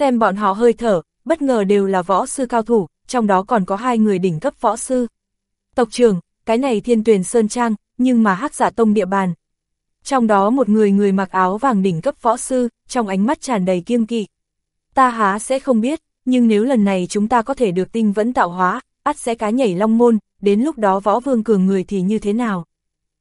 Xem bọn họ hơi thở, bất ngờ đều là võ sư cao thủ, trong đó còn có hai người đỉnh cấp võ sư. Tộc trưởng, cái này thiên tuyển sơn trang, nhưng mà hắc giả tông địa bàn. Trong đó một người người mặc áo vàng đỉnh cấp võ sư, trong ánh mắt tràn đầy kiêng kỵ. Ta há sẽ không biết, nhưng nếu lần này chúng ta có thể được tinh vẫn tạo hóa, ắt sẽ cá nhảy long môn, đến lúc đó võ vương cường người thì như thế nào?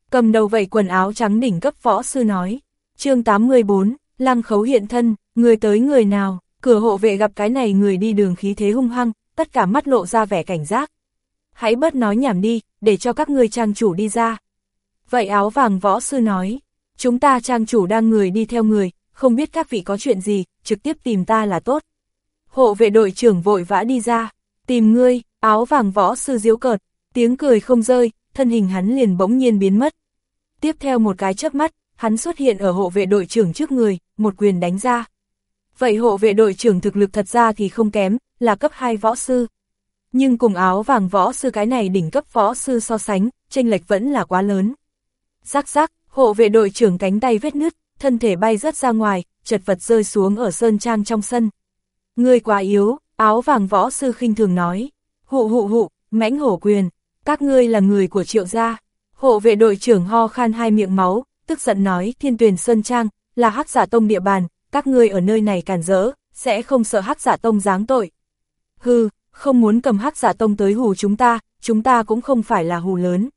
Cầm đầu vậy quần áo trắng đỉnh cấp võ sư nói. chương 84, lăng khấu hiện thân, người tới người nào, cửa hộ vệ gặp cái này người đi đường khí thế hung hăng, tất cả mắt lộ ra vẻ cảnh giác. Hãy bớt nói nhảm đi, để cho các ngươi trang chủ đi ra. Vậy áo vàng võ sư nói, chúng ta trang chủ đang người đi theo người, không biết các vị có chuyện gì, trực tiếp tìm ta là tốt. Hộ vệ đội trưởng vội vã đi ra, tìm ngươi, áo vàng võ sư diếu cợt, tiếng cười không rơi, thân hình hắn liền bỗng nhiên biến mất. Tiếp theo một cái chớp mắt, hắn xuất hiện ở hộ vệ đội trưởng trước người, một quyền đánh ra. Vậy hộ vệ đội trưởng thực lực thật ra thì không kém, là cấp 2 võ sư. Nhưng cùng áo vàng võ sư cái này đỉnh cấp võ sư so sánh, tranh lệch vẫn là quá lớn. Rắc rắc, hộ vệ đội trưởng cánh tay vết nứt, thân thể bay rất ra ngoài, chật vật rơi xuống ở sơn trang trong sân. Người quá yếu, áo vàng võ sư khinh thường nói. Hụ hụ hụ, mãnh hổ quyền, các ngươi là người của triệu gia. Hộ vệ đội trưởng ho khan hai miệng máu, tức giận nói thiên tuyển sơn trang, là hắc giả tông địa bàn, các ngươi ở nơi này càn rỡ, sẽ không sợ hắc giả tông giáng tội. Hừ, không muốn cầm hắc giả tông tới hù chúng ta, chúng ta cũng không phải là hù lớn.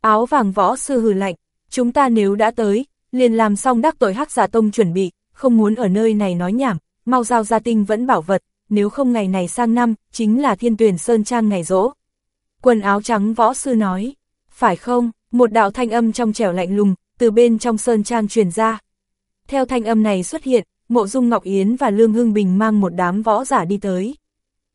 Áo vàng võ sư hừ lạnh, chúng ta nếu đã tới, liền làm xong đắc tội hắc giả tông chuẩn bị, không muốn ở nơi này nói nhảm, mau giao gia tinh vẫn bảo vật, nếu không ngày này sang năm, chính là thiên tuyển sơn trang ngày rỗ. Quần áo trắng võ sư nói, phải không, một đạo thanh âm trong trẻo lạnh lùng, từ bên trong sơn trang truyền ra. Theo thanh âm này xuất hiện, mộ dung Ngọc Yến và Lương Hưng Bình mang một đám võ giả đi tới.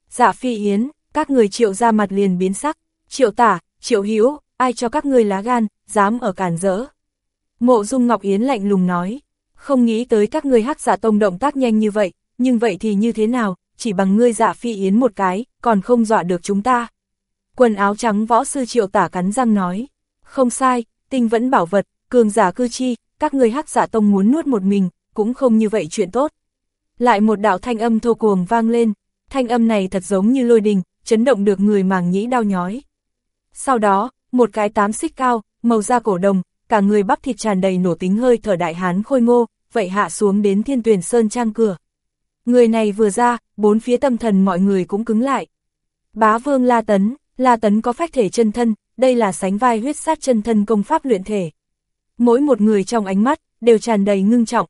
Giả phi Yến, các người triệu ra mặt liền biến sắc, triệu tả, triệu hữu ai cho các ngươi lá gan, dám ở cản rỡ. Mộ dung Ngọc Yến lạnh lùng nói, không nghĩ tới các ngươi hắc giả tông động tác nhanh như vậy, nhưng vậy thì như thế nào, chỉ bằng ngươi giả phi Yến một cái, còn không dọa được chúng ta. Quần áo trắng võ sư triệu tả cắn răng nói, không sai, tinh vẫn bảo vật, cường giả cư chi, các ngươi hắc giả dạ tông muốn nuốt một mình, cũng không như vậy chuyện tốt. Lại một đạo thanh âm thô cuồng vang lên, thanh âm này thật giống như lôi đình, chấn động được người màng nhĩ đau nhói. Sau đó, một cái tám xích cao, màu da cổ đồng, cả người bắp thịt tràn đầy nổ tính hơi thở đại hán khôi ngô, vậy hạ xuống đến thiên tuyển sơn trang cửa. Người này vừa ra, bốn phía tâm thần mọi người cũng cứng lại. Bá vương La Tấn, La Tấn có phách thể chân thân, đây là sánh vai huyết sát chân thân công pháp luyện thể. Mỗi một người trong ánh mắt, đều tràn đầy ngưng trọng.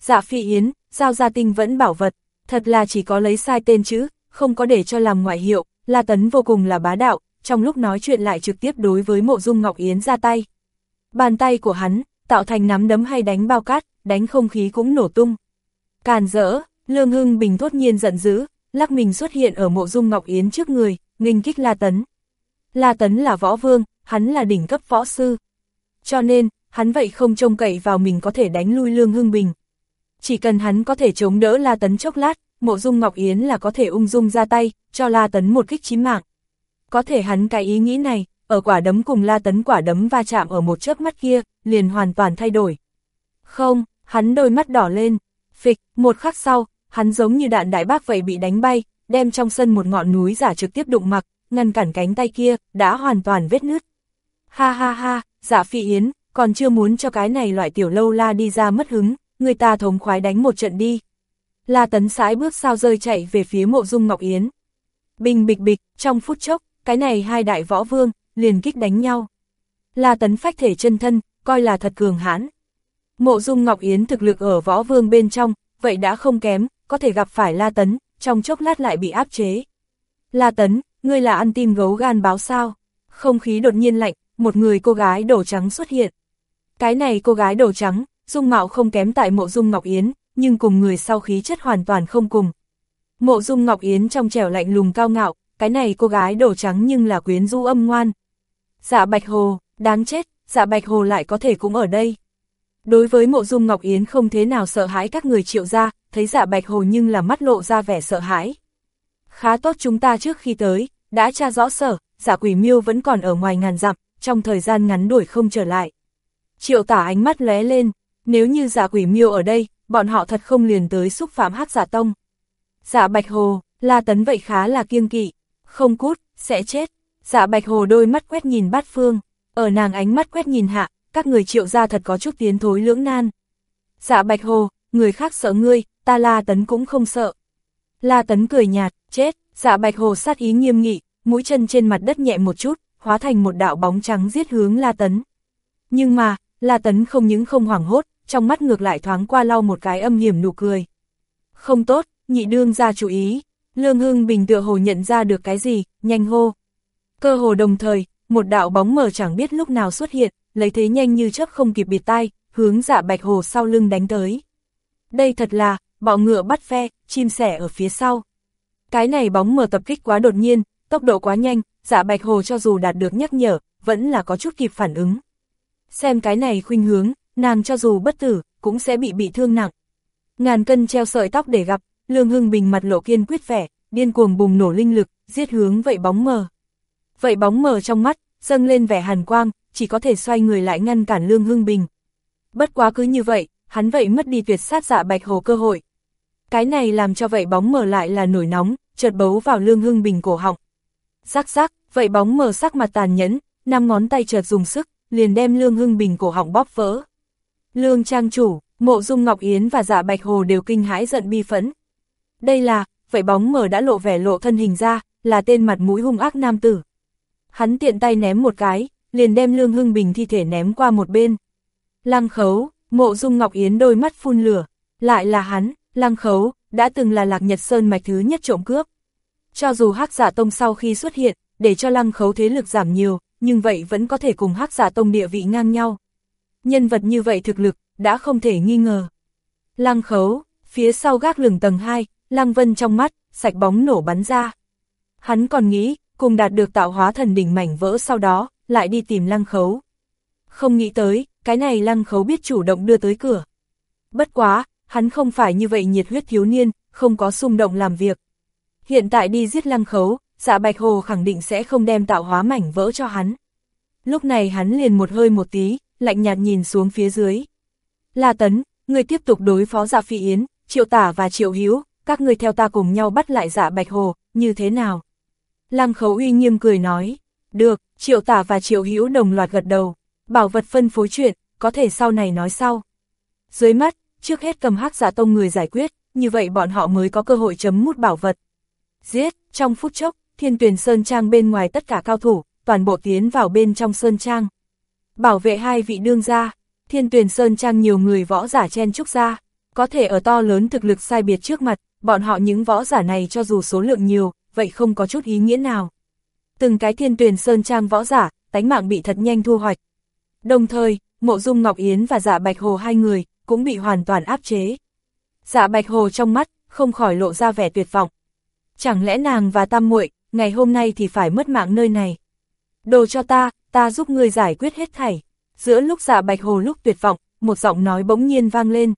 Dạ phi yến, giao gia tinh vẫn bảo vật, thật là chỉ có lấy sai tên chữ, không có để cho làm ngoại hiệu, La Tấn vô cùng là bá đạo, trong lúc nói chuyện lại trực tiếp đối với mộ dung Ngọc Yến ra tay. Bàn tay của hắn, tạo thành nắm đấm hay đánh bao cát, đánh không khí cũng nổ tung. Càn rỡ, Lương Hưng Bình thốt nhiên giận dữ, lắc mình xuất hiện ở mộ dung Ngọc Yến trước người, nghênh kích La Tấn. La Tấn là võ vương, hắn là đỉnh cấp võ sư. Cho nên, hắn vậy không trông cậy vào mình có thể đánh lui Lương Hưng Bình. Chỉ cần hắn có thể chống đỡ La Tấn chốc lát, mộ dung Ngọc Yến là có thể ung dung ra tay, cho La Tấn một kích chí mạng. Có thể hắn cái ý nghĩ này, ở quả đấm cùng La Tấn quả đấm va chạm ở một chớp mắt kia, liền hoàn toàn thay đổi. Không, hắn đôi mắt đỏ lên, phịch, một khắc sau, hắn giống như đạn đại bác vậy bị đánh bay, đem trong sân một ngọn núi giả trực tiếp đụng mặc, ngăn cản cánh tay kia, đã hoàn toàn vết nứt. Ha ha ha, giả phi yến, còn chưa muốn cho cái này loại tiểu lâu la đi ra mất hứng, người ta thống khoái đánh một trận đi. La tấn sái bước sao rơi chạy về phía mộ dung Ngọc Yến. Bình bịch bịch, trong phút chốc, cái này hai đại võ vương, liền kích đánh nhau. La tấn phách thể chân thân, coi là thật cường hãn. Mộ dung Ngọc Yến thực lực ở võ vương bên trong, vậy đã không kém, có thể gặp phải La Tấn, trong chốc lát lại bị áp chế. La Tấn, ngươi là ăn tim gấu gan báo sao? Không khí đột nhiên lạnh, một người cô gái đổ trắng xuất hiện. Cái này cô gái đầu trắng, dung mạo không kém tại mộ dung Ngọc Yến, nhưng cùng người sau khí chất hoàn toàn không cùng. Mộ dung Ngọc Yến trong trẻo lạnh lùng cao ngạo, cái này cô gái đầu trắng nhưng là quyến du âm ngoan. Dạ Bạch Hồ, đáng chết, dạ Bạch Hồ lại có thể cũng ở đây. Đối với mộ dung Ngọc Yến không thế nào sợ hãi các người triệu ra, thấy dạ Bạch Hồ nhưng là mắt lộ ra vẻ sợ hãi. Khá tốt chúng ta trước khi tới, đã tra rõ sở, giả quỷ miêu vẫn còn ở ngoài ngàn dặm, trong thời gian ngắn đuổi không trở lại. Triệu tả ánh mắt lóe lên, nếu như giả quỷ miêu ở đây, bọn họ thật không liền tới xúc phạm hắc giả tông. giả Bạch Hồ, La Tấn vậy khá là kiêng kỵ, không cút, sẽ chết. giả Bạch Hồ đôi mắt quét nhìn bát phương, ở nàng ánh mắt quét nhìn hạ, các người triệu ra thật có chút tiến thối lưỡng nan. Dạ Bạch Hồ, người khác sợ ngươi, ta La Tấn cũng không sợ. La Tấn cười nhạt, chết, dạ Bạch Hồ sát ý nghiêm nghị, mũi chân trên mặt đất nhẹ một chút, hóa thành một đạo bóng trắng giết hướng La Tấn. Nhưng mà, La Tấn không những không hoảng hốt, trong mắt ngược lại thoáng qua lau một cái âm hiểm nụ cười. Không tốt, nhị đương ra chú ý, Lương Hưng Bình tựa hồ nhận ra được cái gì, nhanh hô. Cơ hồ đồng thời, một đạo bóng mờ chẳng biết lúc nào xuất hiện, lấy thế nhanh như chớp không kịp bịt tay, hướng dạ bạch hồ sau lưng đánh tới. Đây thật là, bọ ngựa bắt phe, chim sẻ ở phía sau. Cái này bóng mờ tập kích quá đột nhiên, tốc độ quá nhanh, dạ bạch hồ cho dù đạt được nhắc nhở, vẫn là có chút kịp phản ứng. Xem cái này khuynh hướng, nàng cho dù bất tử, cũng sẽ bị bị thương nặng. Ngàn cân treo sợi tóc để gặp, Lương Hưng Bình mặt lộ kiên quyết vẻ, điên cuồng bùng nổ linh lực, giết hướng vậy bóng mờ. Vậy bóng mờ trong mắt, dâng lên vẻ hàn quang, chỉ có thể xoay người lại ngăn cản Lương Hưng Bình. Bất quá cứ như vậy, hắn vậy mất đi tuyệt sát dạ bạch hồ cơ hội. Cái này làm cho vậy bóng mờ lại là nổi nóng, chợt bấu vào Lương Hưng Bình cổ họng. Rắc rắc, vậy bóng mờ sắc mặt tàn nhẫn, năm ngón tay chợt dùng sức, liền đem Lương Hưng Bình cổ họng bóp vỡ. Lương Trang Chủ, Mộ Dung Ngọc Yến và Dạ Bạch Hồ đều kinh hãi giận bi phẫn. Đây là, vậy bóng mờ đã lộ vẻ lộ thân hình ra, là tên mặt mũi hung ác nam tử. Hắn tiện tay ném một cái, liền đem Lương Hưng Bình thi thể ném qua một bên. Lăng khấu, Mộ Dung Ngọc Yến đôi mắt phun lửa, lại là hắn, Lăng khấu, đã từng là lạc nhật sơn mạch thứ nhất trộm cướp. Cho dù hắc giả tông sau khi xuất hiện, để cho lăng khấu thế lực giảm nhiều, nhưng vậy vẫn có thể cùng hắc giả tông địa vị ngang nhau. Nhân vật như vậy thực lực, đã không thể nghi ngờ. Lăng khấu, phía sau gác lửng tầng 2, lăng vân trong mắt, sạch bóng nổ bắn ra. Hắn còn nghĩ, cùng đạt được tạo hóa thần đỉnh mảnh vỡ sau đó, lại đi tìm lăng khấu. Không nghĩ tới, cái này lăng khấu biết chủ động đưa tới cửa. Bất quá, hắn không phải như vậy nhiệt huyết thiếu niên, không có xung động làm việc. Hiện tại đi giết lăng khấu, dạ bạch hồ khẳng định sẽ không đem tạo hóa mảnh vỡ cho hắn. Lúc này hắn liền một hơi một tí, lạnh nhạt nhìn xuống phía dưới. La Tấn, người tiếp tục đối phó dạ phi yến, triệu tả và triệu hiếu, các người theo ta cùng nhau bắt lại dạ bạch hồ, như thế nào? Lăng khấu uy nghiêm cười nói, được, triệu tả và triệu hữu đồng loạt gật đầu, bảo vật phân phối chuyện, có thể sau này nói sau. Dưới mắt, trước hết cầm hắc giả tông người giải quyết, như vậy bọn họ mới có cơ hội chấm mút bảo vật. Giết, trong phút chốc, thiên tuyển Sơn Trang bên ngoài tất cả cao thủ, toàn bộ tiến vào bên trong Sơn Trang. Bảo vệ hai vị đương gia, thiên tuyển Sơn Trang nhiều người võ giả chen trúc ra, có thể ở to lớn thực lực sai biệt trước mặt, bọn họ những võ giả này cho dù số lượng nhiều, vậy không có chút ý nghĩa nào. Từng cái thiên tuyển Sơn Trang võ giả, tánh mạng bị thật nhanh thu hoạch. Đồng thời, Mộ Dung Ngọc Yến và Dạ Bạch Hồ hai người, cũng bị hoàn toàn áp chế. Dạ Bạch Hồ trong mắt, không khỏi lộ ra vẻ tuyệt vọng. Chẳng lẽ nàng và Tam muội ngày hôm nay thì phải mất mạng nơi này. Đồ cho ta, ta giúp ngươi giải quyết hết thảy. Giữa lúc Dạ Bạch Hồ lúc tuyệt vọng, một giọng nói bỗng nhiên vang lên.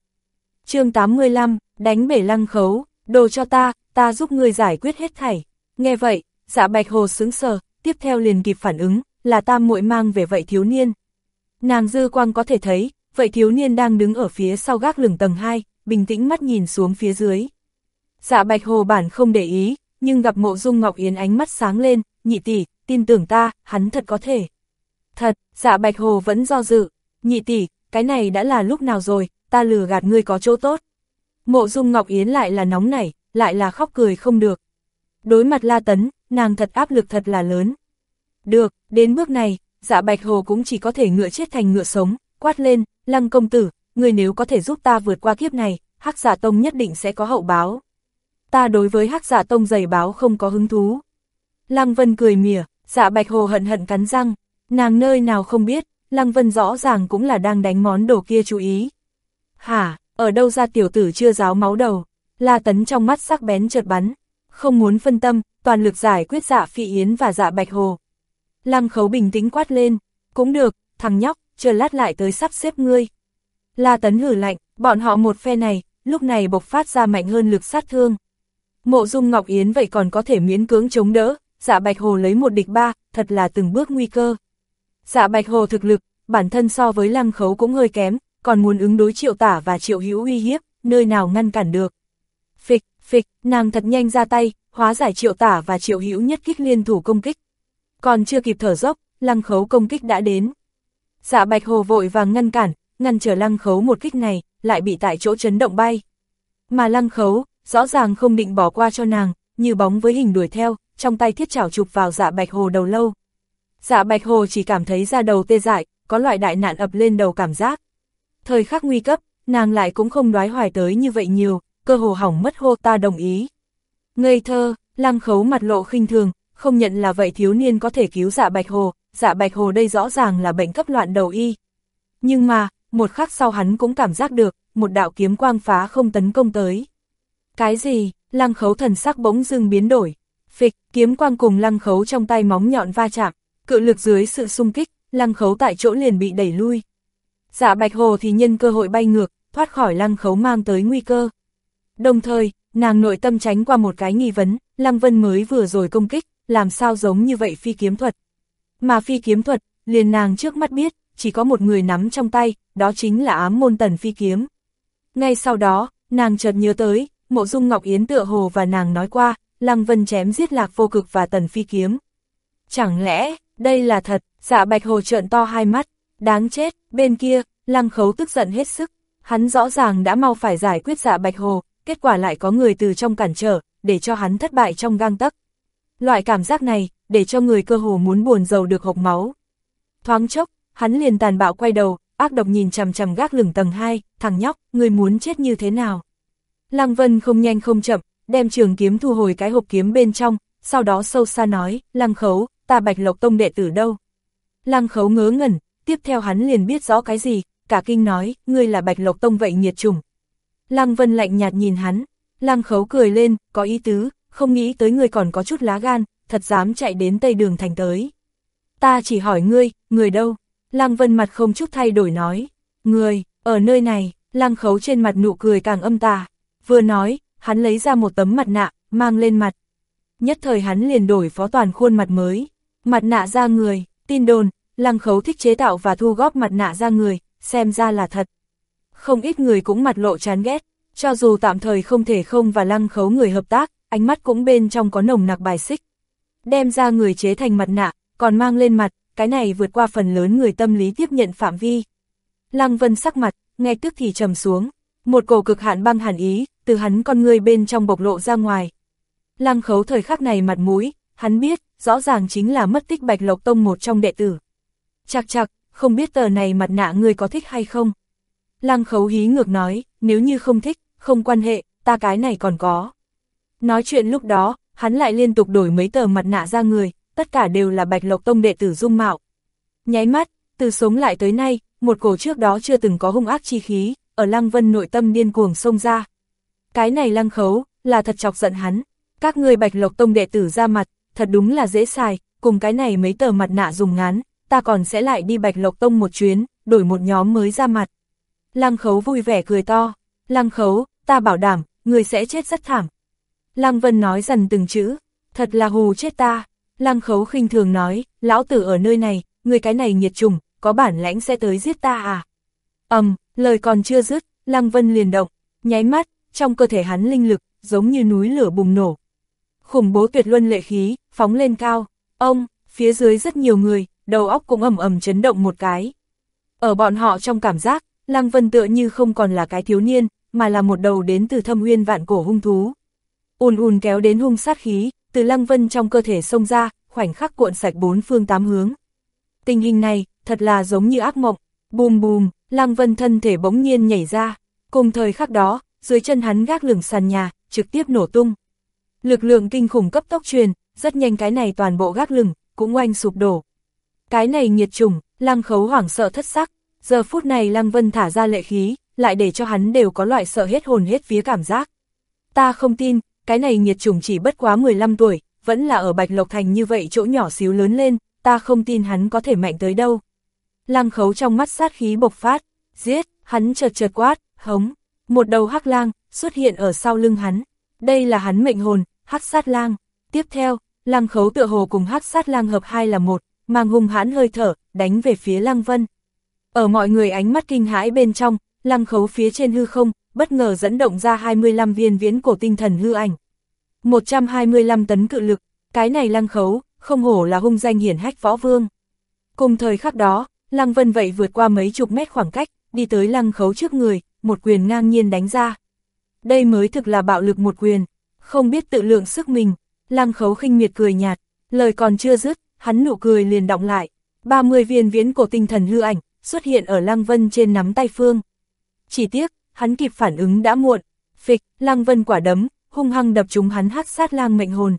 chương 85, đánh bể lăng khấu, đồ cho ta, ta giúp ngươi giải quyết hết thảy. Nghe vậy, Dạ Bạch Hồ sướng sờ, tiếp theo liền kịp phản ứng, là Tam muội mang về vậy thiếu niên. Nàng dư quang có thể thấy, vậy thiếu niên đang đứng ở phía sau gác lửng tầng 2, bình tĩnh mắt nhìn xuống phía dưới. Dạ bạch hồ bản không để ý, nhưng gặp mộ dung Ngọc Yến ánh mắt sáng lên, nhị tỷ, tin tưởng ta, hắn thật có thể. Thật, dạ bạch hồ vẫn do dự, nhị tỷ, cái này đã là lúc nào rồi, ta lừa gạt ngươi có chỗ tốt. Mộ dung Ngọc Yến lại là nóng nảy, lại là khóc cười không được. Đối mặt la tấn, nàng thật áp lực thật là lớn. Được, đến bước này, dạ bạch hồ cũng chỉ có thể ngựa chết thành ngựa sống, quát lên, lăng công tử, người nếu có thể giúp ta vượt qua kiếp này, hắc giả tông nhất định sẽ có hậu báo. Ta đối với hắc giả tông giày báo không có hứng thú. Lăng Vân cười mỉa, dạ bạch hồ hận hận cắn răng, nàng nơi nào không biết, Lăng Vân rõ ràng cũng là đang đánh món đồ kia chú ý. Hả, ở đâu ra tiểu tử chưa giáo máu đầu, la tấn trong mắt sắc bén chợt bắn, không muốn phân tâm, toàn lực giải quyết dạ phi yến và dạ bạch hồ. Lăng khấu bình tĩnh quát lên, cũng được, thằng nhóc, chờ lát lại tới sắp xếp ngươi. La tấn hử lạnh, bọn họ một phe này, lúc này bộc phát ra mạnh hơn lực sát thương. Mộ dung Ngọc Yến vậy còn có thể miễn cưỡng chống đỡ, dạ bạch hồ lấy một địch ba, thật là từng bước nguy cơ. Dạ bạch hồ thực lực, bản thân so với lăng khấu cũng hơi kém, còn muốn ứng đối triệu tả và triệu hữu uy hiếp, nơi nào ngăn cản được. Phịch, Phịch, nàng thật nhanh ra tay, hóa giải triệu tả và triệu hữu nhất kích liên thủ công kích. Còn chưa kịp thở dốc, lăng khấu công kích đã đến. Dạ bạch hồ vội vàng ngăn cản, ngăn trở lăng khấu một kích này, lại bị tại chỗ chấn động bay. Mà lăng khấu, rõ ràng không định bỏ qua cho nàng, như bóng với hình đuổi theo, trong tay thiết chảo chụp vào dạ bạch hồ đầu lâu. Dạ bạch hồ chỉ cảm thấy ra đầu tê dại, có loại đại nạn ập lên đầu cảm giác. Thời khắc nguy cấp, nàng lại cũng không đoái hoài tới như vậy nhiều, cơ hồ hỏng mất hô ta đồng ý. Ngây thơ, lăng khấu mặt lộ khinh thường, không nhận là vậy thiếu niên có thể cứu dạ bạch hồ, dạ bạch hồ đây rõ ràng là bệnh cấp loạn đầu y. Nhưng mà, một khắc sau hắn cũng cảm giác được, một đạo kiếm quang phá không tấn công tới. Cái gì, lăng khấu thần sắc bỗng dưng biến đổi. Phịch, kiếm quang cùng lăng khấu trong tay móng nhọn va chạm, cự lực dưới sự xung kích, lăng khấu tại chỗ liền bị đẩy lui. Dạ bạch hồ thì nhân cơ hội bay ngược, thoát khỏi lăng khấu mang tới nguy cơ. Đồng thời, nàng nội tâm tránh qua một cái nghi vấn, lăng vân mới vừa rồi công kích, làm sao giống như vậy phi kiếm thuật. Mà phi kiếm thuật, liền nàng trước mắt biết, chỉ có một người nắm trong tay, đó chính là ám môn tần phi kiếm. Ngay sau đó, nàng chợt nhớ tới, mộ dung Ngọc Yến tựa hồ và nàng nói qua, Lăng Vân chém giết lạc vô cực và tần phi kiếm. Chẳng lẽ, đây là thật, dạ bạch hồ trợn to hai mắt, đáng chết, bên kia, Lăng Khấu tức giận hết sức, hắn rõ ràng đã mau phải giải quyết dạ bạch hồ, kết quả lại có người từ trong cản trở, để cho hắn thất bại trong gang tấc. Loại cảm giác này, để cho người cơ hồ muốn buồn giàu được hộc máu. Thoáng chốc, hắn liền tàn bạo quay đầu, ác độc nhìn chằm chằm gác lửng tầng 2, thằng nhóc, người muốn chết như thế nào? Lăng Vân không nhanh không chậm, đem trường kiếm thu hồi cái hộp kiếm bên trong, sau đó sâu xa nói, Lăng Khấu, ta Bạch Lộc Tông đệ tử đâu? Lăng Khấu ngớ ngẩn, tiếp theo hắn liền biết rõ cái gì, cả kinh nói, ngươi là Bạch Lộc Tông vậy nhiệt trùng. Lăng Vân lạnh nhạt nhìn hắn, Lăng Khấu cười lên, có ý tứ, không nghĩ tới ngươi còn có chút lá gan, thật dám chạy đến Tây Đường Thành tới. Ta chỉ hỏi ngươi, người đâu? Lăng Vân mặt không chút thay đổi nói, người, ở nơi này, Lăng Khấu trên mặt nụ cười càng âm tà. Vừa nói, hắn lấy ra một tấm mặt nạ, mang lên mặt. Nhất thời hắn liền đổi phó toàn khuôn mặt mới. Mặt nạ ra người, tin đồn, Lăng Khấu thích chế tạo và thu góp mặt nạ ra người, xem ra là thật. Không ít người cũng mặt lộ chán ghét, cho dù tạm thời không thể không và Lăng Khấu người hợp tác, ánh mắt cũng bên trong có nồng nặc bài xích. Đem ra người chế thành mặt nạ, còn mang lên mặt, cái này vượt qua phần lớn người tâm lý tiếp nhận phạm vi. Lăng Vân sắc mặt, nghe tức thì trầm xuống, một cổ cực hạn băng hàn ý, từ hắn con người bên trong bộc lộ ra ngoài. Lăng khấu thời khắc này mặt mũi, hắn biết, rõ ràng chính là mất tích Bạch Lộc Tông một trong đệ tử. Chạc chạc, không biết tờ này mặt nạ người có thích hay không? Lăng khấu hí ngược nói, nếu như không thích, không quan hệ, ta cái này còn có. Nói chuyện lúc đó, hắn lại liên tục đổi mấy tờ mặt nạ ra người, tất cả đều là Bạch Lộc Tông đệ tử dung mạo. Nháy mắt, từ sống lại tới nay, một cổ trước đó chưa từng có hung ác chi khí, ở Lăng Vân nội tâm điên cuồng xông ra. Cái này Lăng Khấu, là thật chọc giận hắn, các người Bạch Lộc Tông đệ tử ra mặt, thật đúng là dễ xài, cùng cái này mấy tờ mặt nạ dùng ngán, ta còn sẽ lại đi Bạch Lộc Tông một chuyến, đổi một nhóm mới ra mặt. Lăng Khấu vui vẻ cười to, Lăng Khấu, ta bảo đảm, người sẽ chết rất thảm. Lăng Vân nói dần từng chữ, thật là hù chết ta. Lăng Khấu khinh thường nói, lão tử ở nơi này, người cái này nhiệt trùng, có bản lãnh sẽ tới giết ta à? ầm, um, lời còn chưa dứt, Lăng Vân liền động, nháy mắt, trong cơ thể hắn linh lực, giống như núi lửa bùng nổ. Khủng bố tuyệt luân lệ khí, phóng lên cao, ông, phía dưới rất nhiều người, đầu óc cũng ầm ầm chấn động một cái. Ở bọn họ trong cảm giác, Lăng Vân tựa như không còn là cái thiếu niên, mà là một đầu đến từ thâm uyên vạn cổ hung thú. ùn ùn kéo đến hung sát khí, từ Lăng Vân trong cơ thể xông ra, khoảnh khắc cuộn sạch bốn phương tám hướng. Tình hình này, thật là giống như ác mộng, bùm bùm, Lăng Vân thân thể bỗng nhiên nhảy ra, cùng thời khắc đó, dưới chân hắn gác lửng sàn nhà, trực tiếp nổ tung. Lực lượng kinh khủng cấp tốc truyền, rất nhanh cái này toàn bộ gác lửng, cũng oanh sụp đổ. Cái này nhiệt trùng, Lăng Khấu hoảng sợ thất sắc, giờ phút này Lăng Vân thả ra lệ khí, lại để cho hắn đều có loại sợ hết hồn hết vía cảm giác. Ta không tin, cái này nhiệt trùng chỉ bất quá 15 tuổi, vẫn là ở Bạch Lộc Thành như vậy chỗ nhỏ xíu lớn lên, ta không tin hắn có thể mạnh tới đâu. Lăng khấu trong mắt sát khí bộc phát, giết, hắn chợt chợt quát, hống, một đầu hắc lang, xuất hiện ở sau lưng hắn. Đây là hắn mệnh hồn, hắc sát lang. Tiếp theo, lăng khấu tựa hồ cùng hắc sát lang hợp hai là một, mang hung hãn hơi thở, đánh về phía lăng vân. Ở mọi người ánh mắt kinh hãi bên trong, lăng khấu phía trên hư không, bất ngờ dẫn động ra 25 viên viễn cổ tinh thần hư ảnh. 125 tấn cự lực, cái này lăng khấu, không hổ là hung danh hiển hách võ vương. Cùng thời khắc đó, lăng vân vậy vượt qua mấy chục mét khoảng cách, đi tới lăng khấu trước người, một quyền ngang nhiên đánh ra. Đây mới thực là bạo lực một quyền, không biết tự lượng sức mình, lăng khấu khinh miệt cười nhạt, lời còn chưa dứt, hắn nụ cười liền động lại, 30 viên viễn cổ tinh thần hư ảnh, xuất hiện ở lăng vân trên nắm tay phương. Chỉ tiếc, hắn kịp phản ứng đã muộn, phịch, lăng vân quả đấm, hung hăng đập chúng hắn hắc sát lang mệnh hồn.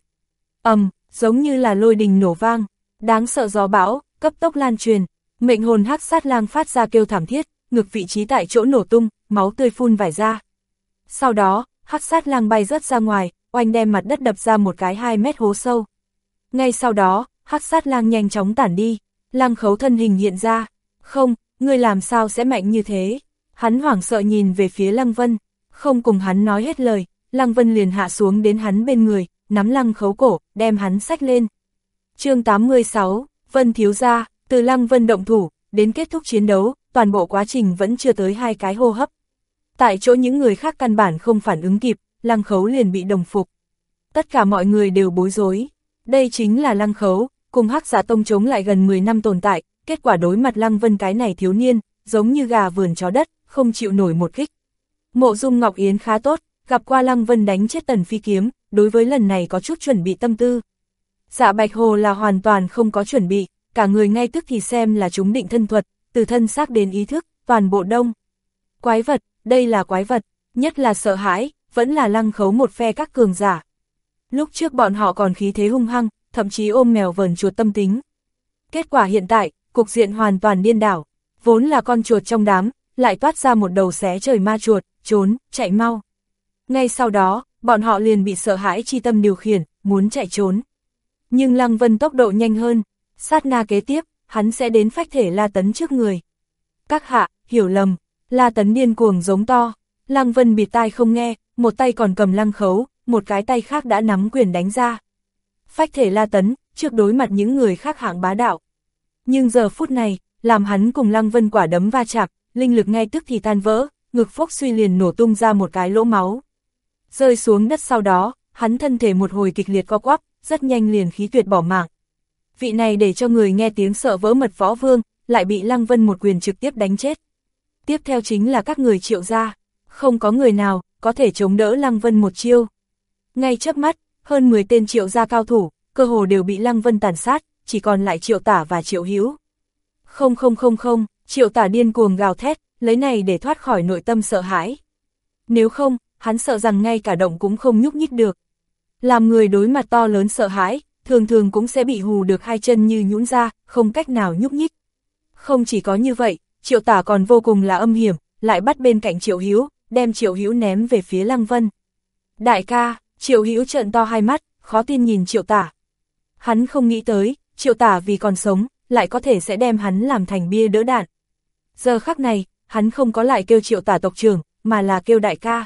ầm, giống như là lôi đình nổ vang, đáng sợ gió bão, cấp tốc lan truyền, mệnh hồn hắc sát lang phát ra kêu thảm thiết, ngực vị trí tại chỗ nổ tung, máu tươi phun vải ra. Sau đó, hắc sát lang bay rớt ra ngoài, oanh đem mặt đất đập ra một cái 2 mét hố sâu. Ngay sau đó, hắc sát lang nhanh chóng tản đi, lang khấu thân hình hiện ra. Không, ngươi làm sao sẽ mạnh như thế? Hắn hoảng sợ nhìn về phía lăng vân, không cùng hắn nói hết lời, lăng vân liền hạ xuống đến hắn bên người, nắm lăng khấu cổ, đem hắn sách lên. chương 86, Vân thiếu ra, từ lăng vân động thủ, đến kết thúc chiến đấu, toàn bộ quá trình vẫn chưa tới hai cái hô hấp. Tại chỗ những người khác căn bản không phản ứng kịp, lăng khấu liền bị đồng phục. Tất cả mọi người đều bối rối. Đây chính là lăng khấu, cùng hắc giả tông chống lại gần 10 năm tồn tại, kết quả đối mặt lăng vân cái này thiếu niên, giống như gà vườn chó đất, không chịu nổi một kích. Mộ dung Ngọc Yến khá tốt, gặp qua lăng vân đánh chết tần phi kiếm, đối với lần này có chút chuẩn bị tâm tư. Dạ bạch hồ là hoàn toàn không có chuẩn bị, cả người ngay tức thì xem là chúng định thân thuật, từ thân xác đến ý thức, toàn bộ đông. Quái vật, đây là quái vật, nhất là sợ hãi, vẫn là lăng khấu một phe các cường giả. Lúc trước bọn họ còn khí thế hung hăng, thậm chí ôm mèo vờn chuột tâm tính. Kết quả hiện tại, cục diện hoàn toàn điên đảo, vốn là con chuột trong đám, lại toát ra một đầu xé trời ma chuột, trốn, chạy mau. Ngay sau đó, bọn họ liền bị sợ hãi chi tâm điều khiển, muốn chạy trốn. Nhưng Lăng Vân tốc độ nhanh hơn, sát na kế tiếp, hắn sẽ đến phách thể La Tấn trước người. Các hạ, hiểu lầm, La Tấn điên cuồng giống to, Lăng Vân bịt tai không nghe, một tay còn cầm lăng khấu, một cái tay khác đã nắm quyền đánh ra. Phách thể La Tấn, trước đối mặt những người khác hạng bá đạo. Nhưng giờ phút này, làm hắn cùng Lăng Vân quả đấm va chạm, linh lực ngay tức thì tan vỡ, ngực phốc suy liền nổ tung ra một cái lỗ máu. Rơi xuống đất sau đó, hắn thân thể một hồi kịch liệt co quắp, rất nhanh liền khí tuyệt bỏ mạng. Vị này để cho người nghe tiếng sợ vỡ mật võ vương, lại bị Lăng Vân một quyền trực tiếp đánh chết. Tiếp theo chính là các người triệu gia, không có người nào có thể chống đỡ Lăng Vân một chiêu. Ngay trước mắt, hơn 10 tên triệu gia cao thủ, cơ hồ đều bị Lăng Vân tàn sát, chỉ còn lại triệu tả và triệu hữu. Không không không không, triệu tả điên cuồng gào thét, lấy này để thoát khỏi nội tâm sợ hãi. Nếu không, hắn sợ rằng ngay cả động cũng không nhúc nhích được. Làm người đối mặt to lớn sợ hãi, thường thường cũng sẽ bị hù được hai chân như nhũn ra, không cách nào nhúc nhích. Không chỉ có như vậy, triệu tả còn vô cùng là âm hiểm, lại bắt bên cạnh triệu hiếu, đem triệu hiếu ném về phía lăng vân. Đại ca, triệu hiếu trợn to hai mắt, khó tin nhìn triệu tả. Hắn không nghĩ tới, triệu tả vì còn sống, lại có thể sẽ đem hắn làm thành bia đỡ đạn. Giờ khắc này, hắn không có lại kêu triệu tả tộc trưởng, mà là kêu đại ca.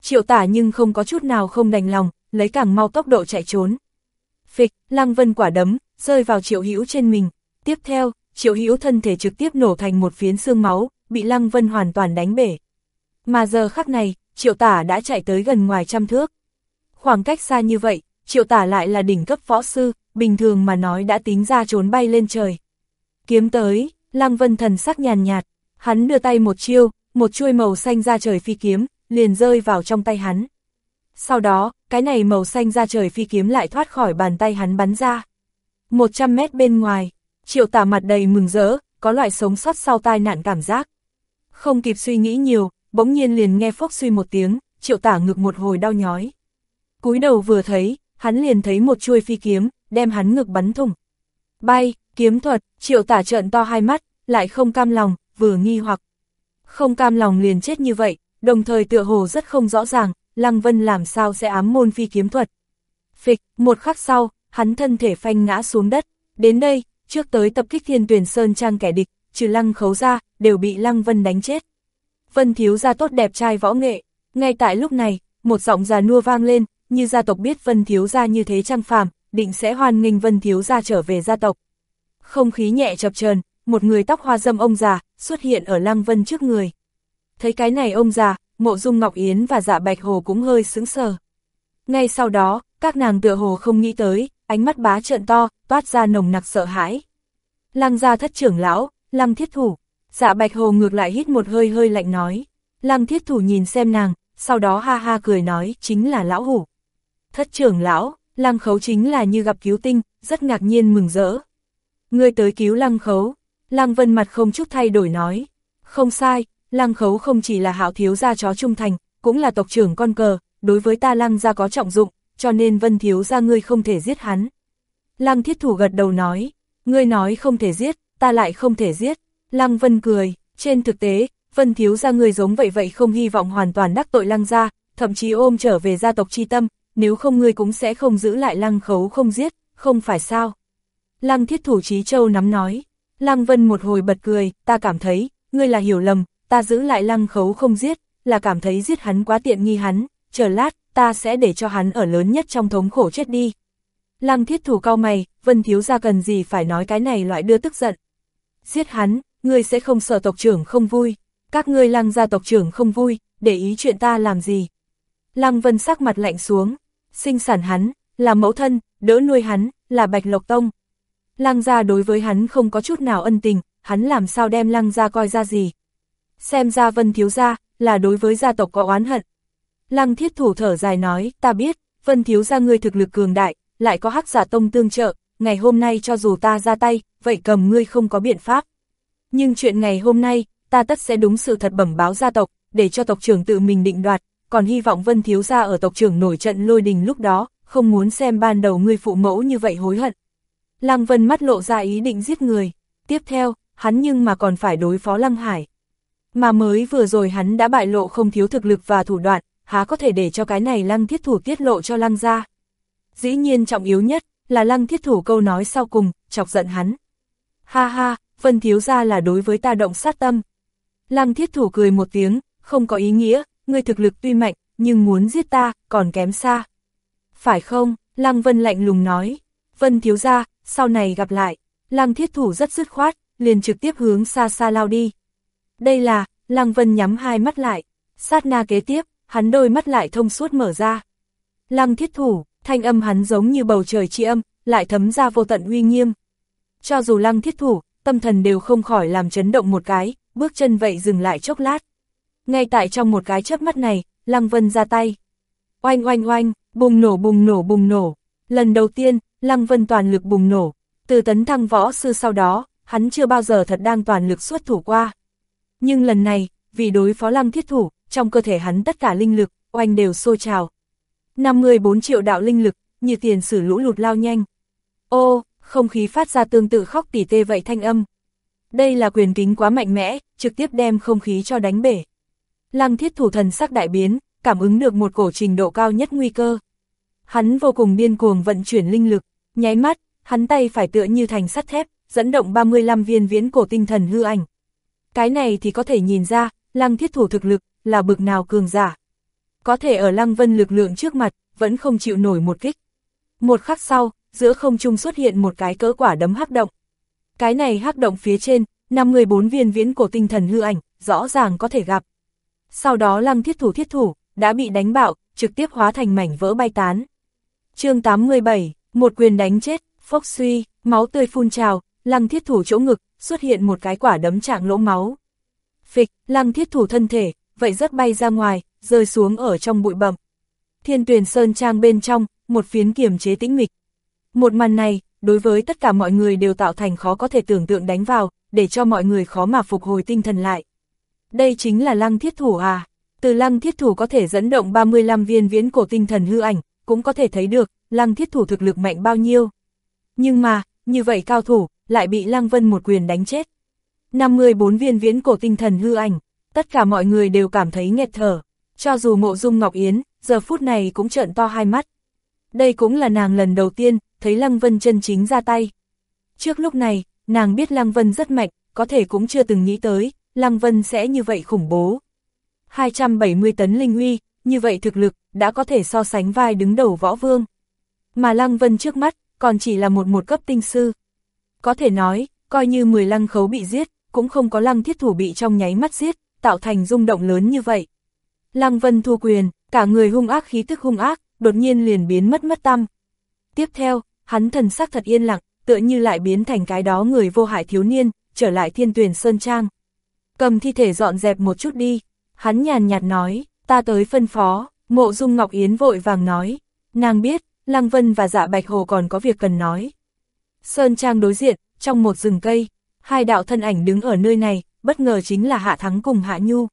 Triệu tả nhưng không có chút nào không đành lòng, lấy càng mau tốc độ chạy trốn. Phịch, lăng vân quả đấm, rơi vào triệu hữu trên mình. Tiếp theo, triệu hữu thân thể trực tiếp nổ thành một phiến xương máu, bị lăng vân hoàn toàn đánh bể. Mà giờ khắc này, triệu tả đã chạy tới gần ngoài trăm thước. Khoảng cách xa như vậy, triệu tả lại là đỉnh cấp võ sư, bình thường mà nói đã tính ra trốn bay lên trời. Kiếm tới, lăng vân thần sắc nhàn nhạt, hắn đưa tay một chiêu, một chuôi màu xanh ra trời phi kiếm, liền rơi vào trong tay hắn. Sau đó, cái này màu xanh ra trời phi kiếm lại thoát khỏi bàn tay hắn bắn ra. 100 mét bên ngoài, triệu tả mặt đầy mừng rỡ, có loại sống sót sau tai nạn cảm giác. Không kịp suy nghĩ nhiều, bỗng nhiên liền nghe phốc suy một tiếng, triệu tả ngực một hồi đau nhói. cúi đầu vừa thấy, hắn liền thấy một chuôi phi kiếm, đem hắn ngực bắn thủng. Bay, kiếm thuật, triệu tả trợn to hai mắt, lại không cam lòng, vừa nghi hoặc. Không cam lòng liền chết như vậy, đồng thời tựa hồ rất không rõ ràng, Lăng Vân làm sao sẽ ám môn phi kiếm thuật. Phịch, một khắc sau, hắn thân thể phanh ngã xuống đất, đến đây, trước tới tập kích thiên tuyển sơn trang kẻ địch, trừ lăng khấu ra, đều bị Lăng Vân đánh chết. Vân thiếu gia tốt đẹp trai võ nghệ, ngay tại lúc này, một giọng già nua vang lên, như gia tộc biết Vân thiếu gia như thế trang phàm, định sẽ hoan nghênh Vân thiếu gia trở về gia tộc. Không khí nhẹ chập chờn, một người tóc hoa dâm ông già xuất hiện ở Lăng Vân trước người. Thấy cái này ông già, Mộ Dung Ngọc Yến và Dạ Bạch Hồ cũng hơi sững sờ. Ngay sau đó, các nàng tựa hồ không nghĩ tới, ánh mắt bá trợn to, toát ra nồng nặc sợ hãi. Lăng gia thất trưởng lão, lăng thiết thủ, dạ bạch hồ ngược lại hít một hơi hơi lạnh nói. Lăng thiết thủ nhìn xem nàng, sau đó ha ha cười nói chính là lão hủ. Thất trưởng lão, lăng khấu chính là như gặp cứu tinh, rất ngạc nhiên mừng rỡ. Ngươi tới cứu lăng khấu, lăng vân mặt không chút thay đổi nói. Không sai, lăng khấu không chỉ là hảo thiếu gia chó trung thành, cũng là tộc trưởng con cờ, đối với ta lăng gia có trọng dụng, cho nên vân thiếu gia ngươi không thể giết hắn. Lăng thiết thủ gật đầu nói, ngươi nói không thể giết, ta lại không thể giết. Lăng vân cười, trên thực tế, vân thiếu gia ngươi giống vậy vậy không hy vọng hoàn toàn đắc tội lăng gia, thậm chí ôm trở về gia tộc chi tâm, nếu không ngươi cũng sẽ không giữ lại lăng khấu không giết, không phải sao. Lăng thiết thủ trí châu nắm nói, lăng vân một hồi bật cười, ta cảm thấy, ngươi là hiểu lầm, ta giữ lại lăng khấu không giết, là cảm thấy giết hắn quá tiện nghi hắn, chờ lát, ta sẽ để cho hắn ở lớn nhất trong thống khổ chết đi. Lăng thiết thủ cao mày, vân thiếu ra cần gì phải nói cái này loại đưa tức giận. Giết hắn, ngươi sẽ không sợ tộc trưởng không vui, các ngươi lăng gia tộc trưởng không vui, để ý chuyện ta làm gì. Lăng vân sắc mặt lạnh xuống, sinh sản hắn, là mẫu thân, đỡ nuôi hắn, là bạch lộc tông. Lăng gia đối với hắn không có chút nào ân tình, hắn làm sao đem lăng gia coi ra gì. Xem ra vân thiếu gia, là đối với gia tộc có oán hận. Lăng thiết thủ thở dài nói, ta biết, vân thiếu gia ngươi thực lực cường đại, lại có hắc giả tông tương trợ, ngày hôm nay cho dù ta ra tay, vậy cầm ngươi không có biện pháp. Nhưng chuyện ngày hôm nay, ta tất sẽ đúng sự thật bẩm báo gia tộc, để cho tộc trưởng tự mình định đoạt, còn hy vọng vân thiếu gia ở tộc trưởng nổi trận lôi đình lúc đó, không muốn xem ban đầu ngươi phụ mẫu như vậy hối hận. Lăng Vân mắt lộ ra ý định giết người. Tiếp theo, hắn nhưng mà còn phải đối phó Lăng Hải. Mà mới vừa rồi hắn đã bại lộ không thiếu thực lực và thủ đoạn, há có thể để cho cái này Lăng Thiết Thủ tiết lộ cho Lăng ra. Dĩ nhiên trọng yếu nhất, là Lăng Thiết Thủ câu nói sau cùng, chọc giận hắn. Ha ha, Vân Thiếu ra là đối với ta động sát tâm. Lăng Thiết Thủ cười một tiếng, không có ý nghĩa, ngươi thực lực tuy mạnh, nhưng muốn giết ta, còn kém xa. Phải không? Lăng Vân lạnh lùng nói. Vân Thiếu ra, sau này gặp lại. Lăng Thiết Thủ rất dứt khoát, liền trực tiếp hướng xa xa lao đi. Đây là, Lăng Vân nhắm hai mắt lại. Sát na kế tiếp, hắn đôi mắt lại thông suốt mở ra. Lăng Thiết Thủ, thanh âm hắn giống như bầu trời chi âm, lại thấm ra vô tận uy nghiêm. Cho dù Lăng Thiết Thủ, tâm thần đều không khỏi làm chấn động một cái, bước chân vậy dừng lại chốc lát. Ngay tại trong một cái chớp mắt này, Lăng Vân ra tay. Oanh oanh oanh, bùng nổ bùng nổ bùng nổ. Lần đầu tiên, Lăng Vân toàn lực bùng nổ. Từ tấn thăng võ sư sau đó, hắn chưa bao giờ thật đang toàn lực xuất thủ qua. Nhưng lần này, vì đối phó Lăng Thiết Thủ, trong cơ thể hắn tất cả linh lực, oanh đều sôi trào. 54 triệu đạo linh lực, như tiền sử lũ lụt lao nhanh. Ô, không khí phát ra tương tự khóc tỉ tê vậy thanh âm. Đây là quyền kính quá mạnh mẽ, trực tiếp đem không khí cho đánh bể. Lăng thiết thủ thần sắc đại biến, cảm ứng được một cổ trình độ cao nhất nguy cơ. Hắn vô cùng điên cuồng vận chuyển linh lực, nháy mắt, hắn tay phải tựa như thành sắt thép, dẫn động 35 viên viễn cổ tinh thần hư ảnh. Cái này thì có thể nhìn ra, lăng thiết thủ thực lực, là bực nào cường giả. Có thể ở lăng vân lực lượng trước mặt, vẫn không chịu nổi một kích. Một khắc sau, giữa không trung xuất hiện một cái cỡ quả đấm hắc động. Cái này hắc động phía trên, 54 viên viễn cổ tinh thần hư ảnh, rõ ràng có thể gặp. Sau đó lăng thiết thủ thiết thủ, đã bị đánh bạo, trực tiếp hóa thành mảnh vỡ bay tán. chương 87, một quyền đánh chết, phốc suy, máu tươi phun trào, lăng thiết thủ chỗ ngực, xuất hiện một cái quả đấm trạng lỗ máu. Phịch, lăng thiết thủ thân thể, vậy rất bay ra ngoài, rơi xuống ở trong bụi bậm. Thiên tuyển sơn trang bên trong, một phiến kiểm chế tĩnh mịch. Một màn này, đối với tất cả mọi người đều tạo thành khó có thể tưởng tượng đánh vào, để cho mọi người khó mà phục hồi tinh thần lại. Đây chính là lăng thiết thủ à, từ lăng thiết thủ có thể dẫn động 35 viên viễn cổ tinh thần hư ảnh, cũng có thể thấy được, lăng thiết thủ thực lực mạnh bao nhiêu. Nhưng mà, như vậy cao thủ, lại bị lăng vân một quyền đánh chết. 54 viên viễn cổ tinh thần hư ảnh, tất cả mọi người đều cảm thấy nghẹt thở, cho dù mộ dung Ngọc Yến, giờ phút này cũng trợn to hai mắt. Đây cũng là nàng lần đầu tiên, thấy Lăng Vân chân chính ra tay. Trước lúc này, nàng biết Lăng Vân rất mạnh, có thể cũng chưa từng nghĩ tới, Lăng Vân sẽ như vậy khủng bố. 270 tấn linh uy, như vậy thực lực, đã có thể so sánh vai đứng đầu võ vương. Mà Lăng Vân trước mắt, còn chỉ là một một cấp tinh sư. Có thể nói, coi như 10 lăng khấu bị giết, cũng không có lăng thiết thủ bị trong nháy mắt giết, tạo thành rung động lớn như vậy. Lăng Vân thu quyền, cả người hung ác khí tức hung ác, đột nhiên liền biến mất mất tâm. Tiếp theo, hắn thần sắc thật yên lặng, tựa như lại biến thành cái đó người vô hại thiếu niên, trở lại thiên tuyển Sơn Trang. Cầm thi thể dọn dẹp một chút đi, hắn nhàn nhạt nói, ta tới phân phó, mộ dung Ngọc Yến vội vàng nói, nàng biết, Lăng Vân và dạ Bạch Hồ còn có việc cần nói. Sơn Trang đối diện, trong một rừng cây, hai đạo thân ảnh đứng ở nơi này, bất ngờ chính là Hạ Thắng cùng Hạ Nhu.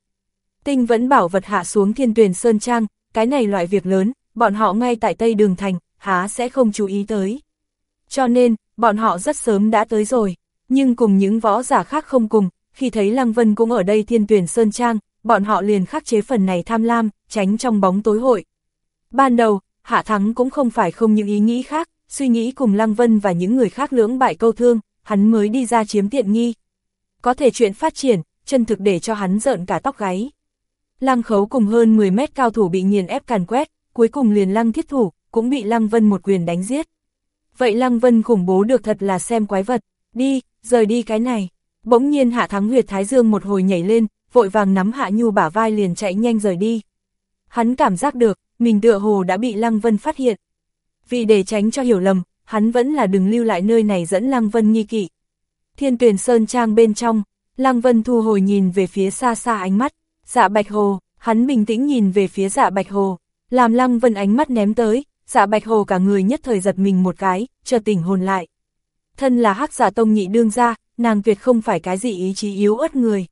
Tinh vẫn bảo vật hạ xuống thiên tuyển Sơn Trang, cái này loại việc lớn, bọn họ ngay tại Tây Đường Thành, há sẽ không chú ý tới. Cho nên, bọn họ rất sớm đã tới rồi, nhưng cùng những võ giả khác không cùng, khi thấy Lăng Vân cũng ở đây thiên tuyển Sơn Trang, bọn họ liền khắc chế phần này tham lam, tránh trong bóng tối hội. Ban đầu, Hạ Thắng cũng không phải không những ý nghĩ khác, suy nghĩ cùng Lăng Vân và những người khác lưỡng bại câu thương, hắn mới đi ra chiếm tiện nghi. Có thể chuyện phát triển, chân thực để cho hắn rợn cả tóc gáy. Lăng khấu cùng hơn 10 mét cao thủ bị nghiền ép càn quét, cuối cùng liền lăng thiết thủ, cũng bị lăng vân một quyền đánh giết. Vậy lăng vân khủng bố được thật là xem quái vật, đi, rời đi cái này. Bỗng nhiên hạ thắng huyệt thái dương một hồi nhảy lên, vội vàng nắm hạ nhu bả vai liền chạy nhanh rời đi. Hắn cảm giác được, mình tựa hồ đã bị lăng vân phát hiện. Vì để tránh cho hiểu lầm, hắn vẫn là đừng lưu lại nơi này dẫn lăng vân nghi kỵ. Thiên tuyển sơn trang bên trong, lăng vân thu hồi nhìn về phía xa xa ánh mắt. Dạ Bạch Hồ, hắn bình tĩnh nhìn về phía dạ Bạch Hồ, làm Lăng Vân ánh mắt ném tới, dạ Bạch Hồ cả người nhất thời giật mình một cái, chờ tỉnh hồn lại. Thân là hắc giả tông nhị đương ra, nàng tuyệt không phải cái gì ý chí yếu ớt người.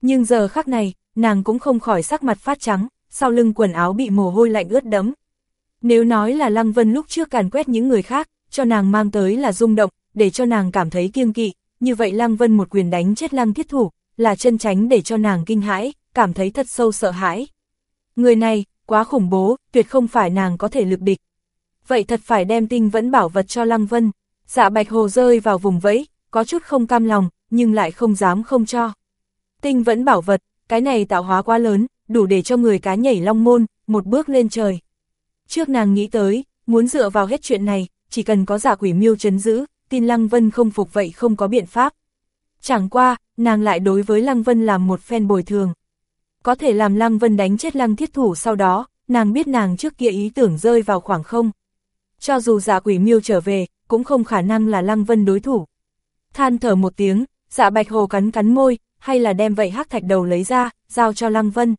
Nhưng giờ khắc này, nàng cũng không khỏi sắc mặt phát trắng, sau lưng quần áo bị mồ hôi lạnh ướt đẫm. Nếu nói là Lăng Vân lúc trước càn quét những người khác, cho nàng mang tới là rung động, để cho nàng cảm thấy kiêng kỵ, như vậy Lăng Vân một quyền đánh chết Lăng Thiết Thủ, là chân tránh để cho nàng kinh hãi, cảm thấy thật sâu sợ hãi. Người này, quá khủng bố, tuyệt không phải nàng có thể lực địch. Vậy thật phải đem tinh vẫn bảo vật cho Lăng Vân. Dạ bạch hồ rơi vào vùng vẫy, có chút không cam lòng, nhưng lại không dám không cho. Tinh vẫn bảo vật, cái này tạo hóa quá lớn, đủ để cho người cá nhảy long môn, một bước lên trời. Trước nàng nghĩ tới, muốn dựa vào hết chuyện này, chỉ cần có giả quỷ miêu chấn giữ, tin Lăng Vân không phục vậy không có biện pháp. Chẳng qua, nàng lại đối với Lăng Vân làm một phen bồi thường. Có thể làm Lăng Vân đánh chết Lăng Thiết Thủ sau đó, nàng biết nàng trước kia ý tưởng rơi vào khoảng không. Cho dù giả quỷ miêu trở về, cũng không khả năng là Lăng Vân đối thủ. Than thở một tiếng, dạ bạch hồ cắn cắn môi, hay là đem vậy hắc thạch đầu lấy ra, giao cho Lăng Vân.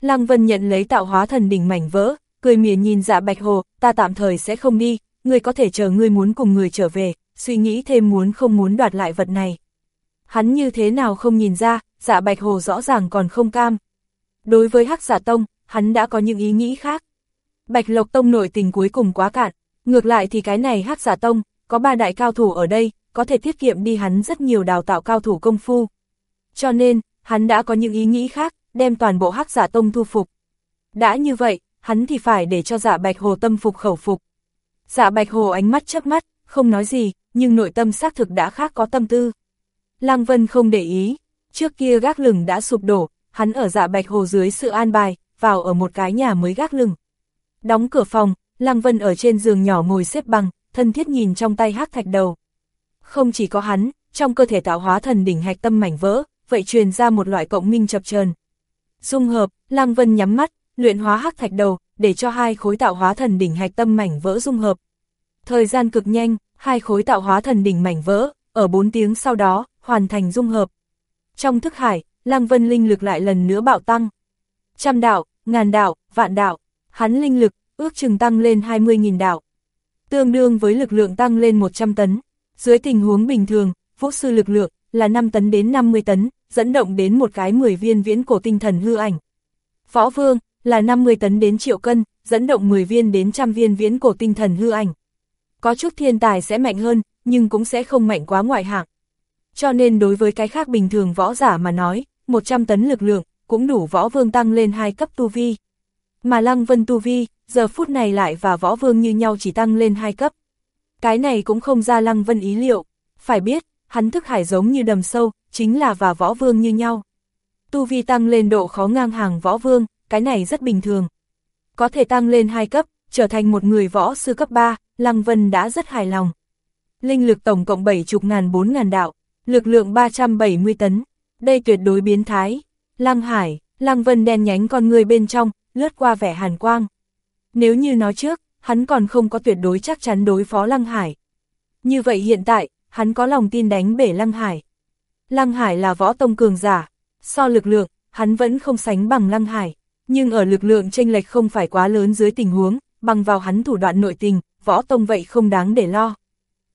Lăng Vân nhận lấy tạo hóa thần đỉnh mảnh vỡ, cười mỉa nhìn dạ bạch hồ, ta tạm thời sẽ không đi, ngươi có thể chờ ngươi muốn cùng người trở về, suy nghĩ thêm muốn không muốn đoạt lại vật này. Hắn như thế nào không nhìn ra, dạ bạch hồ rõ ràng còn không cam. Đối với hắc giả tông, hắn đã có những ý nghĩ khác. Bạch Lộc Tông nổi tình cuối cùng quá cạn, ngược lại thì cái này hắc giả tông, có ba đại cao thủ ở đây, có thể tiết kiệm đi hắn rất nhiều đào tạo cao thủ công phu. Cho nên, hắn đã có những ý nghĩ khác, đem toàn bộ hắc giả tông thu phục. Đã như vậy, hắn thì phải để cho dạ bạch hồ tâm phục khẩu phục. Dạ bạch hồ ánh mắt chớp mắt, không nói gì, nhưng nội tâm xác thực đã khác có tâm tư. Lăng Vân không để ý, trước kia gác lửng đã sụp đổ, hắn ở dạ bạch hồ dưới sự an bài, vào ở một cái nhà mới gác lửng Đóng cửa phòng, Lăng Vân ở trên giường nhỏ ngồi xếp bằng, thân thiết nhìn trong tay hắc thạch đầu. Không chỉ có hắn, trong cơ thể tạo hóa thần đỉnh hạch tâm mảnh vỡ, vậy truyền ra một loại cộng minh chập chờn. Dung hợp, Lăng Vân nhắm mắt, luyện hóa hắc thạch đầu, để cho hai khối tạo hóa thần đỉnh hạch tâm mảnh vỡ dung hợp. Thời gian cực nhanh, hai khối tạo hóa thần đỉnh mảnh vỡ, ở 4 tiếng sau đó, hoàn thành dung hợp. Trong thức hải, Lăng Vân linh lực lại lần nữa bạo tăng. Trăm đạo, ngàn đạo, vạn đạo, hắn linh lực, ước chừng tăng lên 20.000 đạo. Tương đương với lực lượng tăng lên 100 tấn. Dưới tình huống bình thường, vũ sư lực lượng là 5 tấn đến 50 tấn, dẫn động đến một cái 10 viên viễn cổ tinh thần hư ảnh. Võ vương là 50 tấn đến triệu cân, dẫn động 10 viên đến trăm viên viễn cổ tinh thần hư ảnh. Có chút thiên tài sẽ mạnh hơn, nhưng cũng sẽ không mạnh quá ngoại hạng. Cho nên đối với cái khác bình thường võ giả mà nói, 100 tấn lực lượng, cũng đủ võ vương tăng lên hai cấp tu vi. Mà Lăng Vân tu vi, giờ phút này lại và võ vương như nhau chỉ tăng lên hai cấp. Cái này cũng không ra Lăng Vân ý liệu, phải biết, hắn thức hải giống như đầm sâu, chính là và võ vương như nhau. Tu vi tăng lên độ khó ngang hàng võ vương, cái này rất bình thường. Có thể tăng lên hai cấp, trở thành một người võ sư cấp 3, Lăng Vân đã rất hài lòng. Linh lực tổng cộng 70 ngàn 4 ngàn đạo, lực lượng 370 tấn, đây tuyệt đối biến thái. Lăng Hải, Lăng Vân đen nhánh con người bên trong, lướt qua vẻ hàn quang. Nếu như nói trước, hắn còn không có tuyệt đối chắc chắn đối phó Lăng Hải. Như vậy hiện tại, hắn có lòng tin đánh bể Lăng Hải. Lăng Hải là võ tông cường giả, so lực lượng, hắn vẫn không sánh bằng Lăng Hải, nhưng ở lực lượng tranh lệch không phải quá lớn dưới tình huống, bằng vào hắn thủ đoạn nội tình, võ tông vậy không đáng để lo.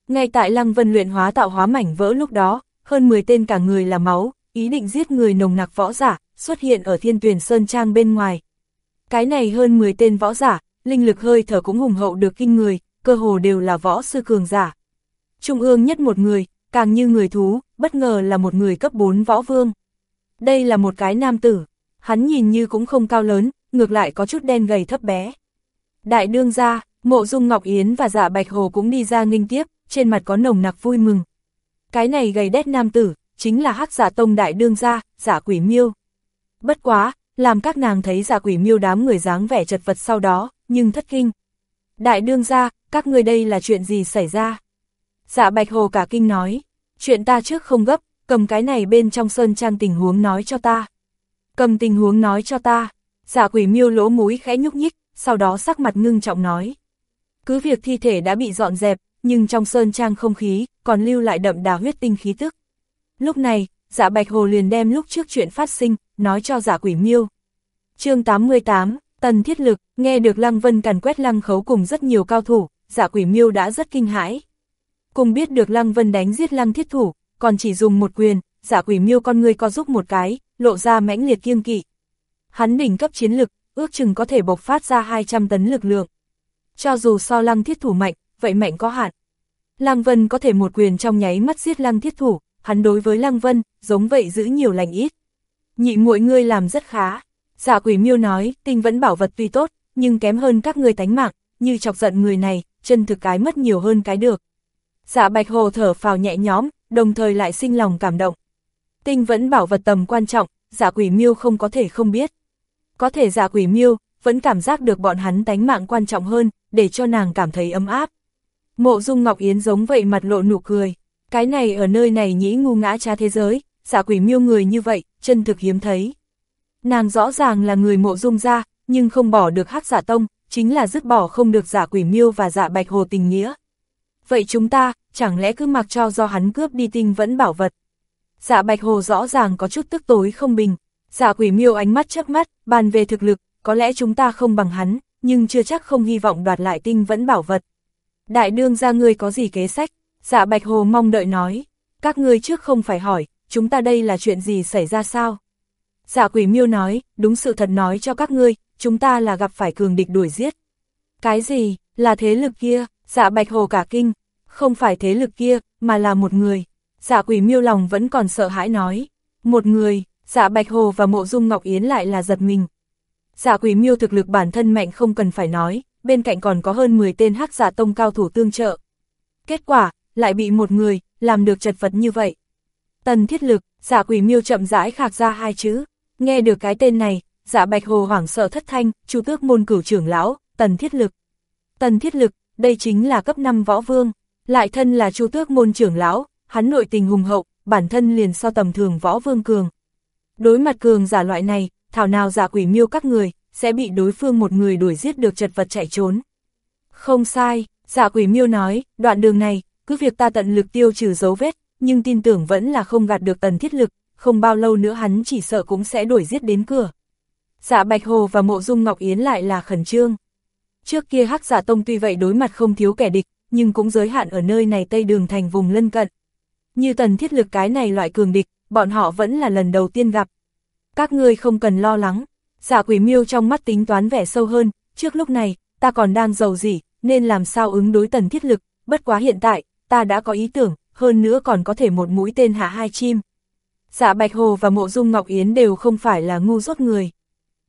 Ngay tại Lăng Vân luyện hóa tạo hóa mảnh vỡ lúc đó, hơn 10 tên cả người là máu, ý định giết người nồng nặc võ giả, xuất hiện ở thiên tuyển Sơn Trang bên ngoài. Cái này hơn 10 tên võ giả, linh lực hơi thở cũng hùng hậu được kinh người, cơ hồ đều là võ sư cường giả. Trung ương nhất một người, càng như người thú, bất ngờ là một người cấp 4 võ vương. Đây là một cái nam tử, hắn nhìn như cũng không cao lớn, ngược lại có chút đen gầy thấp bé. Đại đương gia, mộ dung Ngọc Yến và dạ Bạch Hồ cũng đi ra nghênh tiếp, trên mặt có nồng nặc vui mừng. Cái này gầy đét nam tử, chính là hắc giả tông đại đương gia, giả quỷ miêu. Bất quá, làm các nàng thấy giả quỷ miêu đám người dáng vẻ chật vật sau đó, nhưng thất kinh. Đại đương gia, các người đây là chuyện gì xảy ra? Dạ bạch hồ cả kinh nói, chuyện ta trước không gấp, cầm cái này bên trong sơn trang tình huống nói cho ta. Cầm tình huống nói cho ta, dạ quỷ miêu lỗ mũi khẽ nhúc nhích, sau đó sắc mặt ngưng trọng nói. Cứ việc thi thể đã bị dọn dẹp, nhưng trong sơn trang không khí, còn lưu lại đậm đà huyết tinh khí tức. Lúc này, dạ bạch hồ liền đem lúc trước chuyện phát sinh, nói cho giả quỷ miêu. chương 88, Tần Thiết Lực, nghe được Lăng Vân càn quét Lăng Khấu cùng rất nhiều cao thủ, giả quỷ miêu đã rất kinh hãi. Cùng biết được Lăng Vân đánh giết Lăng Thiết Thủ, còn chỉ dùng một quyền, giả quỷ miêu con người co giúp một cái, lộ ra mãnh liệt kiêng kỵ. Hắn đỉnh cấp chiến lực, ước chừng có thể bộc phát ra 200 tấn lực lượng. Cho dù so Lăng Thiết Thủ mạnh, vậy mạnh có hạn. Lăng Vân có thể một quyền trong nháy mắt giết Lăng Thiết Thủ, hắn đối với Lăng Vân, giống vậy giữ nhiều lành ít. Nhị muội ngươi làm rất khá. Giả quỷ miêu nói, tinh vẫn bảo vật tuy tốt, nhưng kém hơn các ngươi tánh mạng, như chọc giận người này, chân thực cái mất nhiều hơn cái được. Giả bạch hồ thở phào nhẹ nhõm, đồng thời lại sinh lòng cảm động. Tinh vẫn bảo vật tầm quan trọng, giả quỷ miêu không có thể không biết. Có thể giả quỷ miêu, vẫn cảm giác được bọn hắn tánh mạng quan trọng hơn, để cho nàng cảm thấy ấm áp. Mộ dung Ngọc Yến giống vậy mặt lộ nụ cười. Cái này ở nơi này nhĩ ngu ngã cha thế giới, giả quỷ miêu người như vậy, chân thực hiếm thấy. Nàng rõ ràng là người mộ dung ra, nhưng không bỏ được hắc giả tông, chính là dứt bỏ không được giả quỷ miêu và giả bạch hồ tình nghĩa. Vậy chúng ta, chẳng lẽ cứ mặc cho do hắn cướp đi tinh vẫn bảo vật. Dạ bạch hồ rõ ràng có chút tức tối không bình, Dạ quỷ miêu ánh mắt chớp mắt, bàn về thực lực, có lẽ chúng ta không bằng hắn, nhưng chưa chắc không hy vọng đoạt lại tinh vẫn bảo vật. Đại đương ra ngươi có gì kế sách? Dạ Bạch Hồ mong đợi nói, các ngươi trước không phải hỏi, chúng ta đây là chuyện gì xảy ra sao? Dạ quỷ miêu nói, đúng sự thật nói cho các ngươi, chúng ta là gặp phải cường địch đuổi giết. Cái gì, là thế lực kia, dạ Bạch Hồ cả kinh, không phải thế lực kia, mà là một người. Dạ quỷ miêu lòng vẫn còn sợ hãi nói, một người, dạ Bạch Hồ và mộ dung Ngọc Yến lại là giật mình. Dạ quỷ miêu thực lực bản thân mạnh không cần phải nói, bên cạnh còn có hơn 10 tên hắc giả tông cao thủ tương trợ. Kết quả, lại bị một người, làm được chật vật như vậy. Tần thiết lực, dạ giả quỷ miêu chậm rãi khạc ra hai chữ, nghe được cái tên này, giả bạch hồ hoảng sợ thất thanh, chu tước môn cửu trưởng lão, tần thiết lực. Tần thiết lực, đây chính là cấp 5 võ vương, lại thân là chu tước môn trưởng lão, hắn nội tình hùng hậu, bản thân liền so tầm thường võ vương cường. Đối mặt cường giả loại này, thảo nào giả quỷ miêu các người, sẽ bị đối phương một người đuổi giết được chật vật chạy trốn. Không sai, giả quỷ miêu nói, đoạn đường này, cứ việc ta tận lực tiêu trừ dấu vết, nhưng tin tưởng vẫn là không gạt được tần thiết lực, không bao lâu nữa hắn chỉ sợ cũng sẽ đuổi giết đến cửa. Dạ Bạch Hồ và Mộ Dung Ngọc Yến lại là khẩn trương. Trước kia Hắc Giả Tông tuy vậy đối mặt không thiếu kẻ địch, nhưng cũng giới hạn ở nơi này Tây Đường thành vùng lân cận. Như tần thiết lực cái này loại cường địch, bọn họ vẫn là lần đầu tiên gặp. Các ngươi không cần lo lắng, giả quỷ miêu trong mắt tính toán vẻ sâu hơn, trước lúc này, ta còn đang giàu gì, nên làm sao ứng đối tần thiết lực, bất quá hiện tại, ta đã có ý tưởng, hơn nữa còn có thể một mũi tên hạ hai chim. Dạ Bạch Hồ và Mộ Dung Ngọc Yến đều không phải là ngu dốt người.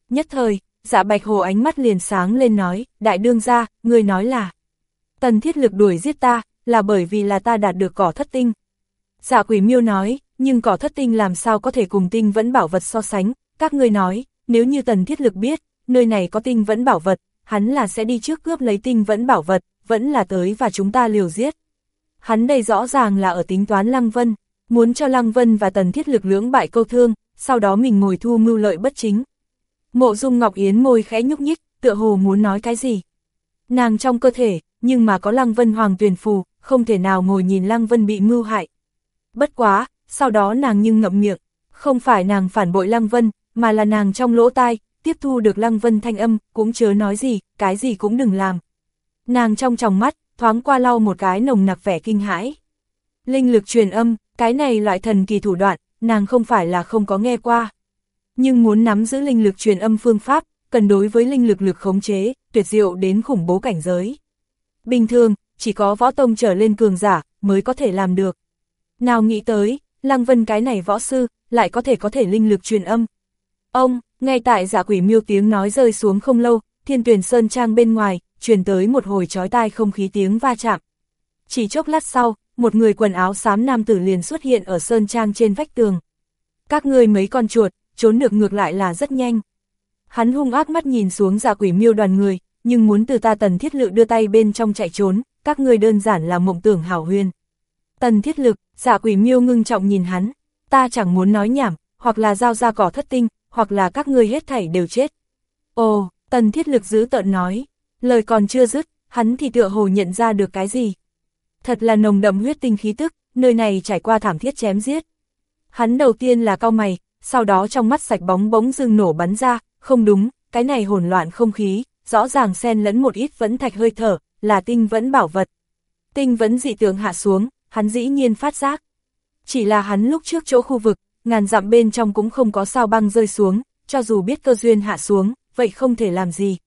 Nhất thời, dạ Bạch Hồ ánh mắt liền sáng lên nói, đại đương gia, người nói là, tần thiết lực đuổi giết ta, là bởi vì là ta đạt được cỏ thất tinh. Dạ quỷ miêu nói, nhưng cỏ thất tinh làm sao có thể cùng tinh vẫn bảo vật so sánh, các ngươi nói, nếu như tần thiết lực biết, nơi này có tinh vẫn bảo vật, hắn là sẽ đi trước cướp lấy tinh vẫn bảo vật, vẫn là tới và chúng ta liều giết hắn đây rõ ràng là ở tính toán Lăng Vân, muốn cho Lăng Vân và Tần Thiết lực lưỡng bại câu thương, sau đó mình ngồi thu mưu lợi bất chính. Mộ dung Ngọc Yến môi khẽ nhúc nhích, tựa hồ muốn nói cái gì. Nàng trong cơ thể, nhưng mà có Lăng Vân Hoàng tuyển phù, không thể nào ngồi nhìn Lăng Vân bị mưu hại. Bất quá, sau đó nàng nhưng ngậm miệng, không phải nàng phản bội Lăng Vân, mà là nàng trong lỗ tai, tiếp thu được Lăng Vân thanh âm, cũng chớ nói gì, cái gì cũng đừng làm. Nàng trong tròng mắt, thoáng qua lau một cái nồng nặc vẻ kinh hãi. Linh lực truyền âm, cái này loại thần kỳ thủ đoạn, nàng không phải là không có nghe qua. Nhưng muốn nắm giữ linh lực truyền âm phương pháp, cần đối với linh lực lực khống chế, tuyệt diệu đến khủng bố cảnh giới. Bình thường, chỉ có võ tông trở lên cường giả, mới có thể làm được. Nào nghĩ tới, Lăng Vân cái này võ sư, lại có thể có thể linh lực truyền âm. Ông, ngay tại giả quỷ miêu tiếng nói rơi xuống không lâu, thiên tuyển sơn trang bên ngoài, truyền tới một hồi chói tai không khí tiếng va chạm. Chỉ chốc lát sau, một người quần áo xám nam tử liền xuất hiện ở sơn trang trên vách tường. Các ngươi mấy con chuột, trốn được ngược lại là rất nhanh. Hắn hung ác mắt nhìn xuống giả quỷ miêu đoàn người, nhưng muốn từ ta tần thiết lự đưa tay bên trong chạy trốn, các ngươi đơn giản là mộng tưởng hảo huyền. Tần thiết lực, giả quỷ miêu ngưng trọng nhìn hắn, ta chẳng muốn nói nhảm, hoặc là giao ra cỏ thất tinh, hoặc là các ngươi hết thảy đều chết. Ồ, tần thiết lực giữ tợn nói, lời còn chưa dứt, hắn thì tựa hồ nhận ra được cái gì. Thật là nồng đậm huyết tinh khí tức, nơi này trải qua thảm thiết chém giết. Hắn đầu tiên là cao mày, sau đó trong mắt sạch bóng bóng dưng nổ bắn ra, không đúng, cái này hỗn loạn không khí, rõ ràng xen lẫn một ít vẫn thạch hơi thở, là tinh vẫn bảo vật. Tinh vẫn dị tượng hạ xuống, hắn dĩ nhiên phát giác. Chỉ là hắn lúc trước chỗ khu vực, ngàn dặm bên trong cũng không có sao băng rơi xuống, cho dù biết cơ duyên hạ xuống, vậy không thể làm gì.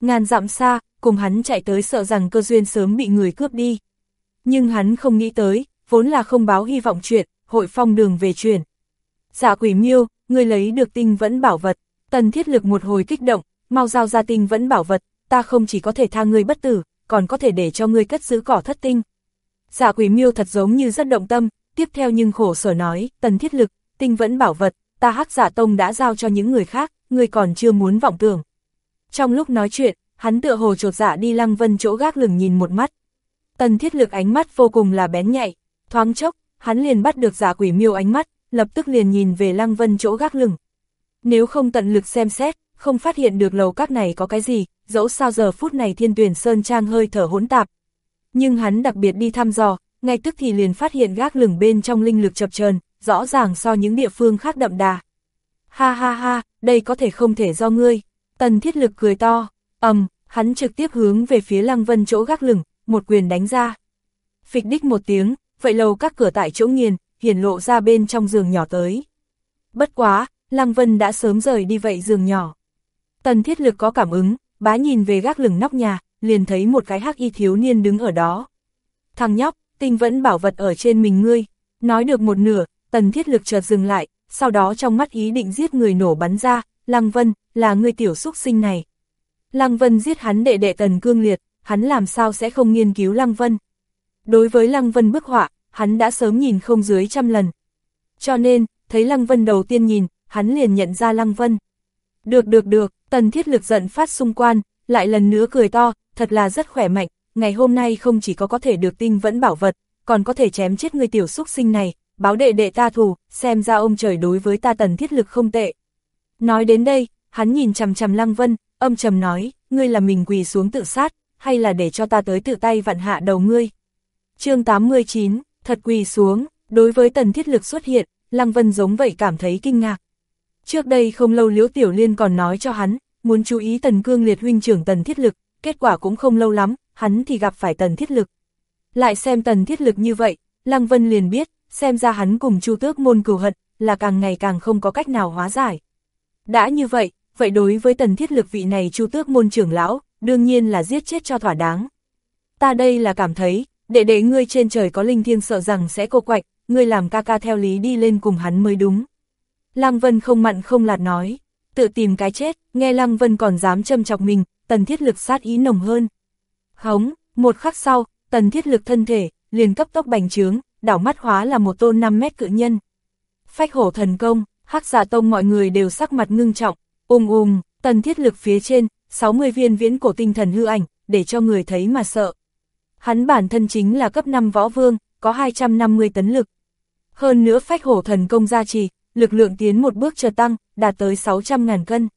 Ngàn dặm xa, cùng hắn chạy tới sợ rằng cơ duyên sớm bị người cướp đi. Nhưng hắn không nghĩ tới, vốn là không báo hy vọng chuyện, hội phong đường về chuyển. Giả dạ quỷ miêu, người lấy được tinh vẫn bảo vật, tần thiết lực một hồi kích động, mau giao ra tinh vẫn bảo vật, ta không chỉ có thể tha ngươi bất tử, còn có thể để cho ngươi cất giữ cỏ thất tinh. Giả quỷ miêu thật giống như rất động tâm, tiếp theo nhưng khổ sở nói, tần thiết lực, tinh vẫn bảo vật, ta hắc giả tông đã giao cho những người khác, người còn chưa muốn vọng tưởng. Trong lúc nói chuyện, hắn tựa hồ trột dạ đi lăng vân chỗ gác lửng nhìn một mắt. Tần thiết lực ánh mắt vô cùng là bén nhạy, thoáng chốc, hắn liền bắt được giả quỷ miêu ánh mắt, lập tức liền nhìn về lăng vân chỗ gác lửng. Nếu không tận lực xem xét, không phát hiện được lầu các này có cái gì, dẫu sao giờ phút này thiên tuyển sơn trang hơi thở hỗn tạp. Nhưng hắn đặc biệt đi thăm dò, ngay tức thì liền phát hiện gác lửng bên trong linh lực chập chờn rõ ràng so những địa phương khác đậm đà. Ha ha ha, đây có thể không thể do ngươi. Tần thiết lực cười to, ầm, hắn trực tiếp hướng về phía lăng vân chỗ gác lửng, một quyền đánh ra. Phịch đích một tiếng, vậy lầu các cửa tại chỗ nghiền, hiển lộ ra bên trong giường nhỏ tới. Bất quá, lăng vân đã sớm rời đi vậy giường nhỏ. Tần thiết lực có cảm ứng, bá nhìn về gác lửng nóc nhà, liền thấy một cái hắc y thiếu niên đứng ở đó. Thằng nhóc, tinh vẫn bảo vật ở trên mình ngươi. Nói được một nửa, tần thiết lực chợt dừng lại, sau đó trong mắt ý định giết người nổ bắn ra, Lăng Vân, là người tiểu xúc sinh này. Lăng Vân giết hắn đệ đệ tần cương liệt, hắn làm sao sẽ không nghiên cứu Lăng Vân. Đối với Lăng Vân bức họa, hắn đã sớm nhìn không dưới trăm lần. Cho nên, thấy Lăng Vân đầu tiên nhìn, hắn liền nhận ra Lăng Vân. Được được được, tần thiết lực giận phát xung quan, lại lần nữa cười to, thật là rất khỏe mạnh, ngày hôm nay không chỉ có có thể được tinh vẫn bảo vật, còn có thể chém chết người tiểu xúc sinh này, báo đệ đệ ta thù, xem ra ông trời đối với ta tần thiết lực không tệ. Nói đến đây, hắn nhìn chằm chằm Lăng Vân, âm trầm nói, ngươi là mình quỳ xuống tự sát, hay là để cho ta tới tự tay vặn hạ đầu ngươi. chương 89, thật quỳ xuống, đối với tần thiết lực xuất hiện, Lăng Vân giống vậy cảm thấy kinh ngạc. Trước đây không lâu Liễu Tiểu Liên còn nói cho hắn, muốn chú ý tần cương liệt huynh trưởng tần thiết lực, kết quả cũng không lâu lắm, hắn thì gặp phải tần thiết lực. Lại xem tần thiết lực như vậy, Lăng Vân liền biết, xem ra hắn cùng Chu Tước môn cừu hận, là càng ngày càng không có cách nào hóa giải. Đã như vậy, vậy đối với tần thiết lực vị này Chu Tước môn trưởng lão, đương nhiên là giết chết cho thỏa đáng. Ta đây là cảm thấy, đệ đệ ngươi trên trời có linh thiêng sợ rằng sẽ cô quạch, ngươi làm ca ca theo lý đi lên cùng hắn mới đúng. Lăng Vân không mặn không lạt nói, tự tìm cái chết, nghe Lăng Vân còn dám châm chọc mình, tần thiết lực sát ý nồng hơn. Hống, một khắc sau, tần thiết lực thân thể, liền cấp tốc bành trướng, đảo mắt hóa là một tôn 5 mét cự nhân. Phách hổ thần công, hắc giả tông mọi người đều sắc mặt ngưng trọng, ung ung, tần thiết lực phía trên, 60 viên viễn cổ tinh thần hư ảnh, để cho người thấy mà sợ. Hắn bản thân chính là cấp 5 võ vương, có 250 tấn lực. Hơn nữa phách hổ thần công gia trì, lực lượng tiến một bước chờ tăng, đạt tới 600.000 cân.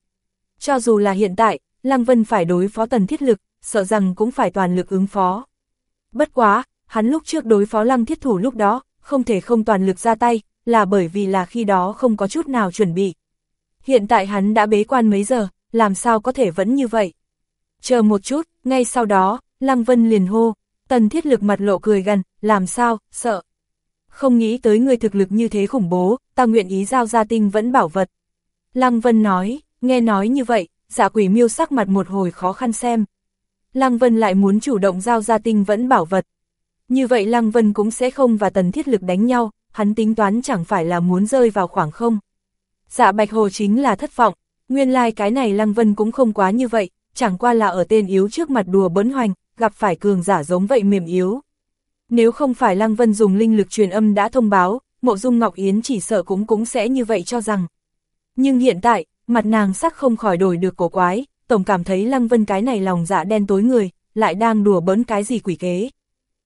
Cho dù là hiện tại, Lăng Vân phải đối phó tần thiết lực, sợ rằng cũng phải toàn lực ứng phó. Bất quá, hắn lúc trước đối phó Lăng thiết thủ lúc đó, không thể không toàn lực ra tay, là bởi vì là khi đó không có chút nào chuẩn bị. Hiện tại hắn đã bế quan mấy giờ, làm sao có thể vẫn như vậy. Chờ một chút, ngay sau đó, Lăng Vân liền hô, tần thiết lực mặt lộ cười gần, làm sao, sợ. Không nghĩ tới người thực lực như thế khủng bố, ta nguyện ý giao ra tinh vẫn bảo vật. Lăng Vân nói, nghe nói như vậy, giả quỷ miêu sắc mặt một hồi khó khăn xem. Lăng Vân lại muốn chủ động giao ra tinh vẫn bảo vật. Như vậy Lăng Vân cũng sẽ không và tần thiết lực đánh nhau, hắn tính toán chẳng phải là muốn rơi vào khoảng không. Dạ Bạch Hồ chính là thất vọng, nguyên lai like cái này Lăng Vân cũng không quá như vậy, chẳng qua là ở tên yếu trước mặt đùa bấn hoành, gặp phải cường giả giống vậy mềm yếu. Nếu không phải Lăng Vân dùng linh lực truyền âm đã thông báo, mộ dung Ngọc Yến chỉ sợ cũng cũng sẽ như vậy cho rằng. Nhưng hiện tại, mặt nàng sắc không khỏi đổi được cổ quái, tổng cảm thấy Lăng Vân cái này lòng dạ đen tối người, lại đang đùa bỡn cái gì quỷ kế.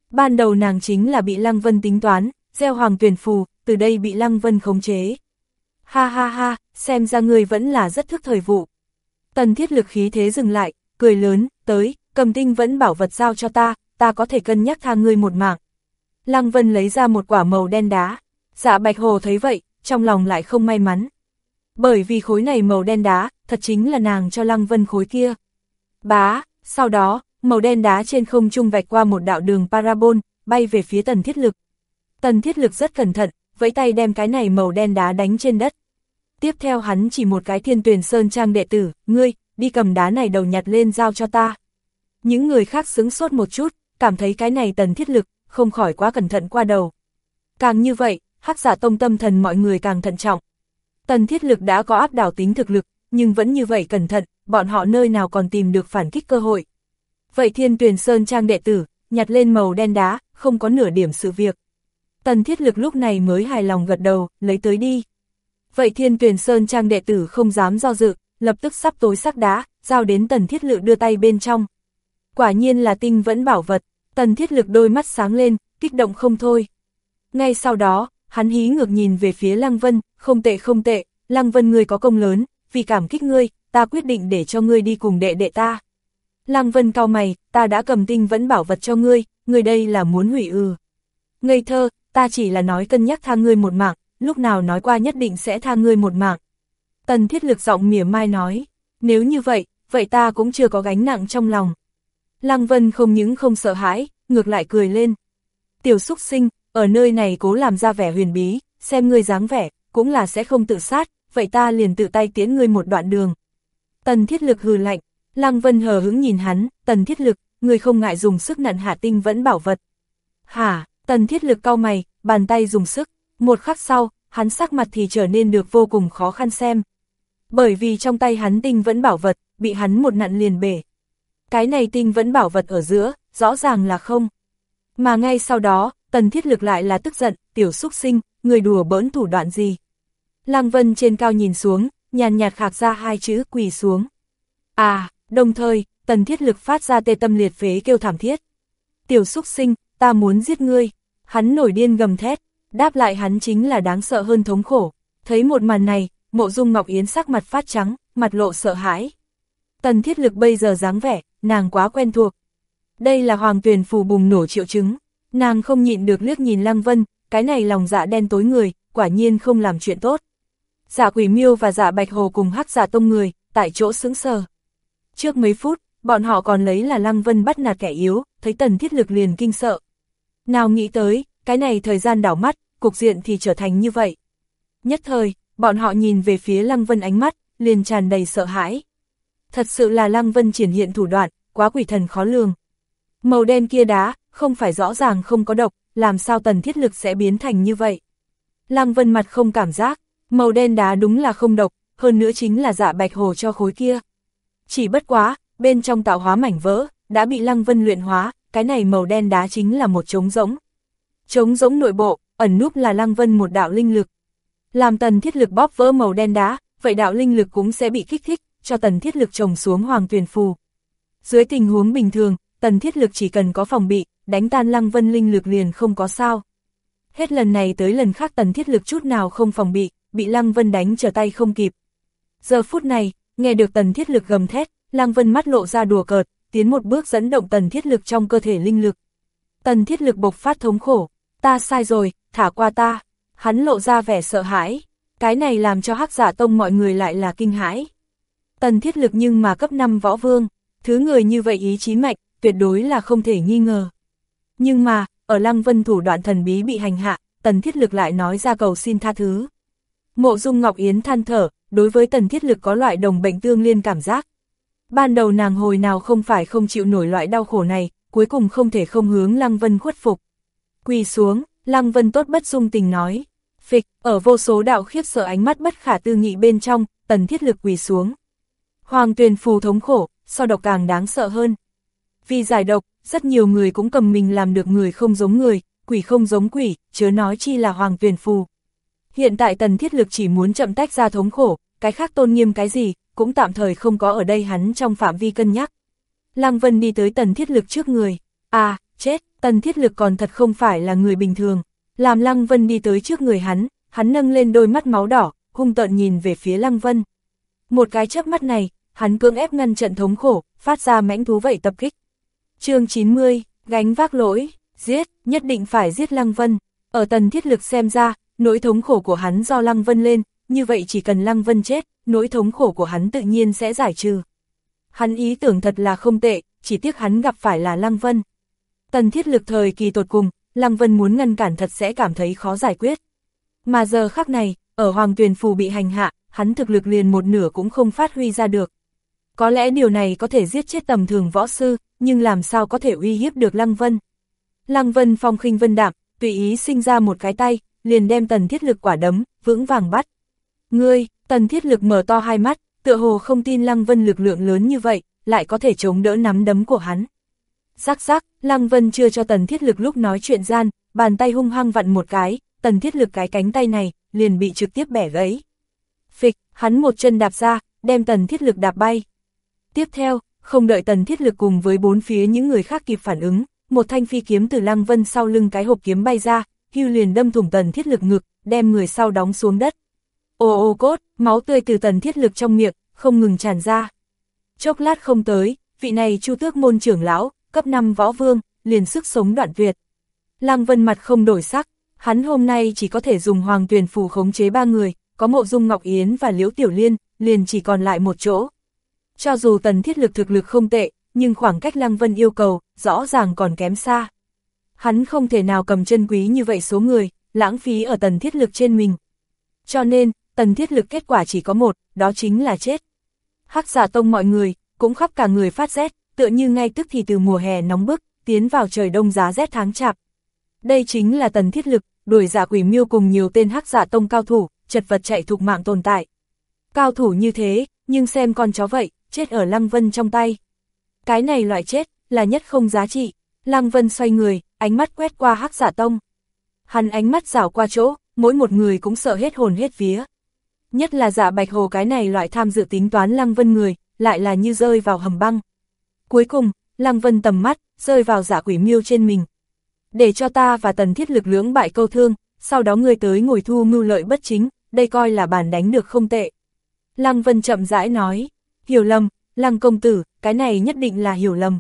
Ban đầu nàng chính là bị Lăng Vân tính toán, gieo hoàng tuyển phù, từ đây bị Lăng Vân khống chế. Ha ha ha, xem ra người vẫn là rất thức thời vụ. Tần thiết lực khí thế dừng lại, cười lớn, tới, cầm tinh vẫn bảo vật giao cho ta, ta có thể cân nhắc tha ngươi một mạng. Lăng Vân lấy ra một quả màu đen đá, dạ bạch hồ thấy vậy, trong lòng lại không may mắn. Bởi vì khối này màu đen đá, thật chính là nàng cho Lăng Vân khối kia. Bá, sau đó, màu đen đá trên không trung vạch qua một đạo đường parabol, bay về phía tần thiết lực. Tần thiết lực rất cẩn thận, vẫy tay đem cái này màu đen đá đánh trên đất. Tiếp theo hắn chỉ một cái thiên tuyển sơn trang đệ tử, ngươi, đi cầm đá này đầu nhặt lên giao cho ta. Những người khác xứng sốt một chút, cảm thấy cái này tần thiết lực, không khỏi quá cẩn thận qua đầu. Càng như vậy, hắc giả tông tâm thần mọi người càng thận trọng. Tần thiết lực đã có áp đảo tính thực lực, nhưng vẫn như vậy cẩn thận, bọn họ nơi nào còn tìm được phản kích cơ hội. Vậy thiên tuyển sơn trang đệ tử, nhặt lên màu đen đá, không có nửa điểm sự việc. Tần thiết lực lúc này mới hài lòng gật đầu, lấy tới đi. Vậy thiên tuyển sơn trang đệ tử không dám do dự, lập tức sắp tối sắc đá, giao đến tần thiết Lực đưa tay bên trong. Quả nhiên là tinh vẫn bảo vật, tần thiết lực đôi mắt sáng lên, kích động không thôi. Ngay sau đó, hắn hí ngược nhìn về phía Lăng Vân, không tệ không tệ, Lăng Vân ngươi có công lớn, vì cảm kích ngươi, ta quyết định để cho ngươi đi cùng đệ đệ ta. Lăng Vân cao mày, ta đã cầm tinh vẫn bảo vật cho ngươi, ngươi đây là muốn hủy ư. Ngây thơ, ta chỉ là nói cân nhắc tha ngươi một mạng, lúc nào nói qua nhất định sẽ tha ngươi một mạng. Tần thiết lực giọng mỉa mai nói, nếu như vậy, vậy ta cũng chưa có gánh nặng trong lòng. Lăng Vân không những không sợ hãi, ngược lại cười lên. Tiểu xúc sinh, ở nơi này cố làm ra vẻ huyền bí, xem ngươi dáng vẻ, cũng là sẽ không tự sát, vậy ta liền tự tay tiến ngươi một đoạn đường. Tần thiết lực hừ lạnh, Lăng Vân hờ hững nhìn hắn, tần thiết lực, ngươi không ngại dùng sức nặn hạ tinh vẫn bảo vật. Hả, tần thiết lực cau mày, bàn tay dùng sức, một khắc sau, hắn sắc mặt thì trở nên được vô cùng khó khăn xem. Bởi vì trong tay hắn tinh vẫn bảo vật, bị hắn một nặn liền bể. Cái này tinh vẫn bảo vật ở giữa, rõ ràng là không. Mà ngay sau đó, tần thiết lực lại là tức giận, tiểu xúc sinh, người đùa bỡn thủ đoạn gì. Lăng Vân trên cao nhìn xuống, nhàn nhạt khạc ra hai chữ quỳ xuống. À, đồng thời, tần thiết lực phát ra tê tâm liệt phế kêu thảm thiết. Tiểu xúc sinh, ta muốn giết ngươi. Hắn nổi điên gầm thét, đáp lại hắn chính là đáng sợ hơn thống khổ. Thấy một màn này, mộ dung Ngọc Yến sắc mặt phát trắng, mặt lộ sợ hãi. Tần thiết lực bây giờ dáng vẻ, nàng quá quen thuộc. Đây là hoàng tuyển phù bùng nổ triệu chứng. Nàng không nhịn được liếc nhìn Lăng Vân, cái này lòng dạ đen tối người, quả nhiên không làm chuyện tốt. Dạ quỷ miêu và dạ bạch hồ cùng hắc dạ tông người, tại chỗ sững sờ. Trước mấy phút, bọn họ còn lấy là Lăng Vân bắt nạt kẻ yếu, thấy tần thiết lực liền kinh sợ. Nào nghĩ tới, cái này thời gian đảo mắt, cục diện thì trở thành như vậy. Nhất thời, bọn họ nhìn về phía Lăng Vân ánh mắt, liền tràn đầy sợ hãi. Thật sự là Lăng Vân triển hiện thủ đoạn, quá quỷ thần khó lường. Màu đen kia đá, không phải rõ ràng không có độc, làm sao tần thiết lực sẽ biến thành như vậy. Lăng Vân mặt không cảm giác, màu đen đá đúng là không độc, hơn nữa chính là dạ bạch hồ cho khối kia. Chỉ bất quá, bên trong tạo hóa mảnh vỡ, đã bị Lăng Vân luyện hóa, cái này màu đen đá chính là một trống rỗng. Trống rỗng nội bộ, ẩn núp là Lăng Vân một đạo linh lực. Làm tần thiết lực bóp vỡ màu đen đá, vậy đạo linh lực cũng sẽ bị kích thích, cho tần thiết lực trồng xuống hoàng tuyển phù. Dưới tình huống bình thường, tần thiết lực chỉ cần có phòng bị, đánh tan lăng vân linh lực liền không có sao. Hết lần này tới lần khác tần thiết lực chút nào không phòng bị, bị Lăng Vân đánh trở tay không kịp. Giờ phút này, nghe được tần thiết lực gầm thét, Lăng Vân mắt lộ ra đùa cợt, tiến một bước dẫn động tần thiết lực trong cơ thể linh lực. Tần thiết lực bộc phát thống khổ, ta sai rồi, thả qua ta. Hắn lộ ra vẻ sợ hãi, cái này làm cho hắc giả tông mọi người lại là kinh hãi. Tần thiết lực nhưng mà cấp 5 võ vương, thứ người như vậy ý chí mạnh, tuyệt đối là không thể nghi ngờ. Nhưng mà, ở Lăng Vân thủ đoạn thần bí bị hành hạ, tần thiết lực lại nói ra cầu xin tha thứ. Mộ dung Ngọc Yến than thở, đối với tần thiết lực có loại đồng bệnh tương liên cảm giác. Ban đầu nàng hồi nào không phải không chịu nổi loại đau khổ này, cuối cùng không thể không hướng Lăng Vân khuất phục. Quỳ xuống, Lăng Vân tốt bất dung tình nói. Phịch, ở vô số đạo khiếp sợ ánh mắt bất khả tư nghị bên trong, tần thiết lực quỳ xuống. Hoàng tuyền phù thống khổ, so độc càng đáng sợ hơn. Vì giải độc, rất nhiều người cũng cầm mình làm được người không giống người, quỷ không giống quỷ, chớ nói chi là hoàng viền phù. Hiện tại tần thiết lực chỉ muốn chậm tách ra thống khổ, cái khác tôn nghiêm cái gì, cũng tạm thời không có ở đây hắn trong phạm vi cân nhắc. Lăng Vân đi tới tần thiết lực trước người. À, chết, tần thiết lực còn thật không phải là người bình thường. Làm Lăng Vân đi tới trước người hắn, hắn nâng lên đôi mắt máu đỏ, hung tợn nhìn về phía Lăng Vân. Một cái chớp mắt này, hắn cưỡng ép ngăn trận thống khổ, phát ra mãnh thú vậy tập kích chương 90, gánh vác lỗi, giết, nhất định phải giết Lăng Vân. Ở tần thiết lực xem ra, nỗi thống khổ của hắn do Lăng Vân lên, như vậy chỉ cần Lăng Vân chết, nỗi thống khổ của hắn tự nhiên sẽ giải trừ. Hắn ý tưởng thật là không tệ, chỉ tiếc hắn gặp phải là Lăng Vân. Tần thiết lực thời kỳ tột cùng, Lăng Vân muốn ngăn cản thật sẽ cảm thấy khó giải quyết. Mà giờ khắc này, ở Hoàng Tuyền Phù bị hành hạ, hắn thực lực liền một nửa cũng không phát huy ra được. Có lẽ điều này có thể giết chết tầm thường võ sư, nhưng làm sao có thể uy hiếp được Lăng Vân. Lăng Vân phong khinh vân đạm, tùy ý sinh ra một cái tay, liền đem tần thiết lực quả đấm, vững vàng bắt. Ngươi, tần thiết lực mở to hai mắt, tựa hồ không tin Lăng Vân lực lượng lớn như vậy, lại có thể chống đỡ nắm đấm của hắn. Rắc rắc, Lăng Vân chưa cho tần thiết lực lúc nói chuyện gian, bàn tay hung hăng vặn một cái, tần thiết lực cái cánh tay này, liền bị trực tiếp bẻ gãy. Phịch, hắn một chân đạp ra, đem tần thiết lực đạp bay. Tiếp theo, không đợi tần thiết lực cùng với bốn phía những người khác kịp phản ứng, một thanh phi kiếm từ Lăng Vân sau lưng cái hộp kiếm bay ra, hưu liền đâm thủng tần thiết lực ngực, đem người sau đóng xuống đất. Ô ô cốt, máu tươi từ tần thiết lực trong miệng, không ngừng tràn ra. Chốc lát không tới, vị này chu tước môn trưởng lão, cấp 5 võ vương, liền sức sống đoạn tuyệt. Lăng Vân mặt không đổi sắc, hắn hôm nay chỉ có thể dùng hoàng tuyển phù khống chế ba người, có mộ dung Ngọc Yến và Liễu Tiểu Liên, liền chỉ còn lại một chỗ. Cho dù tần thiết lực thực lực không tệ, nhưng khoảng cách Lăng Vân yêu cầu, rõ ràng còn kém xa. Hắn không thể nào cầm chân quý như vậy số người, lãng phí ở tần thiết lực trên mình. Cho nên, tần thiết lực kết quả chỉ có một, đó chính là chết. Hắc giả tông mọi người, cũng khắp cả người phát rét, tựa như ngay tức thì từ mùa hè nóng bức, tiến vào trời đông giá rét tháng chạp. Đây chính là tần thiết lực, đuổi giả quỷ miêu cùng nhiều tên hắc giả tông cao thủ, chật vật chạy thục mạng tồn tại. Cao thủ như thế, nhưng xem con chó vậy, chết ở Lăng Vân trong tay. Cái này loại chết, là nhất không giá trị. Lăng Vân xoay người, ánh mắt quét qua hắc giả tông. Hắn ánh mắt rảo qua chỗ, mỗi một người cũng sợ hết hồn hết vía. Nhất là giả bạch hồ cái này loại tham dự tính toán Lăng Vân người, lại là như rơi vào hầm băng. Cuối cùng, Lăng Vân tầm mắt, rơi vào giả quỷ miêu trên mình. Để cho ta và tần thiết lực lưỡng bại câu thương, sau đó ngươi tới ngồi thu mưu lợi bất chính, đây coi là bàn đánh được không tệ. Lăng Vân chậm rãi nói, hiểu lầm, Lăng công tử, cái này nhất định là hiểu lầm.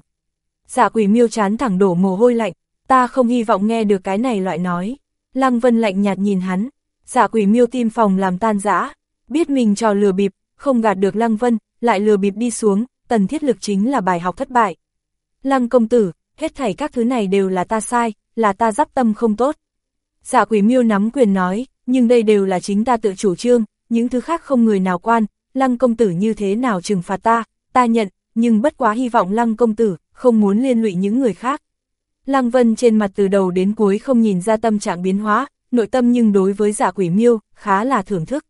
Giả quỷ miêu chán thẳng đổ mồ hôi lạnh, ta không hy vọng nghe được cái này loại nói. Lăng Vân lạnh nhạt nhìn hắn, giả quỷ miêu tim phòng làm tan rã, biết mình trò lừa bịp, không gạt được Lăng Vân, lại lừa bịp đi xuống, tần thiết lực chính là bài học thất bại. Lăng công tử, hết thảy các thứ này đều là ta sai, là ta giáp tâm không tốt. Dạ quỷ miêu nắm quyền nói, nhưng đây đều là chính ta tự chủ trương, những thứ khác không người nào quan, lăng công tử như thế nào trừng phạt ta, ta nhận, nhưng bất quá hy vọng lăng công tử, không muốn liên lụy những người khác. Lăng Vân trên mặt từ đầu đến cuối không nhìn ra tâm trạng biến hóa, nội tâm nhưng đối với giả quỷ miêu, khá là thưởng thức.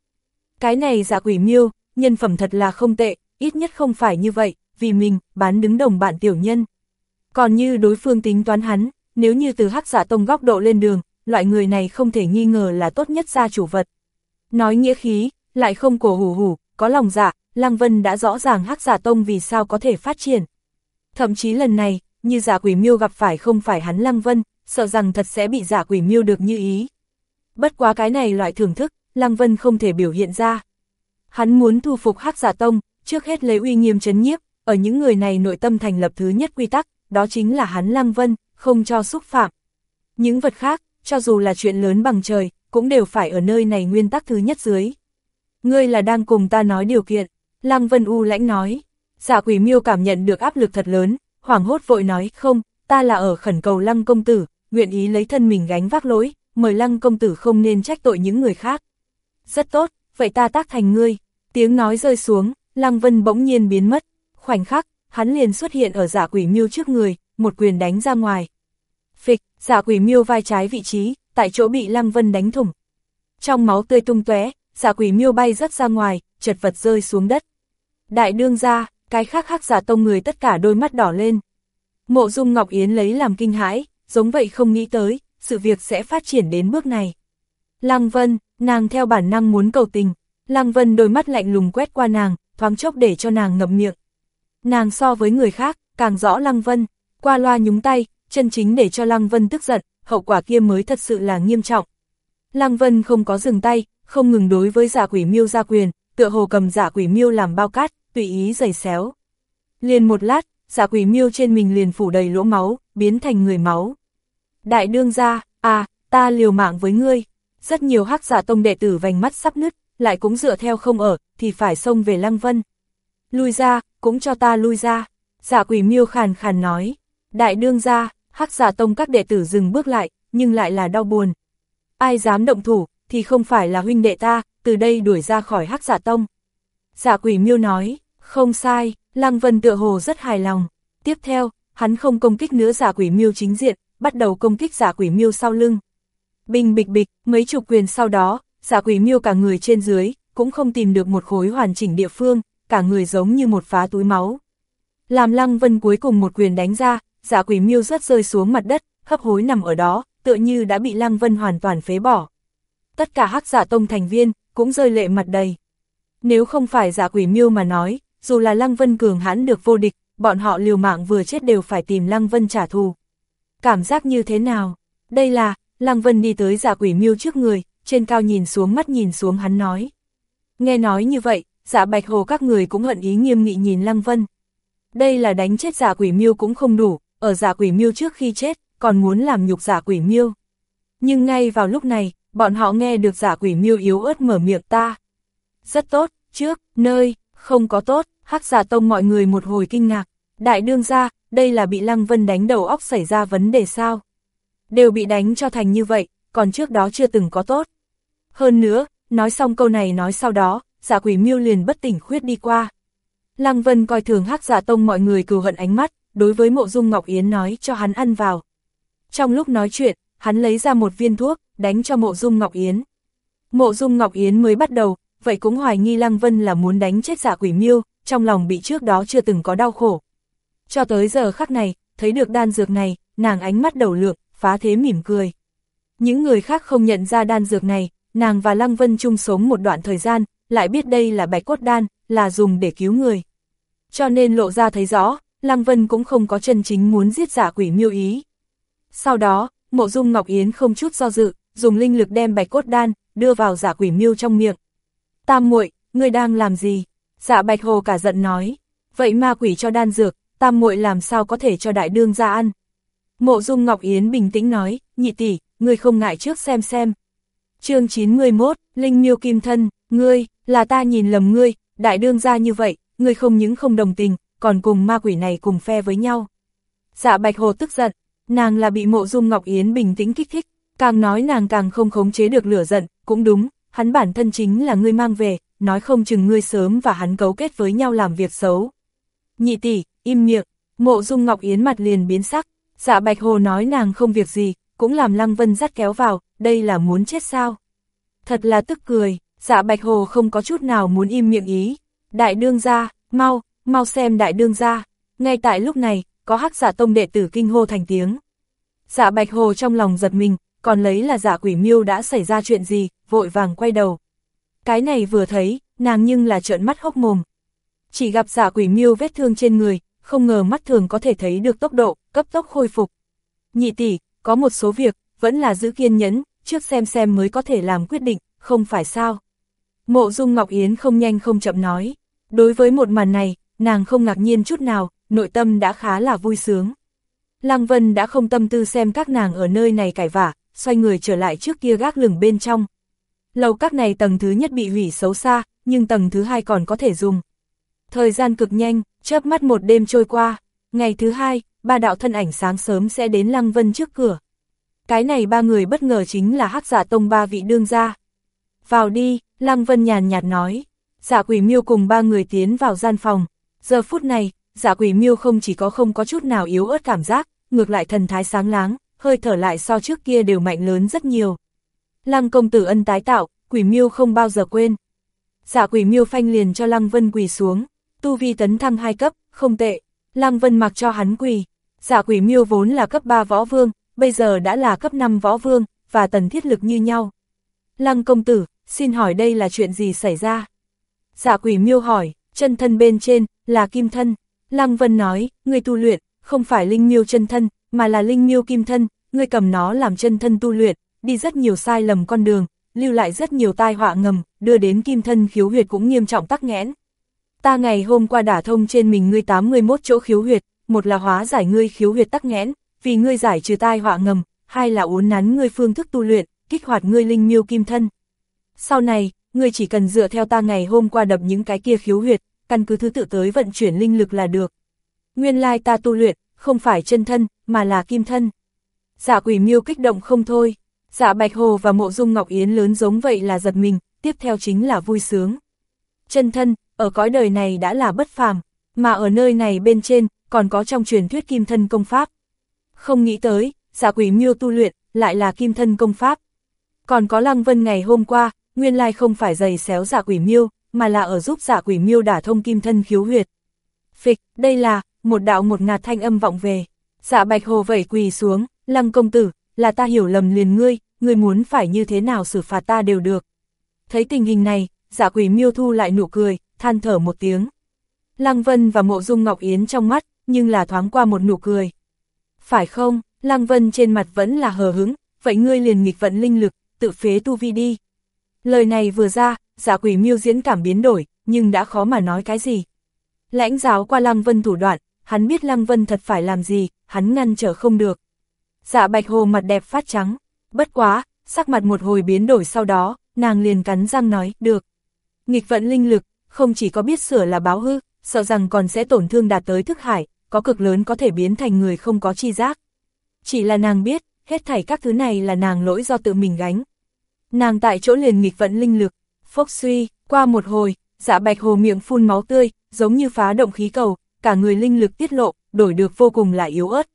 Cái này giả quỷ miêu, nhân phẩm thật là không tệ, ít nhất không phải như vậy, vì mình, bán đứng đồng bạn tiểu nhân. Còn như đối phương tính toán hắn, nếu như từ hắc giả tông góc độ lên đường, loại người này không thể nghi ngờ là tốt nhất gia chủ vật. Nói nghĩa khí, lại không cổ hủ hủ, có lòng dạ, Lăng Vân đã rõ ràng hắc giả tông vì sao có thể phát triển. Thậm chí lần này, như giả quỷ miêu gặp phải không phải hắn Lăng Vân, sợ rằng thật sẽ bị giả quỷ miêu được như ý. Bất quá cái này loại thưởng thức, Lăng Vân không thể biểu hiện ra. Hắn muốn thu phục hắc giả tông, trước hết lấy uy nghiêm chấn nhiếp, ở những người này nội tâm thành lập thứ nhất quy tắc, đó chính là hắn Lăng Vân, không cho xúc phạm. Những vật khác, cho dù là chuyện lớn bằng trời, cũng đều phải ở nơi này nguyên tắc thứ nhất dưới. Ngươi là đang cùng ta nói điều kiện, Lăng Vân U lãnh nói. Dạ quỷ miêu cảm nhận được áp lực thật lớn, hoảng hốt vội nói, không, ta là ở khẩn cầu Lăng công tử, nguyện ý lấy thân mình gánh vác lỗi, mời Lăng công tử không nên trách tội những người khác. Rất tốt, vậy ta tác thành ngươi. Tiếng nói rơi xuống, Lăng Vân bỗng nhiên biến mất, khoảnh khắc, hắn liền xuất hiện ở giả quỷ miêu trước người, một quyền đánh ra ngoài. Phịch, giả quỷ miêu vai trái vị trí, tại chỗ bị Lăng Vân đánh thủng. Trong máu tươi tung tóe, giả quỷ miêu bay rất ra ngoài, chật vật rơi xuống đất. Đại đương ra, cái khác hắc giả tông người tất cả đôi mắt đỏ lên. Mộ dung Ngọc Yến lấy làm kinh hãi, giống vậy không nghĩ tới, sự việc sẽ phát triển đến bước này. Lăng Vân, nàng theo bản năng muốn cầu tình, Lăng Vân đôi mắt lạnh lùng quét qua nàng, thoáng chốc để cho nàng ngậm miệng. Nàng so với người khác, càng rõ Lăng Vân, qua loa nhúng tay, chân chính để cho Lăng Vân tức giận, hậu quả kia mới thật sự là nghiêm trọng. Lăng Vân không có dừng tay, không ngừng đối với giả quỷ miêu ra quyền, tựa hồ cầm giả quỷ miêu làm bao cát, tùy ý giày xéo. Liền một lát, giả quỷ miêu trên mình liền phủ đầy lỗ máu, biến thành người máu. Đại đương ra, à, ta liều mạng với ngươi. Rất nhiều hắc giả tông đệ tử vành mắt sắp nứt, lại cũng dựa theo không ở, thì phải xông về Lăng Vân. Lui ra, cũng cho ta lui ra. Giả quỷ miêu khàn khàn nói. Đại đương ra, hắc giả tông các đệ tử dừng bước lại, nhưng lại là đau buồn. Ai dám động thủ, thì không phải là huynh đệ ta, từ đây đuổi ra khỏi hắc giả tông. Giả quỷ miêu nói, không sai, Lăng Vân tựa hồ rất hài lòng. Tiếp theo, hắn không công kích nữa giả quỷ miêu chính diện, bắt đầu công kích giả quỷ miêu sau lưng. Bình bịch bịch, mấy chục quyền sau đó, giả quỷ miêu cả người trên dưới, cũng không tìm được một khối hoàn chỉnh địa phương, cả người giống như một phá túi máu. Làm Lăng Vân cuối cùng một quyền đánh ra, giả quỷ miêu rất rơi xuống mặt đất, hấp hối nằm ở đó, tựa như đã bị Lăng Vân hoàn toàn phế bỏ. Tất cả hắc giả tông thành viên, cũng rơi lệ mặt đầy. Nếu không phải giả quỷ miêu mà nói, dù là Lăng Vân cường hãn được vô địch, bọn họ liều mạng vừa chết đều phải tìm Lăng Vân trả thù. Cảm giác như thế nào? Đây là, Lăng Vân đi tới giả quỷ miêu trước người, trên cao nhìn xuống mắt nhìn xuống hắn nói. Nghe nói như vậy, giả bạch hồ các người cũng hận ý nghiêm nghị nhìn Lăng Vân. Đây là đánh chết giả quỷ miêu cũng không đủ, ở giả quỷ miêu trước khi chết, còn muốn làm nhục giả quỷ miêu. Nhưng ngay vào lúc này, bọn họ nghe được giả quỷ miêu yếu ớt mở miệng ta. Rất tốt, trước, nơi, không có tốt, hắc giả tông mọi người một hồi kinh ngạc. Đại đương ra, đây là bị Lăng Vân đánh đầu óc xảy ra vấn đề sao? Đều bị đánh cho thành như vậy, còn trước đó chưa từng có tốt. Hơn nữa, nói xong câu này nói sau đó, giả quỷ miêu liền bất tỉnh khuyết đi qua. Lăng Vân coi thường hắc giả tông mọi người cừu hận ánh mắt, đối với mộ dung Ngọc Yến nói cho hắn ăn vào. Trong lúc nói chuyện, hắn lấy ra một viên thuốc, đánh cho mộ dung Ngọc Yến. Mộ dung Ngọc Yến mới bắt đầu, vậy cũng hoài nghi Lăng Vân là muốn đánh chết giả quỷ miêu, trong lòng bị trước đó chưa từng có đau khổ. Cho tới giờ khắc này, thấy được đan dược này, nàng ánh mắt đầu lượng, phá thế mỉm cười. Những người khác không nhận ra đan dược này, nàng và Lăng Vân chung sống một đoạn thời gian, lại biết đây là bạch cốt đan, là dùng để cứu người. Cho nên lộ ra thấy rõ, Lăng Vân cũng không có chân chính muốn giết giả quỷ miêu ý. Sau đó, mộ dung Ngọc Yến không chút do dự, dùng linh lực đem bạch cốt đan, đưa vào giả quỷ miêu trong miệng. Tam muội, ngươi đang làm gì? Dạ bạch hồ cả giận nói. Vậy ma quỷ cho đan dược, tam muội làm sao có thể cho đại đương ra ăn? Mộ dung Ngọc Yến bình tĩnh nói, nhị tỷ, ngươi không ngại trước xem xem. chương 91, Linh miêu kim thân, ngươi, là ta nhìn lầm ngươi, đại đương ra như vậy, ngươi không những không đồng tình, còn cùng ma quỷ này cùng phe với nhau. Dạ bạch hồ tức giận, nàng là bị mộ dung Ngọc Yến bình tĩnh kích thích, càng nói nàng càng không khống chế được lửa giận, cũng đúng, hắn bản thân chính là ngươi mang về, nói không chừng ngươi sớm và hắn cấu kết với nhau làm việc xấu. Nhị tỷ, im miệng, mộ dung Ngọc Yến mặt liền biến sắc, dạ bạch hồ nói nàng không việc gì, cũng làm Lăng Vân dắt kéo vào, đây là muốn chết sao. Thật là tức cười, dạ bạch hồ không có chút nào muốn im miệng ý. Đại đương ra, mau, mau xem đại đương ra. Ngay tại lúc này, có hắc giả tông đệ tử kinh hô thành tiếng. Dạ bạch hồ trong lòng giật mình, còn lấy là giả quỷ miêu đã xảy ra chuyện gì, vội vàng quay đầu. Cái này vừa thấy, nàng nhưng là trợn mắt hốc mồm. Chỉ gặp giả quỷ miêu vết thương trên người, không ngờ mắt thường có thể thấy được tốc độ, cấp tốc khôi phục. Nhị tỷ, có một số việc, vẫn là giữ kiên nhẫn, trước xem xem mới có thể làm quyết định, không phải sao? Mộ Dung Ngọc Yến không nhanh không chậm nói. Đối với một màn này, nàng không ngạc nhiên chút nào, nội tâm đã khá là vui sướng. Lăng Vân đã không tâm tư xem các nàng ở nơi này cải vả, xoay người trở lại trước kia gác lửng bên trong. Lầu các này tầng thứ nhất bị hủy xấu xa, nhưng tầng thứ hai còn có thể dùng. Thời gian cực nhanh, chớp mắt một đêm trôi qua, ngày thứ hai, ba đạo thân ảnh sáng sớm sẽ đến Lăng Vân trước cửa. Cái này ba người bất ngờ chính là hắc giả tông ba vị đương gia. Vào đi, Lăng Vân nhàn nhạt nói. Giả quỷ miêu cùng ba người tiến vào gian phòng. Giờ phút này, giả quỷ miêu không chỉ có không có chút nào yếu ớt cảm giác, ngược lại thần thái sáng láng, hơi thở lại so trước kia đều mạnh lớn rất nhiều. Lăng công tử ân tái tạo, quỷ miêu không bao giờ quên. Giả quỷ miêu phanh liền cho Lăng Vân quỳ xuống, tu vi tấn thăng hai cấp, không tệ. Lăng Vân mặc cho hắn quỳ. Giả quỷ miêu vốn là cấp 3 võ vương, bây giờ đã là cấp 5 võ vương, và tần thiết lực như nhau. Lăng công tử, xin hỏi đây là chuyện gì xảy ra? Giả quỷ miêu hỏi, chân thân bên trên, là kim thân. Lăng Vân nói, người tu luyện, không phải linh miêu chân thân, mà là linh miêu kim thân, ngươi cầm nó làm chân thân tu luyện, đi rất nhiều sai lầm con đường, lưu lại rất nhiều tai họa ngầm, đưa đến kim thân khiếu huyệt cũng nghiêm trọng tắc nghẽn. Ta ngày hôm qua đả thông trên mình ngươi 81 chỗ khiếu huyệt, một là hóa giải ngươi khiếu huyệt tắc nghẽn, vì ngươi giải trừ tai họa ngầm, hai là uốn nắn ngươi phương thức tu luyện, kích hoạt ngươi linh miêu kim thân. Sau này, ngươi chỉ cần dựa theo ta ngày hôm qua đập những cái kia khiếu huyệt, căn cứ thứ tự tới vận chuyển linh lực là được. Nguyên lai ta tu luyện, không phải chân thân, mà là kim thân. Dạ quỷ miêu kích động không thôi, dạ bạch hồ và mộ dung ngọc yến lớn giống vậy là giật mình, tiếp theo chính là vui sướng. Chân thân, ở cõi đời này đã là bất phàm, mà ở nơi này bên trên, còn có trong truyền thuyết kim thân công pháp. Không nghĩ tới, giả quỷ miêu tu luyện, lại là kim thân công pháp. Còn có lăng vân ngày hôm qua, nguyên lai không phải giày xéo giả quỷ miêu, mà là ở giúp giả quỷ miêu đả thông kim thân khiếu huyệt. Phịch, đây là, một đạo một ngạt thanh âm vọng về. Dạ bạch hồ vẩy quỳ xuống, lăng công tử, là ta hiểu lầm liền ngươi, ngươi muốn phải như thế nào xử phạt ta đều được. Thấy tình hình này, dạ quỷ miêu thu lại nụ cười, than thở một tiếng. Lăng Vân và mộ dung Ngọc Yến trong mắt, nhưng là thoáng qua một nụ cười. Phải không, Lăng Vân trên mặt vẫn là hờ hứng, vậy ngươi liền nghịch vận linh lực, tự phế tu vi đi. Lời này vừa ra, dạ giả quỷ miêu diễn cảm biến đổi, nhưng đã khó mà nói cái gì. Lãnh giáo qua Lăng Vân thủ đoạn, hắn biết Lăng Vân thật phải làm gì, hắn ngăn trở không được. Dạ bạch hồ mặt đẹp phát trắng, bất quá, sắc mặt một hồi biến đổi sau đó, nàng liền cắn răng nói, được. Nghịch vận linh lực, không chỉ có biết sửa là báo hư, sợ rằng còn sẽ tổn thương đạt tới thức hải, có cực lớn có thể biến thành người không có chi giác. Chỉ là nàng biết, hết thảy các thứ này là nàng lỗi do tự mình gánh. Nàng tại chỗ liền nghịch vận linh lực, phốc suy, qua một hồi, dạ bạch hồ miệng phun máu tươi, giống như phá động khí cầu, cả người linh lực tiết lộ, đổi được vô cùng là yếu ớt.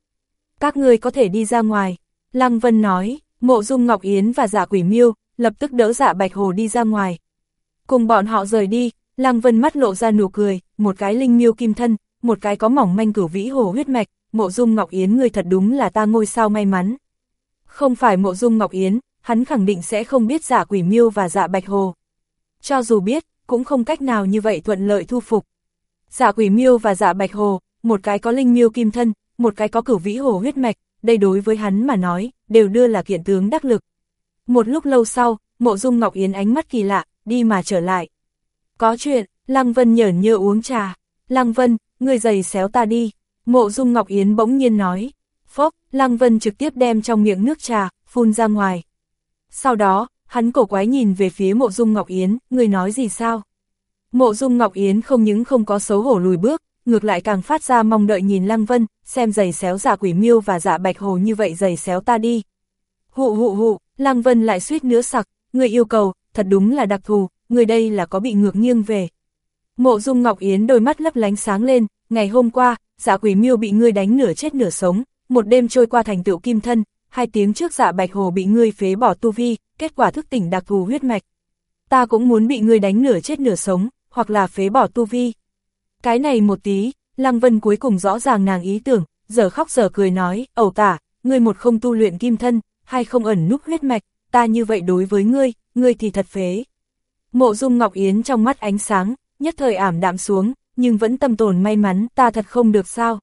Các người có thể đi ra ngoài, Lăng Vân nói, mộ dung Ngọc Yến và giả quỷ miêu, lập tức đỡ giả bạch hồ đi ra ngoài. Cùng bọn họ rời đi, Lăng Vân mắt lộ ra nụ cười, một cái linh miêu kim thân, một cái có mỏng manh cửu vĩ hồ huyết mạch, mộ dung Ngọc Yến người thật đúng là ta ngôi sao may mắn. Không phải mộ dung Ngọc Yến, hắn khẳng định sẽ không biết giả quỷ miêu và giả bạch hồ. Cho dù biết, cũng không cách nào như vậy thuận lợi thu phục. Giả quỷ miêu và dạ bạch hồ, một cái có linh miêu kim thân, một cái có cửu vĩ hồ huyết mạch, đây đối với hắn mà nói, đều đưa là kiện tướng đắc lực. Một lúc lâu sau, mộ dung Ngọc Yến ánh mắt kỳ lạ, đi mà trở lại. Có chuyện, Lăng Vân nhởn nhơ uống trà. Lăng Vân, người giày xéo ta đi. Mộ Dung Ngọc Yến bỗng nhiên nói. Phốc, Lăng Vân trực tiếp đem trong miệng nước trà, phun ra ngoài. Sau đó, hắn cổ quái nhìn về phía mộ Dung Ngọc Yến, người nói gì sao? Mộ Dung Ngọc Yến không những không có xấu hổ lùi bước, ngược lại càng phát ra mong đợi nhìn Lăng Vân, xem giày xéo giả quỷ miêu và giả bạch hồ như vậy giày xéo ta đi. Hụ hụ hụ, Lăng Vân lại suýt nữa sặc, người yêu cầu, thật đúng là đặc thù, người đây là có bị ngược nghiêng về. Mộ Dung Ngọc Yến đôi mắt lấp lánh sáng lên, ngày hôm qua, giả quỷ miêu bị ngươi đánh nửa chết nửa sống, một đêm trôi qua thành tựu kim thân, hai tiếng trước giả bạch hồ bị ngươi phế bỏ tu vi, kết quả thức tỉnh đặc thù huyết mạch. Ta cũng muốn bị ngươi đánh nửa chết nửa sống, hoặc là phế bỏ tu vi. Cái này một tí, Lăng Vân cuối cùng rõ ràng nàng ý tưởng, giờ khóc giờ cười nói, ẩu tả, ngươi một không tu luyện kim thân, hai không ẩn núp huyết mạch, ta như vậy đối với ngươi, ngươi thì thật phế. Mộ dung Ngọc Yến trong mắt ánh sáng, nhất thời ảm đạm xuống, nhưng vẫn tâm tồn may mắn, ta thật không được sao.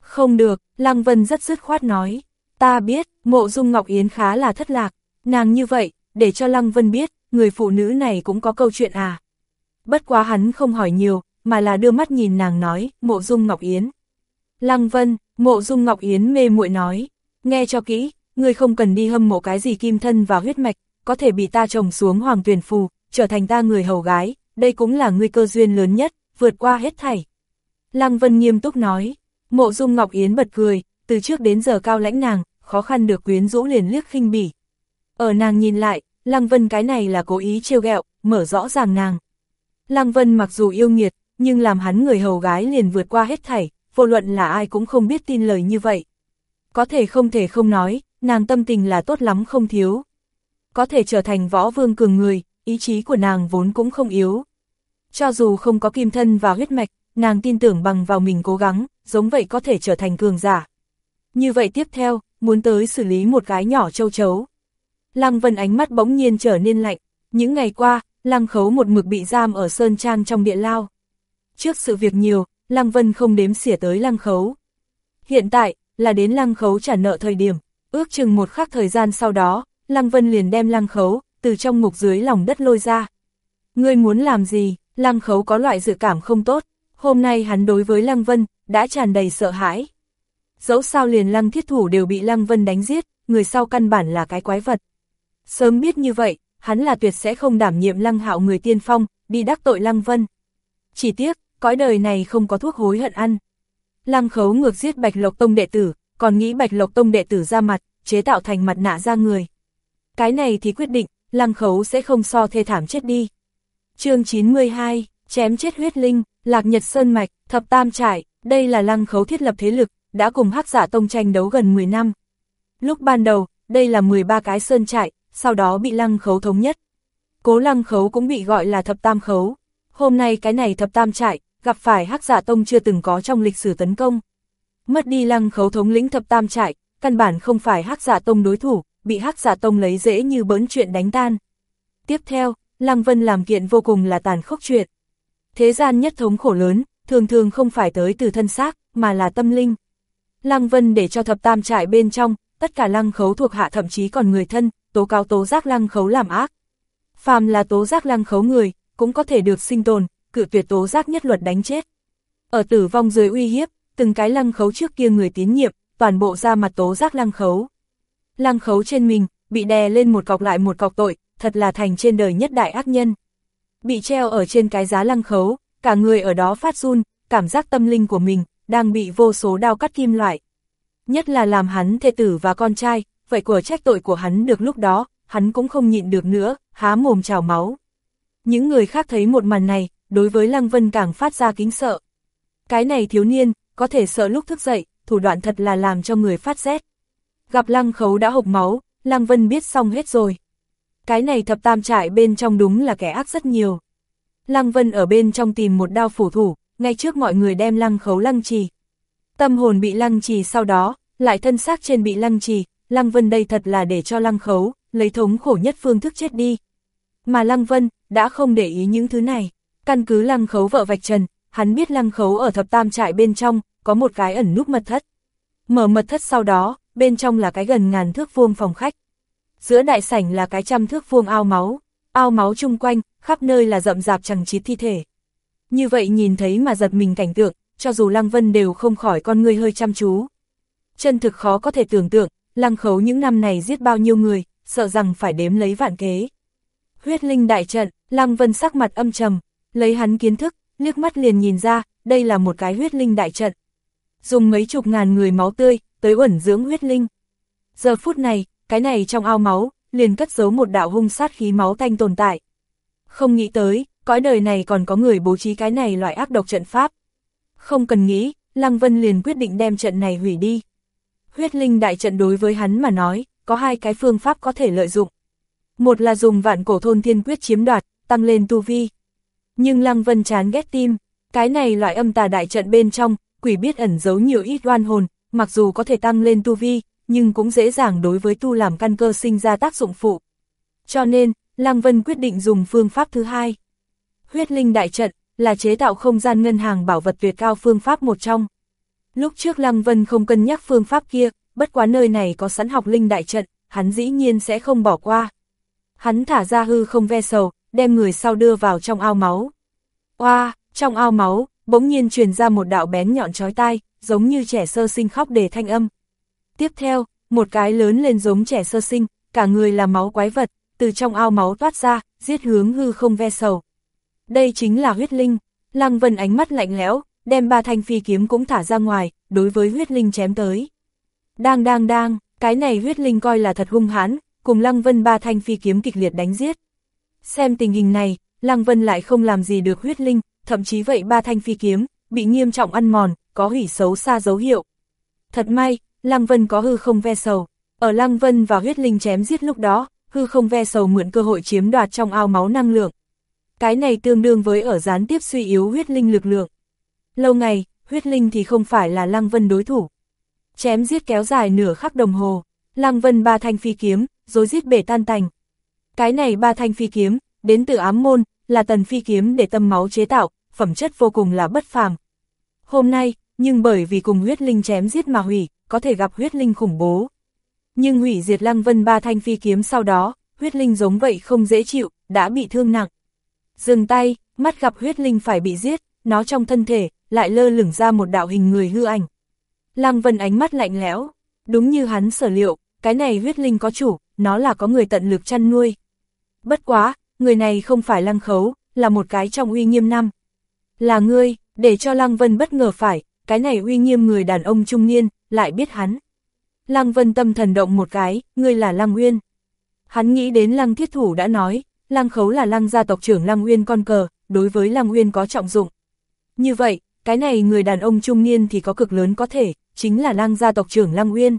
Không được, Lăng Vân rất dứt khoát nói. Ta biết, mộ dung Ngọc Yến khá là thất lạc, nàng như vậy, để cho Lăng Vân biết, người phụ nữ này cũng có câu chuyện à. Bất quá hắn không hỏi nhiều, mà là đưa mắt nhìn nàng nói, mộ dung Ngọc Yến. Lăng Vân, mộ dung Ngọc Yến mê muội nói, nghe cho kỹ, ngươi không cần đi hâm mộ cái gì kim thân và huyết mạch, có thể bị ta trồng xuống hoàng tuyển phù, trở thành ta người hầu gái, đây cũng là ngươi cơ duyên lớn nhất, vượt qua hết thảy. Lăng Vân nghiêm túc nói, mộ dung Ngọc Yến bật cười, từ trước đến giờ cao lãnh nàng, khó khăn được quyến rũ liền liếc khinh bỉ. Ở nàng nhìn lại, Lăng Vân cái này là cố ý trêu ghẹo, mở rõ ràng nàng. Lăng Vân mặc dù yêu nghiệt, nhưng làm hắn người hầu gái liền vượt qua hết thảy, vô luận là ai cũng không biết tin lời như vậy. Có thể không thể không nói, nàng tâm tình là tốt lắm không thiếu. Có thể trở thành võ vương cường người, ý chí của nàng vốn cũng không yếu. Cho dù không có kim thân và huyết mạch, nàng tin tưởng bằng vào mình cố gắng, giống vậy có thể trở thành cường giả. Như vậy tiếp theo, muốn tới xử lý một gái nhỏ châu chấu. Lăng Vân ánh mắt bỗng nhiên trở nên lạnh, những ngày qua, Lăng Khấu một mực bị giam ở Sơn Trang trong địa lao. Trước sự việc nhiều, Lăng Vân không đếm xỉa tới Lăng Khấu. Hiện tại, là đến Lăng Khấu trả nợ thời điểm, ước chừng một khắc thời gian sau đó, Lăng Vân liền đem Lăng Khấu, từ trong ngục dưới lòng đất lôi ra. Ngươi muốn làm gì, Lăng Khấu có loại dự cảm không tốt, hôm nay hắn đối với Lăng Vân, đã tràn đầy sợ hãi. Dẫu sao liền Lăng thiết thủ đều bị Lăng Vân đánh giết, người sau căn bản là cái quái vật. Sớm biết như vậy, hắn là tuyệt sẽ không đảm nhiệm Lăng Hạo người tiên phong, đi đắc tội Lăng Vân. Chỉ tiếc, cõi đời này không có thuốc hối hận ăn. Lăng khấu ngược giết Bạch Lộc Tông đệ tử, còn nghĩ Bạch Lộc Tông đệ tử ra mặt, chế tạo thành mặt nạ ra người. Cái này thì quyết định, Lăng khấu sẽ không so thê thảm chết đi. chương 92, chém chết huyết linh, lạc nhật sơn mạch, thập tam trải, đây là Lăng khấu thiết lập thế lực, đã cùng hắc giả tông tranh đấu gần 10 năm. Lúc ban đầu, đây là 13 cái sơn trại, sau đó bị Lăng khấu thống nhất. Cố Lăng khấu cũng bị gọi là thập tam khấu. Hôm nay cái này thập tam trại, gặp phải hắc giả tông chưa từng có trong lịch sử tấn công. Mất đi lăng khấu thống lĩnh thập tam trại, căn bản không phải hắc giả tông đối thủ, bị hắc giả tông lấy dễ như bỡn chuyện đánh tan. Tiếp theo, Lăng Vân làm kiện vô cùng là tàn khốc chuyện. Thế gian nhất thống khổ lớn, thường thường không phải tới từ thân xác, mà là tâm linh. Lăng Vân để cho thập tam trại bên trong, tất cả lăng khấu thuộc hạ thậm chí còn người thân, tố cáo tố giác lăng khấu làm ác. Phàm là tố giác lăng khấu người, cũng có thể được sinh tồn, cự tuyệt tố giác nhất luật đánh chết. Ở tử vong dưới uy hiếp, từng cái lăng khấu trước kia người tín nhiệm, toàn bộ ra mặt tố giác lăng khấu. Lăng khấu trên mình, bị đè lên một cọc lại một cọc tội, thật là thành trên đời nhất đại ác nhân. Bị treo ở trên cái giá lăng khấu, cả người ở đó phát run, cảm giác tâm linh của mình, đang bị vô số đao cắt kim loại. Nhất là làm hắn thê tử và con trai, vậy của trách tội của hắn được lúc đó, hắn cũng không nhịn được nữa, há mồm trào máu. Những người khác thấy một màn này, đối với Lăng Vân càng phát ra kính sợ. Cái này thiếu niên, có thể sợ lúc thức dậy, thủ đoạn thật là làm cho người phát rét. Gặp Lăng Khấu đã hộc máu, Lăng Vân biết xong hết rồi. Cái này thập tam trại bên trong đúng là kẻ ác rất nhiều. Lăng Vân ở bên trong tìm một đao phủ thủ, ngay trước mọi người đem Lăng Khấu lăng trì. Tâm hồn bị lăng trì sau đó, lại thân xác trên bị lăng trì, Lăng Vân đây thật là để cho Lăng Khấu, lấy thống khổ nhất phương thức chết đi. Mà Lăng Vân, đã không để ý những thứ này. Căn cứ lăng khấu vợ vạch trần, hắn biết lăng khấu ở thập tam trại bên trong, có một cái ẩn núp mật thất. Mở mật thất sau đó, bên trong là cái gần ngàn thước vuông phòng khách. Giữa đại sảnh là cái trăm thước vuông ao máu, ao máu chung quanh, khắp nơi là rậm rạp chẳng chít thi thể. Như vậy nhìn thấy mà giật mình cảnh tượng, cho dù Lăng Vân đều không khỏi con người hơi chăm chú. Chân thực khó có thể tưởng tượng, Lăng Khấu những năm này giết bao nhiêu người, sợ rằng phải đếm lấy vạn kế. Huyết linh đại trận, Lăng Vân sắc mặt âm trầm, lấy hắn kiến thức, liếc mắt liền nhìn ra, đây là một cái huyết linh đại trận. Dùng mấy chục ngàn người máu tươi, tới uẩn dưỡng huyết linh. Giờ phút này, cái này trong ao máu, liền cất giấu một đạo hung sát khí máu tanh tồn tại. Không nghĩ tới, cõi đời này còn có người bố trí cái này loại ác độc trận pháp. Không cần nghĩ, Lăng Vân liền quyết định đem trận này hủy đi. Huyết linh đại trận đối với hắn mà nói, có hai cái phương pháp có thể lợi dụng. Một là dùng vạn cổ thôn thiên quyết chiếm đoạt, tăng lên tu vi. Nhưng Lăng Vân chán ghét tim, cái này loại âm tà đại trận bên trong, quỷ biết ẩn giấu nhiều ít oan hồn, mặc dù có thể tăng lên tu vi, nhưng cũng dễ dàng đối với tu làm căn cơ sinh ra tác dụng phụ. Cho nên, Lăng Vân quyết định dùng phương pháp thứ hai. Huyết linh đại trận là chế tạo không gian ngân hàng bảo vật tuyệt cao phương pháp một trong. Lúc trước Lăng Vân không cân nhắc phương pháp kia, bất quá nơi này có sẵn học linh đại trận, hắn dĩ nhiên sẽ không bỏ qua. Hắn thả ra hư không ve sầu, đem người sau đưa vào trong ao máu. Oa, trong ao máu, bỗng nhiên truyền ra một đạo bén nhọn chói tai, giống như trẻ sơ sinh khóc để thanh âm. Tiếp theo, một cái lớn lên giống trẻ sơ sinh, cả người là máu quái vật, từ trong ao máu toát ra, giết hướng hư không ve sầu. Đây chính là huyết linh, Lăng Vân ánh mắt lạnh lẽo, đem ba thanh phi kiếm cũng thả ra ngoài, đối với huyết linh chém tới. Đang đang đang, cái này huyết linh coi là thật hung hãn, cùng Lăng Vân ba thanh phi kiếm kịch liệt đánh giết. Xem tình hình này, Lăng Vân lại không làm gì được huyết linh, thậm chí vậy ba thanh phi kiếm, bị nghiêm trọng ăn mòn, có hủy xấu xa dấu hiệu. Thật may, Lăng Vân có hư không ve sầu, ở Lăng Vân và huyết linh chém giết lúc đó, hư không ve sầu mượn cơ hội chiếm đoạt trong ao máu năng lượng. Cái này tương đương với ở gián tiếp suy yếu huyết linh lực lượng. Lâu ngày, huyết linh thì không phải là Lăng Vân đối thủ. Chém giết kéo dài nửa khắc đồng hồ, Lăng Vân ba thanh phi kiếm, rồi giết bể tan tành. Cái này ba thanh phi kiếm, đến từ ám môn, là tần phi kiếm để tâm máu chế tạo, phẩm chất vô cùng là bất phàm. Hôm nay, nhưng bởi vì cùng huyết linh chém giết mà hủy, có thể gặp huyết linh khủng bố. Nhưng hủy diệt lăng vân ba thanh phi kiếm sau đó, huyết linh giống vậy không dễ chịu, đã bị thương nặng. Dừng tay, mắt gặp huyết linh phải bị giết, nó trong thân thể, lại lơ lửng ra một đạo hình người hư ảnh. Lăng vân ánh mắt lạnh lẽo, đúng như hắn sở liệu, cái này huyết linh có chủ, nó là có người tận lực chăn nuôi. Bất quá, người này không phải lăng khấu, là một cái trong uy nghiêm năm. Là ngươi, để cho lăng vân bất ngờ phải, cái này uy nghiêm người đàn ông trung niên, lại biết hắn. Lăng vân tâm thần động một cái, ngươi là lăng uyên. Hắn nghĩ đến lăng thiết thủ đã nói, lăng khấu là lăng gia tộc trưởng lăng uyên con cờ, đối với lăng uyên có trọng dụng. Như vậy, cái này người đàn ông trung niên thì có cực lớn có thể, chính là lăng gia tộc trưởng lăng uyên.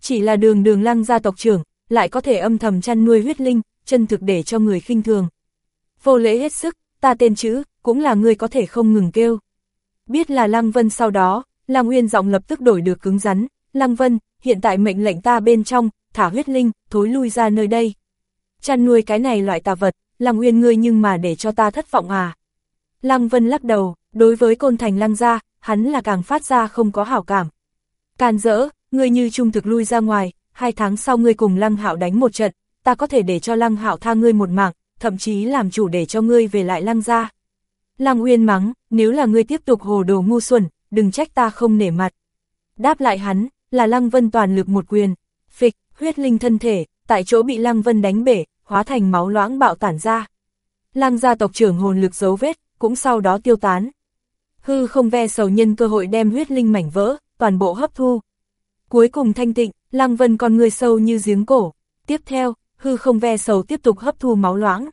Chỉ là đường đường lăng gia tộc trưởng, lại có thể âm thầm chăn nuôi huyết linh, chân thực để cho người khinh thường. Vô lễ hết sức, ta tên chữ, cũng là người có thể không ngừng kêu. Biết là Lăng Vân sau đó, Lăng Uyên giọng lập tức đổi được cứng rắn, Lăng Vân, hiện tại mệnh lệnh ta bên trong, thả huyết linh, thối lui ra nơi đây. Chăn nuôi cái này loại tà vật, Lăng Uyên ngươi nhưng mà để cho ta thất vọng à. Lăng Vân lắc đầu, đối với côn thành Lăng gia, hắn là càng phát ra không có hảo cảm. Càn dỡ, ngươi như trung thực lui ra ngoài, hai tháng sau ngươi cùng Lăng Hạo đánh một trận, ta có thể để cho Lăng Hạo tha ngươi một mạng, thậm chí làm chủ để cho ngươi về lại Lăng gia. Lăng Uyên mắng, nếu là ngươi tiếp tục hồ đồ ngu xuẩn, đừng trách ta không nể mặt. Đáp lại hắn, là Lăng Vân toàn lực một quyền, phịch, huyết linh thân thể, tại chỗ bị Lăng Vân đánh bể, hóa thành máu loãng bạo tản ra. Lăng gia tộc trưởng hồn lực dấu vết, cũng sau đó tiêu tán. Hư không ve sầu nhân cơ hội đem huyết linh mảnh vỡ, toàn bộ hấp thu. Cuối cùng thanh tịnh, Lăng Vân còn người sâu như giếng cổ. Tiếp theo, hư không ve sầu tiếp tục hấp thu máu loãng.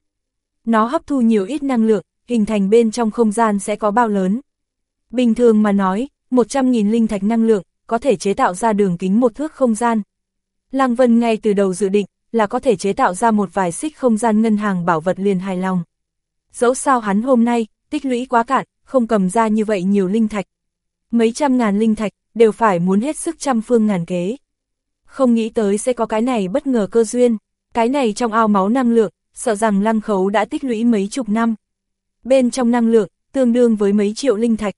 Nó hấp thu nhiều ít năng lượng, hình thành bên trong không gian sẽ có bao lớn. Bình thường mà nói, 100.000 linh thạch năng lượng, có thể chế tạo ra đường kính một thước không gian. Lăng Vân ngay từ đầu dự định, là có thể chế tạo ra một vài xích không gian ngân hàng bảo vật liền hài lòng. Dẫu sao hắn hôm nay, tích lũy quá cạn, không cầm ra như vậy nhiều linh thạch. Mấy trăm ngàn linh thạch, đều phải muốn hết sức trăm phương ngàn kế. Không nghĩ tới sẽ có cái này bất ngờ cơ duyên, cái này trong ao máu năng lượng, sợ rằng lăng khấu đã tích lũy mấy chục năm. Bên trong năng lượng, tương đương với mấy triệu linh thạch.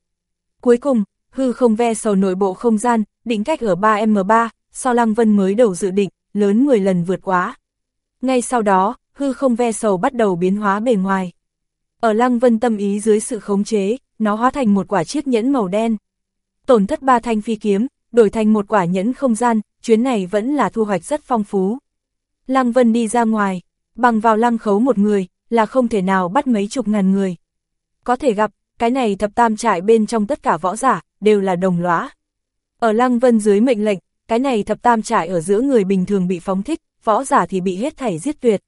Cuối cùng, hư không ve sầu nội bộ không gian, định cách ở 3M3, so lăng vân mới đầu dự định, lớn 10 lần vượt quá. Ngay sau đó, hư không ve sầu bắt đầu biến hóa bề ngoài. Ở lăng vân tâm ý dưới sự khống chế, nó hóa thành một quả chiếc nhẫn màu đen. Tổn thất ba thanh phi kiếm, đổi thành một quả nhẫn không gian, chuyến này vẫn là thu hoạch rất phong phú. Lăng vân đi ra ngoài, bằng vào lăng khấu một người, là không thể nào bắt mấy chục ngàn người. Có thể gặp, cái này thập tam trại bên trong tất cả võ giả, đều là đồng lõa. Ở Lăng Vân dưới mệnh lệnh, cái này thập tam trại ở giữa người bình thường bị phóng thích, võ giả thì bị hết thảy giết tuyệt.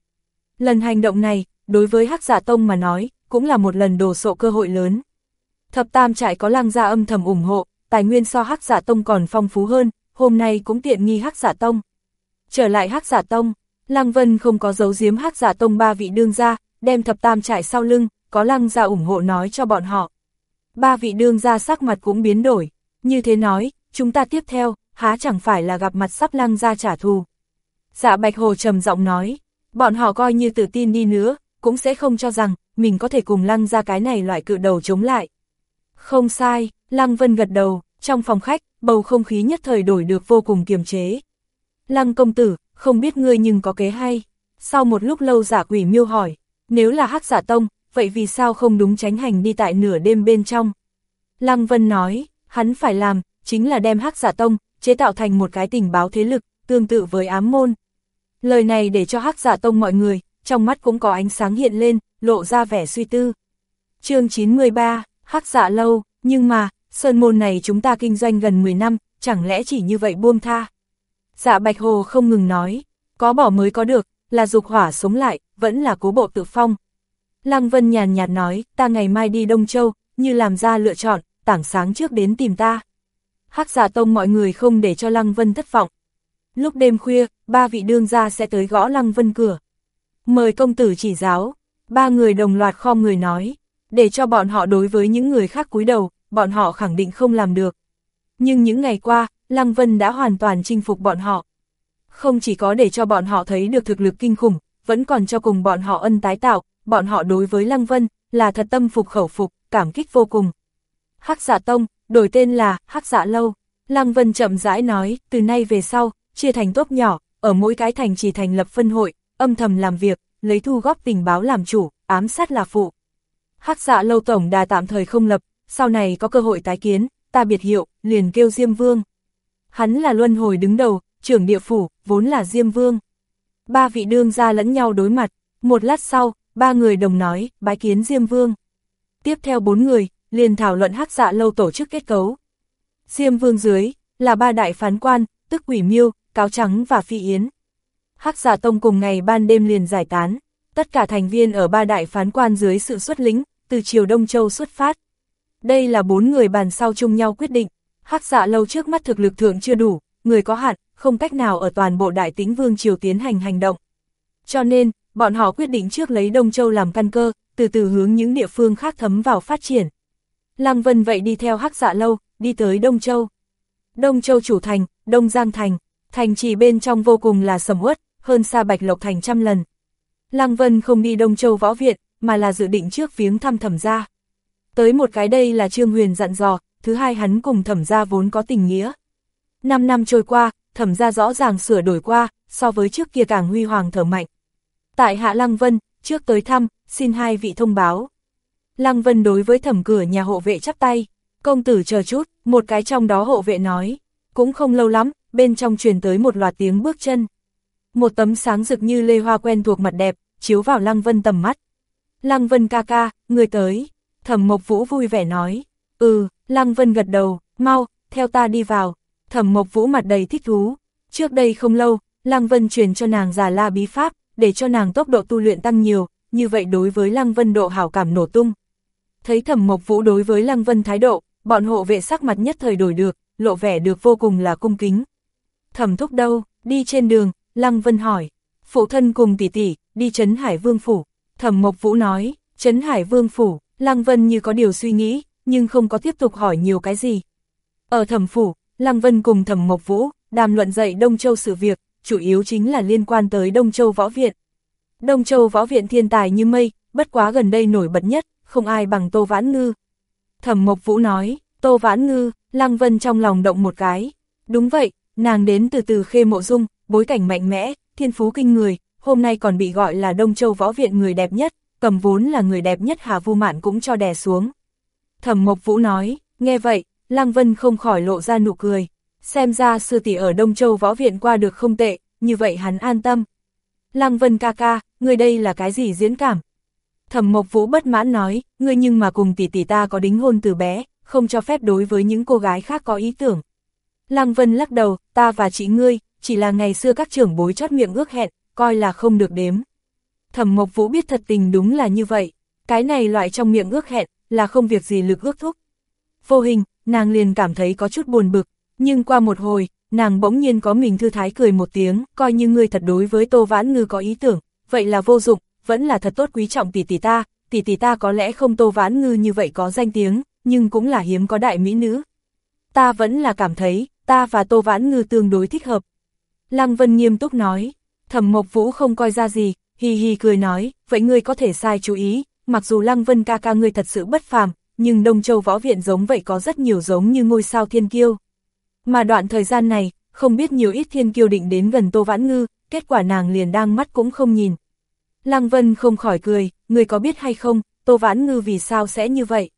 Lần hành động này, đối với hắc giả tông mà nói, cũng là một lần đồ sộ cơ hội lớn. Thập tam trại có lang gia âm thầm ủng hộ, tài nguyên so hắc giả tông còn phong phú hơn, hôm nay cũng tiện nghi hắc giả tông. Trở lại hắc giả tông, lang Vân không có giấu giếm hắc giả tông ba vị đương gia, đem thập tam trại sau lưng, có lang gia ủng hộ nói cho bọn họ. Ba vị đương gia sắc mặt cũng biến đổi, như thế nói, chúng ta tiếp theo, há chẳng phải là gặp mặt sắp lang gia trả thù. Dạ Bạch Hồ trầm giọng nói, bọn họ coi như tự tin đi nữa, cũng sẽ không cho rằng, mình có thể cùng lăng ra cái này loại cự đầu chống lại. Không sai, Lăng Vân gật đầu, trong phòng khách, bầu không khí nhất thời đổi được vô cùng kiềm chế. Lăng công tử, không biết ngươi nhưng có kế hay. Sau một lúc lâu giả quỷ miêu hỏi, nếu là hắc giả tông, vậy vì sao không đúng tránh hành đi tại nửa đêm bên trong? Lăng Vân nói, hắn phải làm, chính là đem hắc giả tông, chế tạo thành một cái tình báo thế lực, tương tự với ám môn. Lời này để cho hắc giả tông mọi người, trong mắt cũng có ánh sáng hiện lên, lộ ra vẻ suy tư. chương 93, hắc dạ lâu, nhưng mà, sơn môn này chúng ta kinh doanh gần 10 năm, chẳng lẽ chỉ như vậy buông tha? Dạ Bạch Hồ không ngừng nói, có bỏ mới có được, là dục hỏa sống lại, vẫn là cố bộ tự phong. Lăng Vân nhàn nhạt nói, ta ngày mai đi Đông Châu, như làm ra lựa chọn, tảng sáng trước đến tìm ta. Hắc giả tông mọi người không để cho Lăng Vân thất vọng. Lúc đêm khuya, ba vị đương gia sẽ tới gõ Lăng Vân cửa. Mời công tử chỉ giáo, ba người đồng loạt khom người nói, để cho bọn họ đối với những người khác cúi đầu, bọn họ khẳng định không làm được. Nhưng những ngày qua, Lăng Vân đã hoàn toàn chinh phục bọn họ. Không chỉ có để cho bọn họ thấy được thực lực kinh khủng, vẫn còn cho cùng bọn họ ân tái tạo, bọn họ đối với Lăng Vân, là thật tâm phục khẩu phục, cảm kích vô cùng. Hắc giả tông, đổi tên là Hắc giả lâu. Lăng Vân chậm rãi nói, từ nay về sau, chia thành tốt nhỏ, ở mỗi cái thành chỉ thành lập phân hội, âm thầm làm việc, lấy thu góp tình báo làm chủ, ám sát là phụ. Hắc dạ lâu tổng đà tạm thời không lập, sau này có cơ hội tái kiến, ta biệt hiệu, liền kêu Diêm Vương. Hắn là luân hồi đứng đầu, trưởng địa phủ, vốn là Diêm Vương. Ba vị đương ra lẫn nhau đối mặt, một lát sau, ba người đồng nói, bái kiến Diêm Vương. Tiếp theo bốn người, liền thảo luận hắc dạ lâu tổ chức kết cấu. Diêm Vương dưới, là ba đại phán quan, tức quỷ miêu, cáo trắng và phi yến. Hắc giả tông cùng ngày ban đêm liền giải tán, tất cả thành viên ở ba đại phán quan dưới sự xuất lính, từ chiều Đông Châu xuất phát. Đây là bốn người bàn sau chung nhau quyết định, hắc dạ lâu trước mắt thực lực thượng chưa đủ, người có hạn, không cách nào ở toàn bộ đại tĩnh vương triều tiến hành hành động. Cho nên, bọn họ quyết định trước lấy Đông Châu làm căn cơ, từ từ hướng những địa phương khác thấm vào phát triển. Lăng Vân vậy đi theo hắc dạ lâu, đi tới Đông Châu. Đông Châu chủ thành, Đông Giang thành, thành trì bên trong vô cùng là sầm uất, hơn xa Bạch Lộc thành trăm lần. Lăng Vân không đi Đông Châu võ viện, mà là dự định trước viếng thăm thẩm gia. Tới một cái đây là Trương Huyền dặn dò, thứ hai hắn cùng thẩm gia vốn có tình nghĩa. Năm năm trôi qua, thẩm gia rõ ràng sửa đổi qua, so với trước kia càng huy hoàng thở mạnh. Tại Hạ Lăng Vân, trước tới thăm, xin hai vị thông báo. Lăng Vân đối với thẩm cửa nhà hộ vệ chắp tay, công tử chờ chút, một cái trong đó hộ vệ nói, cũng không lâu lắm, bên trong truyền tới một loạt tiếng bước chân. Một tấm sáng rực như lê hoa quen thuộc mặt đẹp, chiếu vào Lăng Vân tầm mắt. Lăng Vân ca ca, người tới. Thẩm Mộc Vũ vui vẻ nói. Ừ, Lăng Vân gật đầu, mau, theo ta đi vào. Thẩm Mộc Vũ mặt đầy thích thú. Trước đây không lâu, Lăng Vân truyền cho nàng giả la bí pháp, để cho nàng tốc độ tu luyện tăng nhiều, như vậy đối với Lăng Vân độ hảo cảm nổ tung. Thấy Thẩm Mộc Vũ đối với Lăng Vân thái độ, bọn hộ vệ sắc mặt nhất thời đổi được, lộ vẻ được vô cùng là cung kính. Thẩm thúc đâu, đi trên đường, Lăng Vân hỏi. Phụ thân cùng tỷ tỷ, đi Trấn Hải Vương Phủ. Thẩm Mộc Vũ nói, Trấn Hải Vương Phủ, Lăng Vân như có điều suy nghĩ, nhưng không có tiếp tục hỏi nhiều cái gì. Ở Thẩm Phủ, Lăng Vân cùng Thẩm Mộc Vũ, đàm luận dạy Đông Châu sự việc, chủ yếu chính là liên quan tới Đông Châu Võ Viện. Đông Châu Võ Viện thiên tài như mây, bất quá gần đây nổi bật nhất, không ai bằng Tô Vãn Ngư. Thẩm Mộc Vũ nói, Tô Vãn Ngư, Lăng Vân trong lòng động một cái. Đúng vậy, nàng đến từ từ khê mộ dung, bối cảnh mạnh mẽ, thiên phú kinh người, hôm nay còn bị gọi là Đông Châu Võ Viện người đẹp nhất, cầm vốn là người đẹp nhất Hà Vu Mạn cũng cho đè xuống. Thẩm Mộc Vũ nói, nghe vậy, Lăng Vân không khỏi lộ ra nụ cười, xem ra sư tỷ ở Đông Châu Võ Viện qua được không tệ, như vậy hắn an tâm. Lăng Vân ca ca, người đây là cái gì diễn cảm? Thẩm Mộc Vũ bất mãn nói, ngươi nhưng mà cùng tỷ tỷ ta có đính hôn từ bé, không cho phép đối với những cô gái khác có ý tưởng. Lăng Vân lắc đầu, ta và chị ngươi, chỉ là ngày xưa các trưởng bối chót miệng ước hẹn, coi là không được đếm. Thẩm Mộc Vũ biết thật tình đúng là như vậy, cái này loại trong miệng ước hẹn, là không việc gì lực ước thúc. Vô hình, nàng liền cảm thấy có chút buồn bực, nhưng qua một hồi, nàng bỗng nhiên có mình thư thái cười một tiếng, coi như ngươi thật đối với Tô Vãn Ngư có ý tưởng, vậy là vô dụng, vẫn là thật tốt quý trọng tỷ tỷ ta, tỷ tỷ ta có lẽ không Tô Vãn Ngư như vậy có danh tiếng, nhưng cũng là hiếm có đại mỹ nữ. Ta vẫn là cảm thấy, ta và Tô Vãn Ngư tương đối thích hợp. Lăng Vân nghiêm túc nói, thẩm Mộc Vũ không coi ra gì, hì hì cười nói, vậy ngươi có thể sai chú ý, mặc dù Lăng Vân ca ca ngươi thật sự bất phàm, nhưng Đông Châu Võ Viện giống vậy có rất nhiều giống như ngôi sao thiên kiêu. Mà đoạn thời gian này, không biết nhiều ít thiên kiêu định đến gần Tô Vãn Ngư, kết quả nàng liền đang mắt cũng không nhìn. Lăng Vân không khỏi cười, người có biết hay không, Tô Vãn Ngư vì sao sẽ như vậy?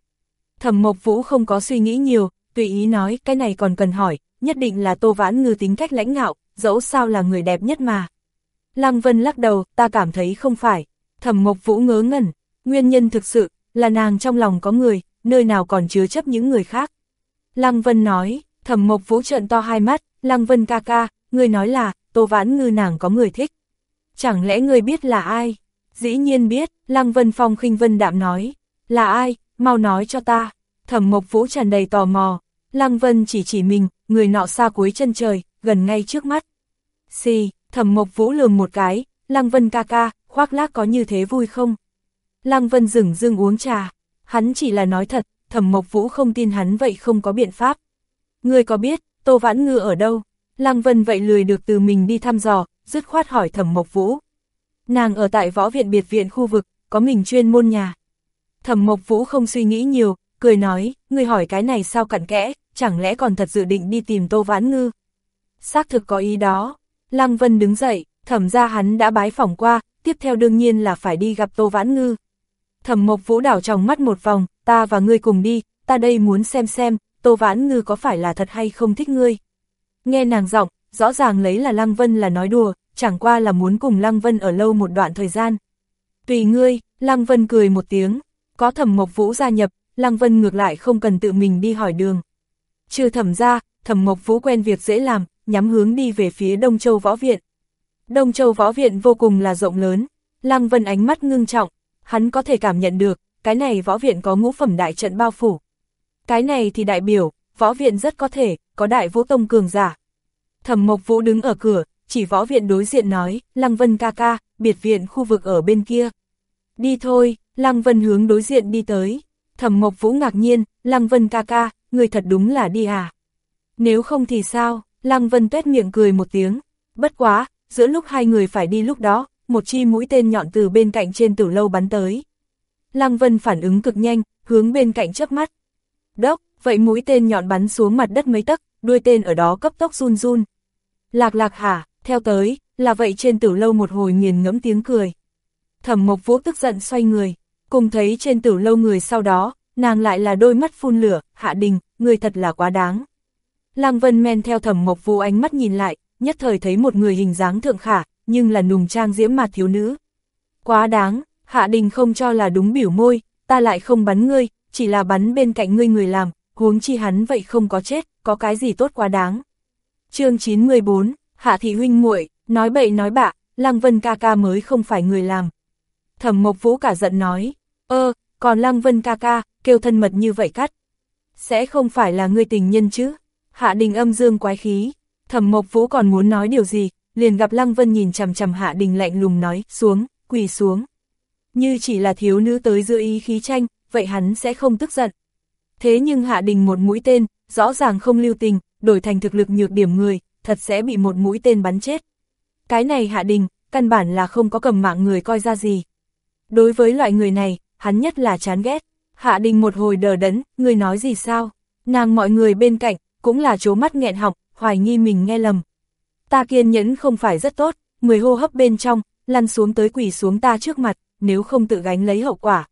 Thẩm Mộc Vũ không có suy nghĩ nhiều, tùy ý nói, cái này còn cần hỏi, nhất định là Tô Vãn Ngư tính cách lãnh ngạo, dẫu sao là người đẹp nhất mà. Lăng Vân lắc đầu, ta cảm thấy không phải. Thẩm Mộc Vũ ngớ ngẩn, nguyên nhân thực sự là nàng trong lòng có người, nơi nào còn chứa chấp những người khác. Lăng Vân nói, Thẩm Mộc Vũ trợn to hai mắt, Lăng Vân ca ca, người nói là, Tô Vãn Ngư nàng có người thích. Chẳng lẽ người biết là ai? Dĩ nhiên biết, Lăng Vân Phong khinh vân đạm nói, là ai, mau nói cho ta. Thẩm Mộc Vũ tràn đầy tò mò, Lăng Vân chỉ chỉ mình, người nọ xa cuối chân trời, gần ngay trước mắt. Xì, Thẩm Mộc Vũ lườm một cái, Lăng Vân ca ca, khoác lác có như thế vui không? Lăng Vân dừng dưng uống trà, hắn chỉ là nói thật, Thẩm Mộc Vũ không tin hắn vậy không có biện pháp. Người có biết, Tô Vãn Ngư ở đâu? Lăng Vân vậy lười được từ mình đi thăm dò, dứt khoát hỏi Thẩm Mộc Vũ. Nàng ở tại võ viện biệt viện khu vực, có mình chuyên môn nhà. Thẩm Mộc Vũ không suy nghĩ nhiều, cười nói, người hỏi cái này sao cặn kẽ, chẳng lẽ còn thật dự định đi tìm Tô Vãn Ngư? Xác thực có ý đó. Lăng Vân đứng dậy, thẩm ra hắn đã bái phỏng qua, tiếp theo đương nhiên là phải đi gặp Tô Vãn Ngư. Thẩm Mộc Vũ đảo trong mắt một vòng, ta và ngươi cùng đi, ta đây muốn xem xem, Tô Vãn Ngư có phải là thật hay không thích ngươi. Nghe nàng giọng, rõ ràng lấy là Lăng Vân là nói đùa, chẳng qua là muốn cùng Lăng Vân ở lâu một đoạn thời gian. Tùy ngươi, Lăng Vân cười một tiếng, có thẩm Mộc Vũ gia nhập, Lăng Vân ngược lại không cần tự mình đi hỏi đường. Trừ thẩm ra, thẩm Mộc Vũ quen việc dễ làm, nhắm hướng đi về phía Đông Châu Võ Viện. Đông Châu Võ Viện vô cùng là rộng lớn, Lăng Vân ánh mắt ngưng trọng, hắn có thể cảm nhận được, cái này Võ Viện có ngũ phẩm đại trận bao phủ. Cái này thì đại biểu, Võ Viện rất có thể, có đại vũ tông cường giả. Thẩm Mộc Vũ đứng ở cửa, chỉ Võ Viện đối diện nói, Lăng Vân ca ca, biệt viện khu vực ở bên kia. Đi thôi, Lăng Vân hướng đối diện đi tới. Thẩm Mộc Vũ ngạc nhiên, Lăng Vân ca ca, người thật đúng là đi à? Nếu không thì sao? Lăng Vân tuét miệng cười một tiếng. Bất quá, giữa lúc hai người phải đi lúc đó, một chi mũi tên nhọn từ bên cạnh trên tử lâu bắn tới. Lăng Vân phản ứng cực nhanh, hướng bên cạnh chớp mắt. Đốc, vậy mũi tên nhọn bắn xuống mặt đất mấy tấc, đuôi tên ở đó cấp tốc run run. Lạc lạc hả, theo tới, là vậy trên tử lâu một hồi nghiền ngẫm tiếng cười. Thẩm Mộc Vũ tức giận xoay người, cùng thấy trên tử lâu người sau đó, nàng lại là đôi mắt phun lửa, hạ đình, người thật là quá đáng. Lăng Vân men theo thẩm Mộc Vũ ánh mắt nhìn lại, nhất thời thấy một người hình dáng thượng khả, nhưng là nùng trang diễm mặt thiếu nữ. Quá đáng, Hạ Đình không cho là đúng biểu môi, ta lại không bắn ngươi, chỉ là bắn bên cạnh ngươi người làm, huống chi hắn vậy không có chết, có cái gì tốt quá đáng. chương 914, Hạ Thị Huynh muội nói bậy nói bạ, Lăng Vân ca ca mới không phải người làm. Thẩm Mộc Vũ cả giận nói, ơ, còn Lăng Vân ca ca, kêu thân mật như vậy cắt. Sẽ không phải là ngươi tình nhân chứ? Hạ Đình âm dương quái khí, Thẩm Mộc Vũ còn muốn nói điều gì, liền gặp Lăng Vân nhìn chằm chằm Hạ Đình lạnh lùng nói, xuống, quỳ xuống. Như chỉ là thiếu nữ tới giữa ý khí tranh, vậy hắn sẽ không tức giận. Thế nhưng Hạ Đình một mũi tên, rõ ràng không lưu tình, đổi thành thực lực nhược điểm người, thật sẽ bị một mũi tên bắn chết. Cái này Hạ Đình, căn bản là không có cầm mạng người coi ra gì. Đối với loại người này, hắn nhất là chán ghét. Hạ Đình một hồi đờ đẫn, người nói gì sao? Nàng mọi người bên cạnh, cũng là chố mắt nghẹn họng, hoài nghi mình nghe lầm. Ta kiên nhẫn không phải rất tốt, mười hô hấp bên trong, lăn xuống tới quỷ xuống ta trước mặt, nếu không tự gánh lấy hậu quả.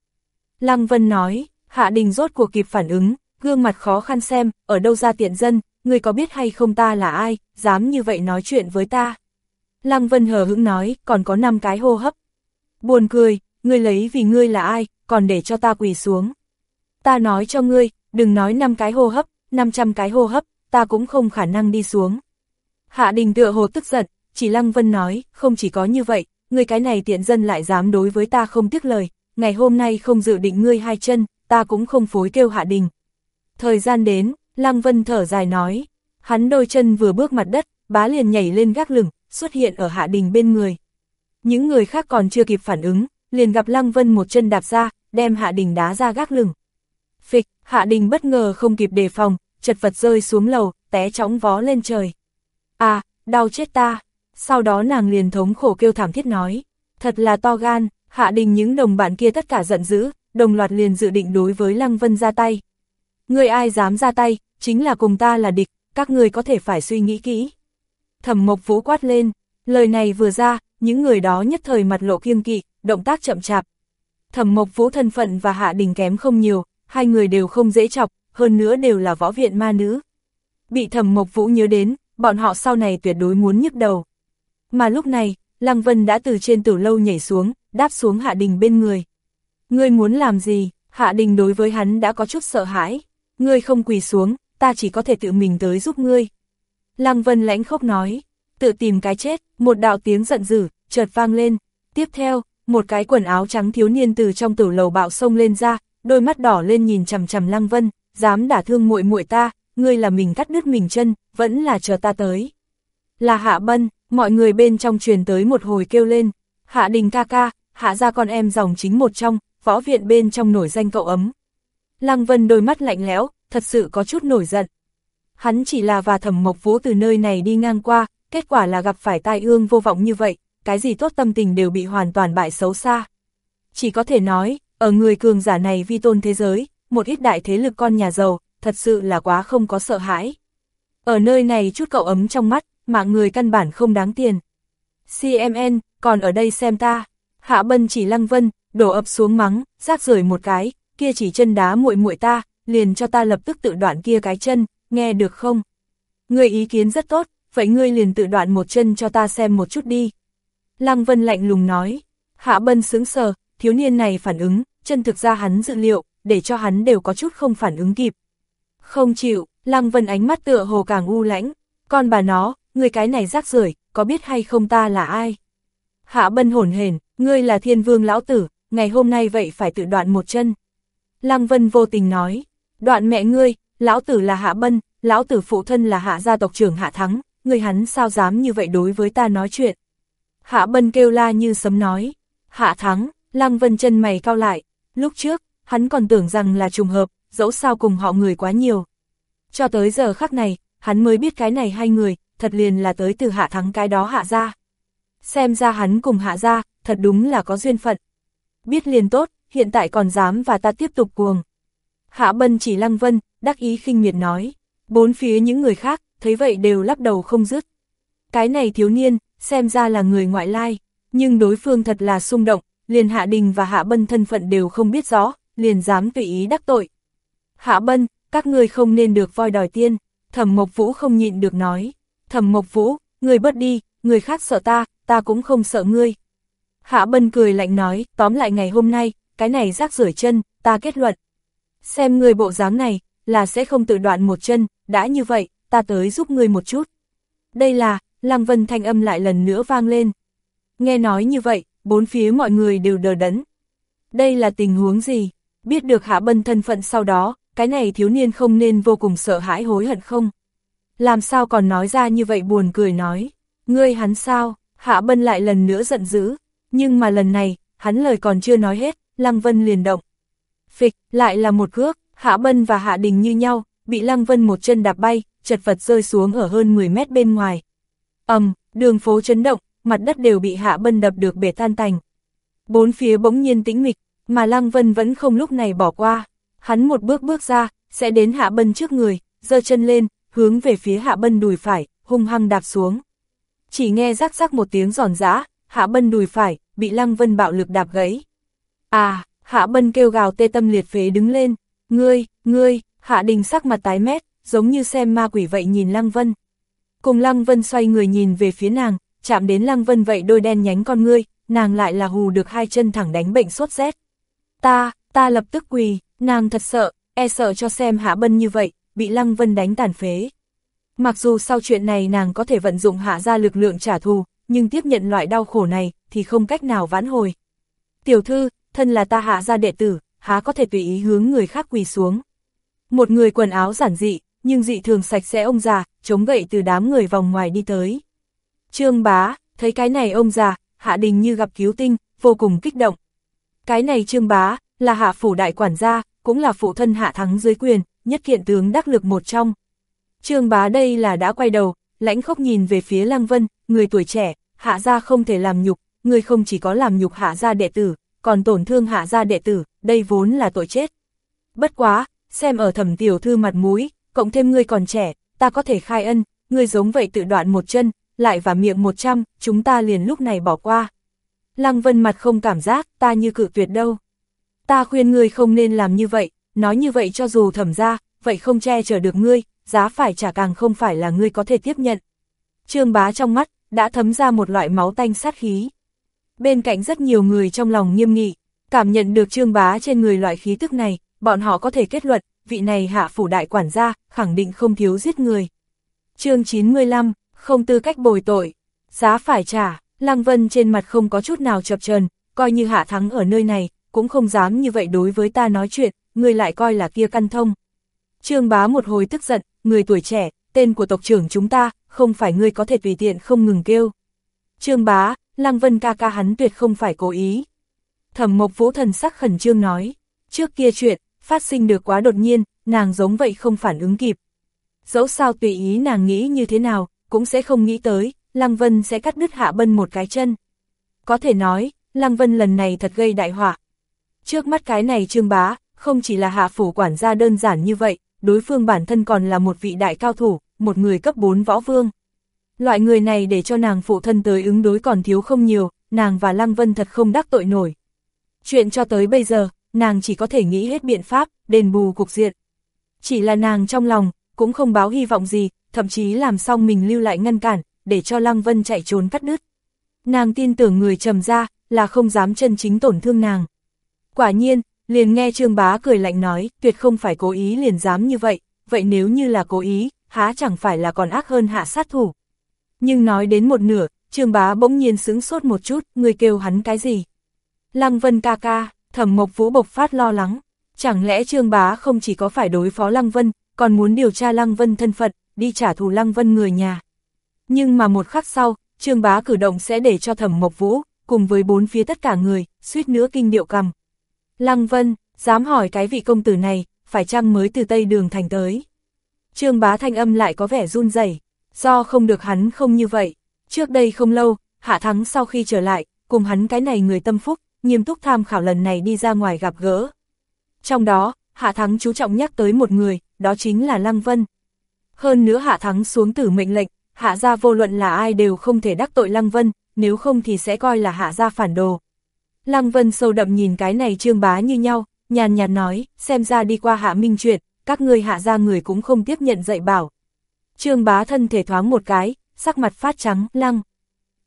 Lăng Vân nói, Hạ Đình rốt cuộc kịp phản ứng, gương mặt khó khăn xem, ở đâu ra tiện dân, người có biết hay không ta là ai, dám như vậy nói chuyện với ta. Lăng Vân hờ hững nói, còn có 5 cái hô hấp. Buồn cười, ngươi lấy vì ngươi là ai, còn để cho ta quỳ xuống. Ta nói cho ngươi, đừng nói 5 cái hô hấp, 500 cái hô hấp, ta cũng không khả năng đi xuống. Hạ Đình tựa hồ tức giận, chỉ Lăng Vân nói, không chỉ có như vậy, người cái này tiện dân lại dám đối với ta không tiếc lời, ngày hôm nay không dự định ngươi hai chân, ta cũng không phối kêu Hạ Đình. Thời gian đến, Lăng Vân thở dài nói, hắn đôi chân vừa bước mặt đất, bá liền nhảy lên gác lửng, xuất hiện ở Hạ Đình bên người. Những người khác còn chưa kịp phản ứng, liền gặp Lăng Vân một chân đạp ra, đem Hạ Đình đá ra gác lửng. Phịch, Hạ Đình bất ngờ không kịp đề phòng, chật vật rơi xuống lầu, té chóng vó lên trời. À, đau chết ta. Sau đó nàng liền thống khổ kêu thảm thiết nói. Thật là to gan, hạ đình những đồng bạn kia tất cả giận dữ, đồng loạt liền dự định đối với Lăng Vân ra tay. Người ai dám ra tay, chính là cùng ta là địch, các người có thể phải suy nghĩ kỹ. Thẩm Mộc Vũ quát lên, Lời này vừa ra, những người đó nhất thời mặt lộ kiêng kỵ, động tác chậm chạp. Thẩm Mộc Vũ thân phận và Hạ Đình kém không nhiều, hai người đều không dễ chọc, hơn nữa đều là võ viện ma nữ. Bị Thẩm Mộc Vũ nhớ đến, bọn họ sau này tuyệt đối muốn nhức đầu. Mà lúc này, Lăng Vân đã từ trên tử lâu nhảy xuống, đáp xuống Hạ Đình bên người. Ngươi muốn làm gì? Hạ Đình đối với hắn đã có chút sợ hãi. Ngươi không quỳ xuống, ta chỉ có thể tự mình tới giúp ngươi. Lăng Vân lãnh khốc nói, tự tìm cái chết, một đạo tiếng giận dữ, chợt vang lên. Tiếp theo, một cái quần áo trắng thiếu niên từ trong tử lầu bạo sông lên ra, đôi mắt đỏ lên nhìn chầm chầm Lăng Vân, dám đả thương muội muội ta, ngươi là mình cắt đứt mình chân, vẫn là chờ ta tới. Là Hạ Bân, mọi người bên trong truyền tới một hồi kêu lên, Hạ Đình ca ca, hạ ra con em dòng chính một trong, võ viện bên trong nổi danh cậu ấm. Lăng Vân đôi mắt lạnh lẽo, thật sự có chút nổi giận. Hắn chỉ là và thẩm mộc vũ từ nơi này đi ngang qua, kết quả là gặp phải tai ương vô vọng như vậy, cái gì tốt tâm tình đều bị hoàn toàn bại xấu xa. Chỉ có thể nói, ở người cường giả này vi tôn thế giới, một ít đại thế lực con nhà giàu, thật sự là quá không có sợ hãi. Ở nơi này chút cậu ấm trong mắt, mạng người căn bản không đáng tiền. CMN, còn ở đây xem ta. Hạ Bân chỉ Lăng Vân, đổ ập xuống mắng, rác rời một cái, kia chỉ chân đá muội muội ta, liền cho ta lập tức tự đoạn kia cái chân, nghe được không? Người ý kiến rất tốt, vậy ngươi liền tự đoạn một chân cho ta xem một chút đi. Lăng Vân lạnh lùng nói, Hạ Bân sướng sờ, thiếu niên này phản ứng, chân thực ra hắn dự liệu, để cho hắn đều có chút không phản ứng kịp. Không chịu, Lăng Vân ánh mắt tựa hồ càng u lãnh, con bà nó, người cái này rác rưởi có biết hay không ta là ai? Hạ Bân hồn hển, ngươi là thiên vương lão tử, ngày hôm nay vậy phải tự đoạn một chân. Lăng Vân vô tình nói, đoạn mẹ ngươi, lão tử là Hạ Bân, lão tử phụ thân là Hạ gia tộc trưởng Hạ Thắng, ngươi hắn sao dám như vậy đối với ta nói chuyện. Hạ Bân kêu la như sấm nói, Hạ Thắng, Lăng Vân chân mày cao lại, lúc trước, hắn còn tưởng rằng là trùng hợp, dẫu sao cùng họ người quá nhiều. Cho tới giờ khắc này, hắn mới biết cái này hai người, thật liền là tới từ Hạ Thắng cái đó Hạ ra. Xem ra hắn cùng Hạ ra, thật đúng là có duyên phận. Biết liền tốt, hiện tại còn dám và ta tiếp tục cuồng. Hạ Bân chỉ Lăng Vân, đắc ý khinh miệt nói. Bốn phía những người khác, thấy vậy đều lắc đầu không dứt. Cái này thiếu niên, xem ra là người ngoại lai, nhưng đối phương thật là xung động, liền Hạ Đình và Hạ Bân thân phận đều không biết rõ, liền dám tùy ý đắc tội. Hạ Bân, các ngươi không nên được voi đòi tiên, thẩm Mộc Vũ không nhịn được nói. Thẩm Mộc Vũ, người bớt đi, người khác sợ ta, ta cũng không sợ ngươi. Hạ Bân cười lạnh nói, tóm lại ngày hôm nay, cái này rác rưởi chân, ta kết luận. Xem người bộ dáng này, là sẽ không tự đoạn một chân, đã như vậy, ta tới giúp ngươi một chút. Đây là, Lăng Vân thanh âm lại lần nữa vang lên. Nghe nói như vậy, bốn phía mọi người đều đờ đẫn. Đây là tình huống gì? Biết được Hạ Bân thân phận sau đó, cái này thiếu niên không nên vô cùng sợ hãi hối hận không? Làm sao còn nói ra như vậy buồn cười nói, ngươi hắn sao, Hạ Bân lại lần nữa giận dữ, nhưng mà lần này, hắn lời còn chưa nói hết, Lăng Vân liền động. Phịch, lại là một cước, Hạ Bân và Hạ Đình như nhau, bị Lăng Vân một chân đạp bay, chật vật rơi xuống ở hơn 10 mét bên ngoài. ầm, um, đường phố chấn động, mặt đất đều bị Hạ Bân đập được bể tan tành. Bốn phía bỗng nhiên tĩnh mịch, mà Lăng Vân vẫn không lúc này bỏ qua. Hắn một bước bước ra, sẽ đến Hạ Bân trước người, giơ chân lên, hướng về phía Hạ Bân đùi phải, hung hăng đạp xuống. Chỉ nghe rắc rắc một tiếng giòn giã, Hạ Bân đùi phải, bị Lăng Vân bạo lực đạp gãy. À, Hạ Bân kêu gào tê tâm liệt phế đứng lên, ngươi, ngươi, Hạ Đình sắc mặt tái mét, giống như xem ma quỷ vậy nhìn Lăng Vân. Cùng Lăng Vân xoay người nhìn về phía nàng, chạm đến Lăng Vân vậy đôi đen nhánh con ngươi, nàng lại là hù được hai chân thẳng đánh bệnh sốt rét. Ta, ta lập tức quỳ, nàng thật sợ, e sợ cho xem Hạ Bân như vậy, bị Lăng Vân đánh tàn phế. Mặc dù sau chuyện này nàng có thể vận dụng hạ ra lực lượng trả thù, nhưng tiếp nhận loại đau khổ này thì không cách nào vãn hồi. Tiểu thư, thân là ta hạ ra đệ tử, há có thể tùy ý hướng người khác quỳ xuống. Một người quần áo giản dị, nhưng dị thường sạch sẽ ông già, chống gậy từ đám người vòng ngoài đi tới. Trương bá, thấy cái này ông già, hạ đình như gặp cứu tinh, vô cùng kích động. Cái này trương bá, là hạ phủ đại quản gia, cũng là phụ thân hạ thắng dưới quyền, nhất kiện tướng đắc lực một trong. Trương bá đây là đã quay đầu, lãnh khốc nhìn về phía Lăng Vân, người tuổi trẻ, hạ gia không thể làm nhục, người không chỉ có làm nhục hạ gia đệ tử, còn tổn thương hạ gia đệ tử, đây vốn là tội chết. Bất quá, xem ở thẩm tiểu thư mặt mũi, cộng thêm ngươi còn trẻ, ta có thể khai ân, ngươi giống vậy tự đoạn một chân, lại và miệng 100, chúng ta liền lúc này bỏ qua. Lăng Vân mặt không cảm giác, ta như cự tuyệt đâu. Ta khuyên ngươi không nên làm như vậy, nói như vậy cho dù thẩm ra, vậy không che chở được ngươi, giá phải trả càng không phải là ngươi có thể tiếp nhận. Trương bá trong mắt, đã thấm ra một loại máu tanh sát khí. Bên cạnh rất nhiều người trong lòng nghiêm nghị, cảm nhận được trương bá trên người loại khí tức này, bọn họ có thể kết luận, vị này hạ phủ đại quản gia, khẳng định không thiếu giết người. chương 95, không tư cách bồi tội, giá phải trả, Lăng Vân trên mặt không có chút nào chập chờn coi như hạ thắng ở nơi này, cũng không dám như vậy đối với ta nói chuyện, người lại coi là kia căn thông. Trương bá một hồi tức giận, người tuổi trẻ, tên của tộc trưởng chúng ta, không phải ngươi có thể tùy tiện không ngừng kêu. Trương bá, Lăng Vân ca ca hắn tuyệt không phải cố ý. Thẩm Mộc Vũ thần sắc khẩn trương nói, trước kia chuyện, phát sinh được quá đột nhiên, nàng giống vậy không phản ứng kịp. Dẫu sao tùy ý nàng nghĩ như thế nào, cũng sẽ không nghĩ tới, Lăng Vân sẽ cắt đứt Hạ Bân một cái chân. Có thể nói, Lăng Vân lần này thật gây đại họa. Trước mắt cái này trương bá, không chỉ là hạ phủ quản gia đơn giản như vậy, đối phương bản thân còn là một vị đại cao thủ, một người cấp 4 võ vương. Loại người này để cho nàng phụ thân tới ứng đối còn thiếu không nhiều, nàng và Lăng Vân thật không đắc tội nổi. Chuyện cho tới bây giờ, nàng chỉ có thể nghĩ hết biện pháp, đền bù cục diện. Chỉ là nàng trong lòng, cũng không báo hy vọng gì, thậm chí làm xong mình lưu lại ngăn cản, để cho Lăng Vân chạy trốn cắt đứt. Nàng tin tưởng người trầm ra, là không dám chân chính tổn thương nàng. Quả nhiên, liền nghe Trương Bá cười lạnh nói, tuyệt không phải cố ý liền dám như vậy, vậy nếu như là cố ý, há chẳng phải là còn ác hơn hạ sát thủ. Nhưng nói đến một nửa, Trương Bá bỗng nhiên sững sốt một chút, người kêu hắn cái gì? Lăng Vân ca ca, thẩm mộc vũ bộc phát lo lắng. Chẳng lẽ Trương Bá không chỉ có phải đối phó Lăng Vân, còn muốn điều tra Lăng Vân thân phận, đi trả thù Lăng Vân người nhà. Nhưng mà một khắc sau, Trương Bá cử động sẽ để cho thẩm mộc vũ, cùng với bốn phía tất cả người, suýt nữa kinh điệu cầm. Lăng Vân, dám hỏi cái vị công tử này, phải chăng mới từ Tây Đường Thành tới. Trương bá thanh âm lại có vẻ run rẩy do không được hắn không như vậy. Trước đây không lâu, Hạ Thắng sau khi trở lại, cùng hắn cái này người tâm phúc, nghiêm túc tham khảo lần này đi ra ngoài gặp gỡ. Trong đó, Hạ Thắng chú trọng nhắc tới một người, đó chính là Lăng Vân. Hơn nữa Hạ Thắng xuống tử mệnh lệnh, Hạ gia vô luận là ai đều không thể đắc tội Lăng Vân, nếu không thì sẽ coi là Hạ gia phản đồ. Lăng Vân sâu đậm nhìn cái này trương bá như nhau, nhàn nhạt nói, xem ra đi qua hạ minh chuyện, các ngươi hạ gia người cũng không tiếp nhận dạy bảo. Trương bá thân thể thoáng một cái, sắc mặt phát trắng, lăng.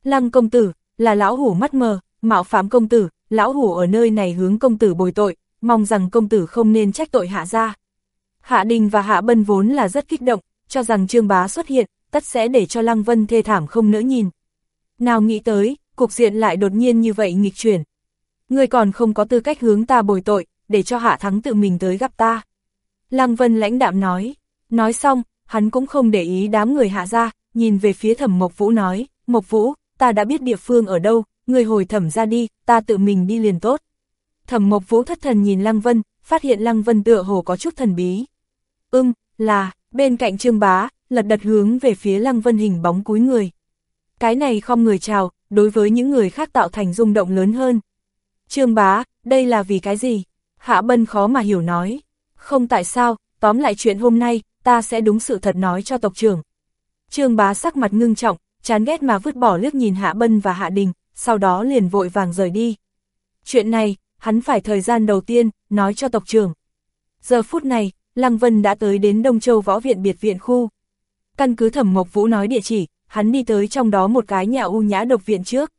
Lăng công tử, là lão hủ mắt mờ, mạo phạm công tử, lão hủ ở nơi này hướng công tử bồi tội, mong rằng công tử không nên trách tội hạ gia. Hạ Đình và Hạ Bân vốn là rất kích động, cho rằng Trương Bá xuất hiện, tất sẽ để cho Lăng Vân thê thảm không nỡ nhìn. Nào nghĩ tới, cục diện lại đột nhiên như vậy nghịch chuyển, ngươi còn không có tư cách hướng ta bồi tội, để cho hạ thắng tự mình tới gặp ta. Lăng Vân lãnh đạm nói, nói xong, hắn cũng không để ý đám người hạ ra, nhìn về phía thẩm Mộc Vũ nói, Mộc Vũ, ta đã biết địa phương ở đâu, người hồi thẩm ra đi, ta tự mình đi liền tốt. Thẩm Mộc Vũ thất thần nhìn Lăng Vân, phát hiện Lăng Vân tựa hồ có chút thần bí. Ưm, là, bên cạnh Trương Bá, lật đật hướng về phía Lăng Vân hình bóng cúi người. Cái này không người chào, đối với những người khác tạo thành rung động lớn hơn. Trương bá, đây là vì cái gì? Hạ Bân khó mà hiểu nói. Không tại sao, tóm lại chuyện hôm nay, ta sẽ đúng sự thật nói cho tộc trưởng. Trương bá sắc mặt ngưng trọng, chán ghét mà vứt bỏ liếc nhìn Hạ Bân và Hạ Đình, sau đó liền vội vàng rời đi. Chuyện này, hắn phải thời gian đầu tiên, nói cho tộc trưởng. Giờ phút này, Lăng Vân đã tới đến Đông Châu Võ Viện Biệt Viện Khu. Căn cứ thẩm Mộc Vũ nói địa chỉ, hắn đi tới trong đó một cái nhà u nhã độc viện trước.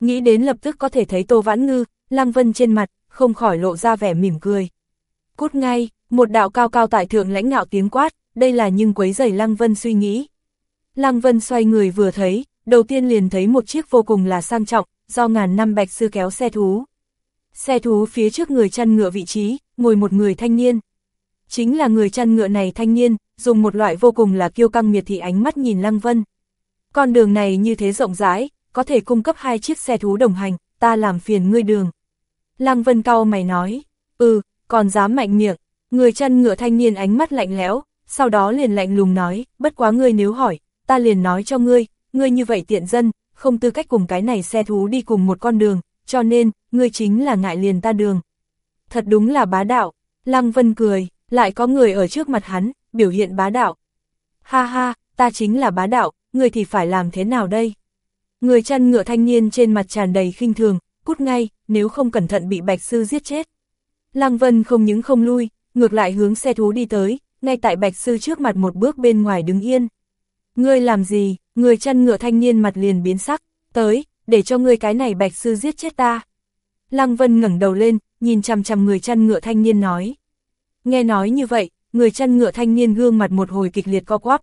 Nghĩ đến lập tức có thể thấy Tô Vãn Ngư, Lăng Vân trên mặt, không khỏi lộ ra vẻ mỉm cười. Cút ngay, một đạo cao cao tại thượng lãnh ngạo tiếng quát, đây là nhưng quấy giày Lăng Vân suy nghĩ. Lăng Vân xoay người vừa thấy, đầu tiên liền thấy một chiếc vô cùng là sang trọng, do ngàn năm bạch sư kéo xe thú. Xe thú phía trước người chăn ngựa vị trí, ngồi một người thanh niên. Chính là người chăn ngựa này thanh niên, dùng một loại vô cùng là kiêu căng miệt thị ánh mắt nhìn Lăng Vân. Con đường này như thế rộng rãi, có thể cung cấp hai chiếc xe thú đồng hành, ta làm phiền ngươi đường. Lăng Vân cao mày nói, ừ, còn dám mạnh miệng, người chân ngựa thanh niên ánh mắt lạnh lẽo, sau đó liền lạnh lùng nói, bất quá ngươi nếu hỏi, ta liền nói cho ngươi, ngươi như vậy tiện dân, không tư cách cùng cái này xe thú đi cùng một con đường, cho nên, ngươi chính là ngại liền ta đường. Thật đúng là bá đạo, Lăng Vân cười, lại có người ở trước mặt hắn, biểu hiện bá đạo. Ha ha, ta chính là bá đạo, người thì phải làm thế nào đây? Người chăn ngựa thanh niên trên mặt tràn đầy khinh thường, cút ngay, nếu không cẩn thận bị Bạch Sư giết chết. Lăng Vân không những không lui, ngược lại hướng xe thú đi tới, ngay tại Bạch Sư trước mặt một bước bên ngoài đứng yên. Ngươi làm gì, người chăn ngựa thanh niên mặt liền biến sắc, tới, để cho ngươi cái này Bạch Sư giết chết ta. Lăng Vân ngẩng đầu lên, nhìn chằm chằm người chăn ngựa thanh niên nói. Nghe nói như vậy, người chăn ngựa thanh niên gương mặt một hồi kịch liệt co quắp.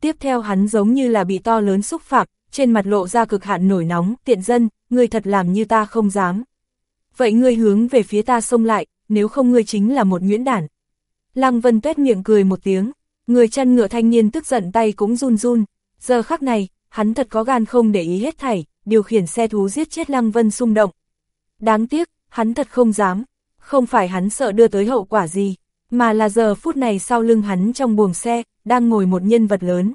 Tiếp theo hắn giống như là bị to lớn xúc phạm, trên mặt lộ ra cực hạn nổi nóng, tiện dân, người thật làm như ta không dám. Vậy ngươi hướng về phía ta xông lại, nếu không ngươi chính là một nguyễn đản. Lăng Vân tuét miệng cười một tiếng, người chăn ngựa thanh niên tức giận tay cũng run run, giờ khắc này, hắn thật có gan không để ý hết thảy, điều khiển xe thú giết chết Lăng Vân xung động. Đáng tiếc, hắn thật không dám, không phải hắn sợ đưa tới hậu quả gì, mà là giờ phút này sau lưng hắn trong buồng xe, đang ngồi một nhân vật lớn.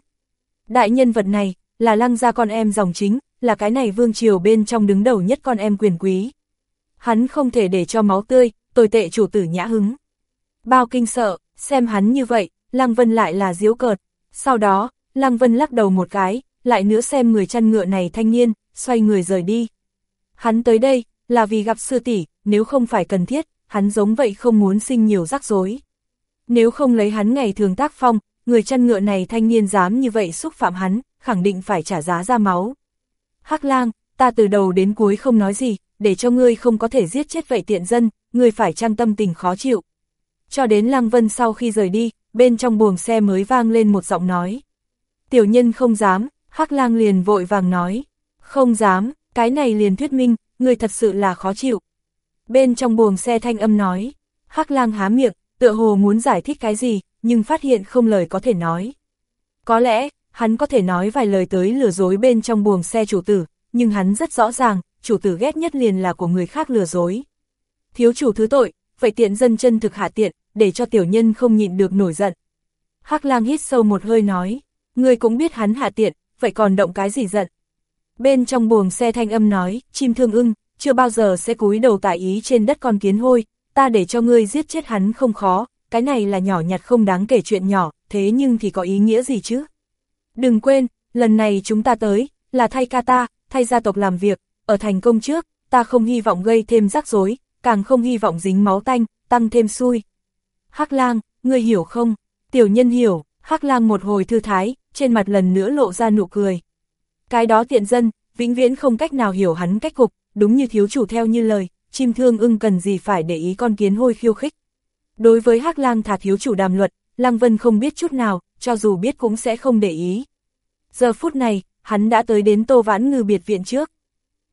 Đại nhân vật này, là lăng gia con em dòng chính, là cái này vương triều bên trong đứng đầu nhất con em quyền quý. Hắn không thể để cho máu tươi, tồi tệ chủ tử nhã hứng. Bao kinh sợ, xem hắn như vậy, Lăng Vân lại là diễu cợt. Sau đó, Lăng Vân lắc đầu một cái, lại nữa xem người chăn ngựa này thanh niên, xoay người rời đi. Hắn tới đây, là vì gặp sư tỷ, nếu không phải cần thiết, hắn giống vậy không muốn sinh nhiều rắc rối. Nếu không lấy hắn ngày thường tác phong, người chăn ngựa này thanh niên dám như vậy xúc phạm hắn, khẳng định phải trả giá ra máu. Hắc lang, ta từ đầu đến cuối không nói gì, để cho ngươi không có thể giết chết vậy tiện dân, ngươi phải trang tâm tình khó chịu. Cho đến Lăng Vân sau khi rời đi, bên trong buồng xe mới vang lên một giọng nói. Tiểu nhân không dám, Hắc lang liền vội vàng nói. Không dám, cái này liền thuyết minh, ngươi thật sự là khó chịu. Bên trong buồng xe thanh âm nói. Hắc lang há miệng, tựa hồ muốn giải thích cái gì, nhưng phát hiện không lời có thể nói. Có lẽ, hắn có thể nói vài lời tới lừa dối bên trong buồng xe chủ tử, nhưng hắn rất rõ ràng, chủ tử ghét nhất liền là của người khác lừa dối. Thiếu chủ thứ tội, vậy tiện dân chân thực hạ tiện, để cho tiểu nhân không nhịn được nổi giận. Hắc lang hít sâu một hơi nói, người cũng biết hắn hạ tiện, vậy còn động cái gì giận. Bên trong buồng xe thanh âm nói, chim thương ưng, chưa bao giờ sẽ cúi đầu tại ý trên đất con kiến hôi, ta để cho ngươi giết chết hắn không khó, cái này là nhỏ nhặt không đáng kể chuyện nhỏ, thế nhưng thì có ý nghĩa gì chứ? Đừng quên, lần này chúng ta tới, là thay ca ta, thay gia tộc làm việc, ở thành công trước, ta không hy vọng gây thêm rắc rối, càng không hy vọng dính máu tanh, tăng thêm xui. Hắc lang, ngươi hiểu không? Tiểu nhân hiểu, Hắc lang một hồi thư thái, trên mặt lần nữa lộ ra nụ cười. Cái đó tiện dân, vĩnh viễn không cách nào hiểu hắn cách cục, đúng như thiếu chủ theo như lời, chim thương ưng cần gì phải để ý con kiến hôi khiêu khích. Đối với Hắc lang thả thiếu chủ đàm luật, Lăng Vân không biết chút nào, cho dù biết cũng sẽ không để ý. Giờ phút này, hắn đã tới đến Tô Vãn Ngư biệt viện trước.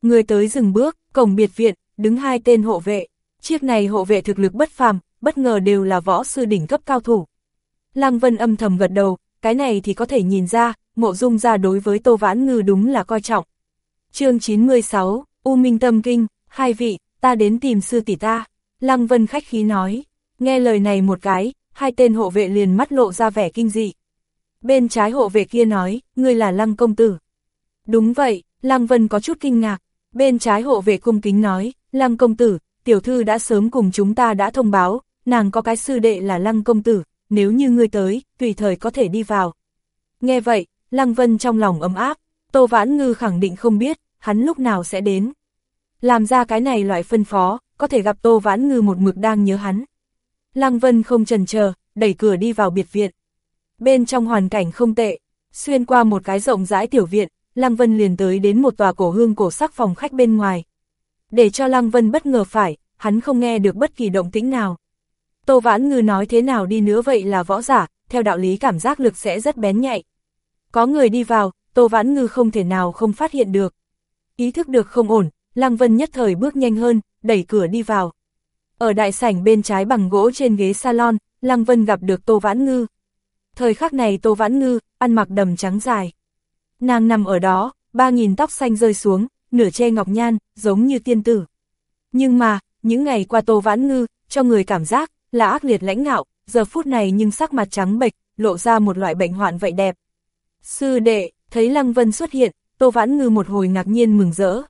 Người tới dừng bước, cổng biệt viện, đứng hai tên hộ vệ. Chiếc này hộ vệ thực lực bất phàm, bất ngờ đều là võ sư đỉnh cấp cao thủ. Lăng Vân âm thầm gật đầu, cái này thì có thể nhìn ra, mộ dung ra đối với Tô Vãn Ngư đúng là coi trọng. chương 96, U Minh Tâm Kinh, hai vị, ta đến tìm sư tỷ ta. Lăng Vân khách khí nói, nghe lời này một cái, hai tên hộ vệ liền mắt lộ ra vẻ kinh dị. Bên trái hộ vệ kia nói, ngươi là Lăng công tử. Đúng vậy, Lăng Vân có chút kinh ngạc. Bên trái hộ vệ cung kính nói, Lăng công tử, tiểu thư đã sớm cùng chúng ta đã thông báo, nàng có cái sư đệ là Lăng công tử, nếu như ngươi tới, tùy thời có thể đi vào. Nghe vậy, Lăng Vân trong lòng ấm áp, Tô Vãn Ngư khẳng định không biết, hắn lúc nào sẽ đến. Làm ra cái này loại phân phó, có thể gặp Tô Vãn Ngư một mực đang nhớ hắn. Lăng Vân không chần chờ, đẩy cửa đi vào biệt viện. Bên trong hoàn cảnh không tệ, xuyên qua một cái rộng rãi tiểu viện, Lăng Vân liền tới đến một tòa cổ hương cổ sắc phòng khách bên ngoài. Để cho Lăng Vân bất ngờ phải, hắn không nghe được bất kỳ động tĩnh nào. Tô Vãn Ngư nói thế nào đi nữa vậy là võ giả, theo đạo lý cảm giác lực sẽ rất bén nhạy. Có người đi vào, Tô Vãn Ngư không thể nào không phát hiện được. Ý thức được không ổn, Lăng Vân nhất thời bước nhanh hơn, đẩy cửa đi vào. Ở đại sảnh bên trái bằng gỗ trên ghế salon, Lăng Vân gặp được Tô Vãn Ngư. Thời khắc này Tô Vãn Ngư, ăn mặc đầm trắng dài. Nàng nằm ở đó, ba nghìn tóc xanh rơi xuống, nửa che ngọc nhan, giống như tiên tử. Nhưng mà, những ngày qua Tô Vãn Ngư, cho người cảm giác, là ác liệt lãnh ngạo, giờ phút này nhưng sắc mặt trắng bệch, lộ ra một loại bệnh hoạn vậy đẹp. Sư đệ, thấy Lăng Vân xuất hiện, Tô Vãn Ngư một hồi ngạc nhiên mừng rỡ.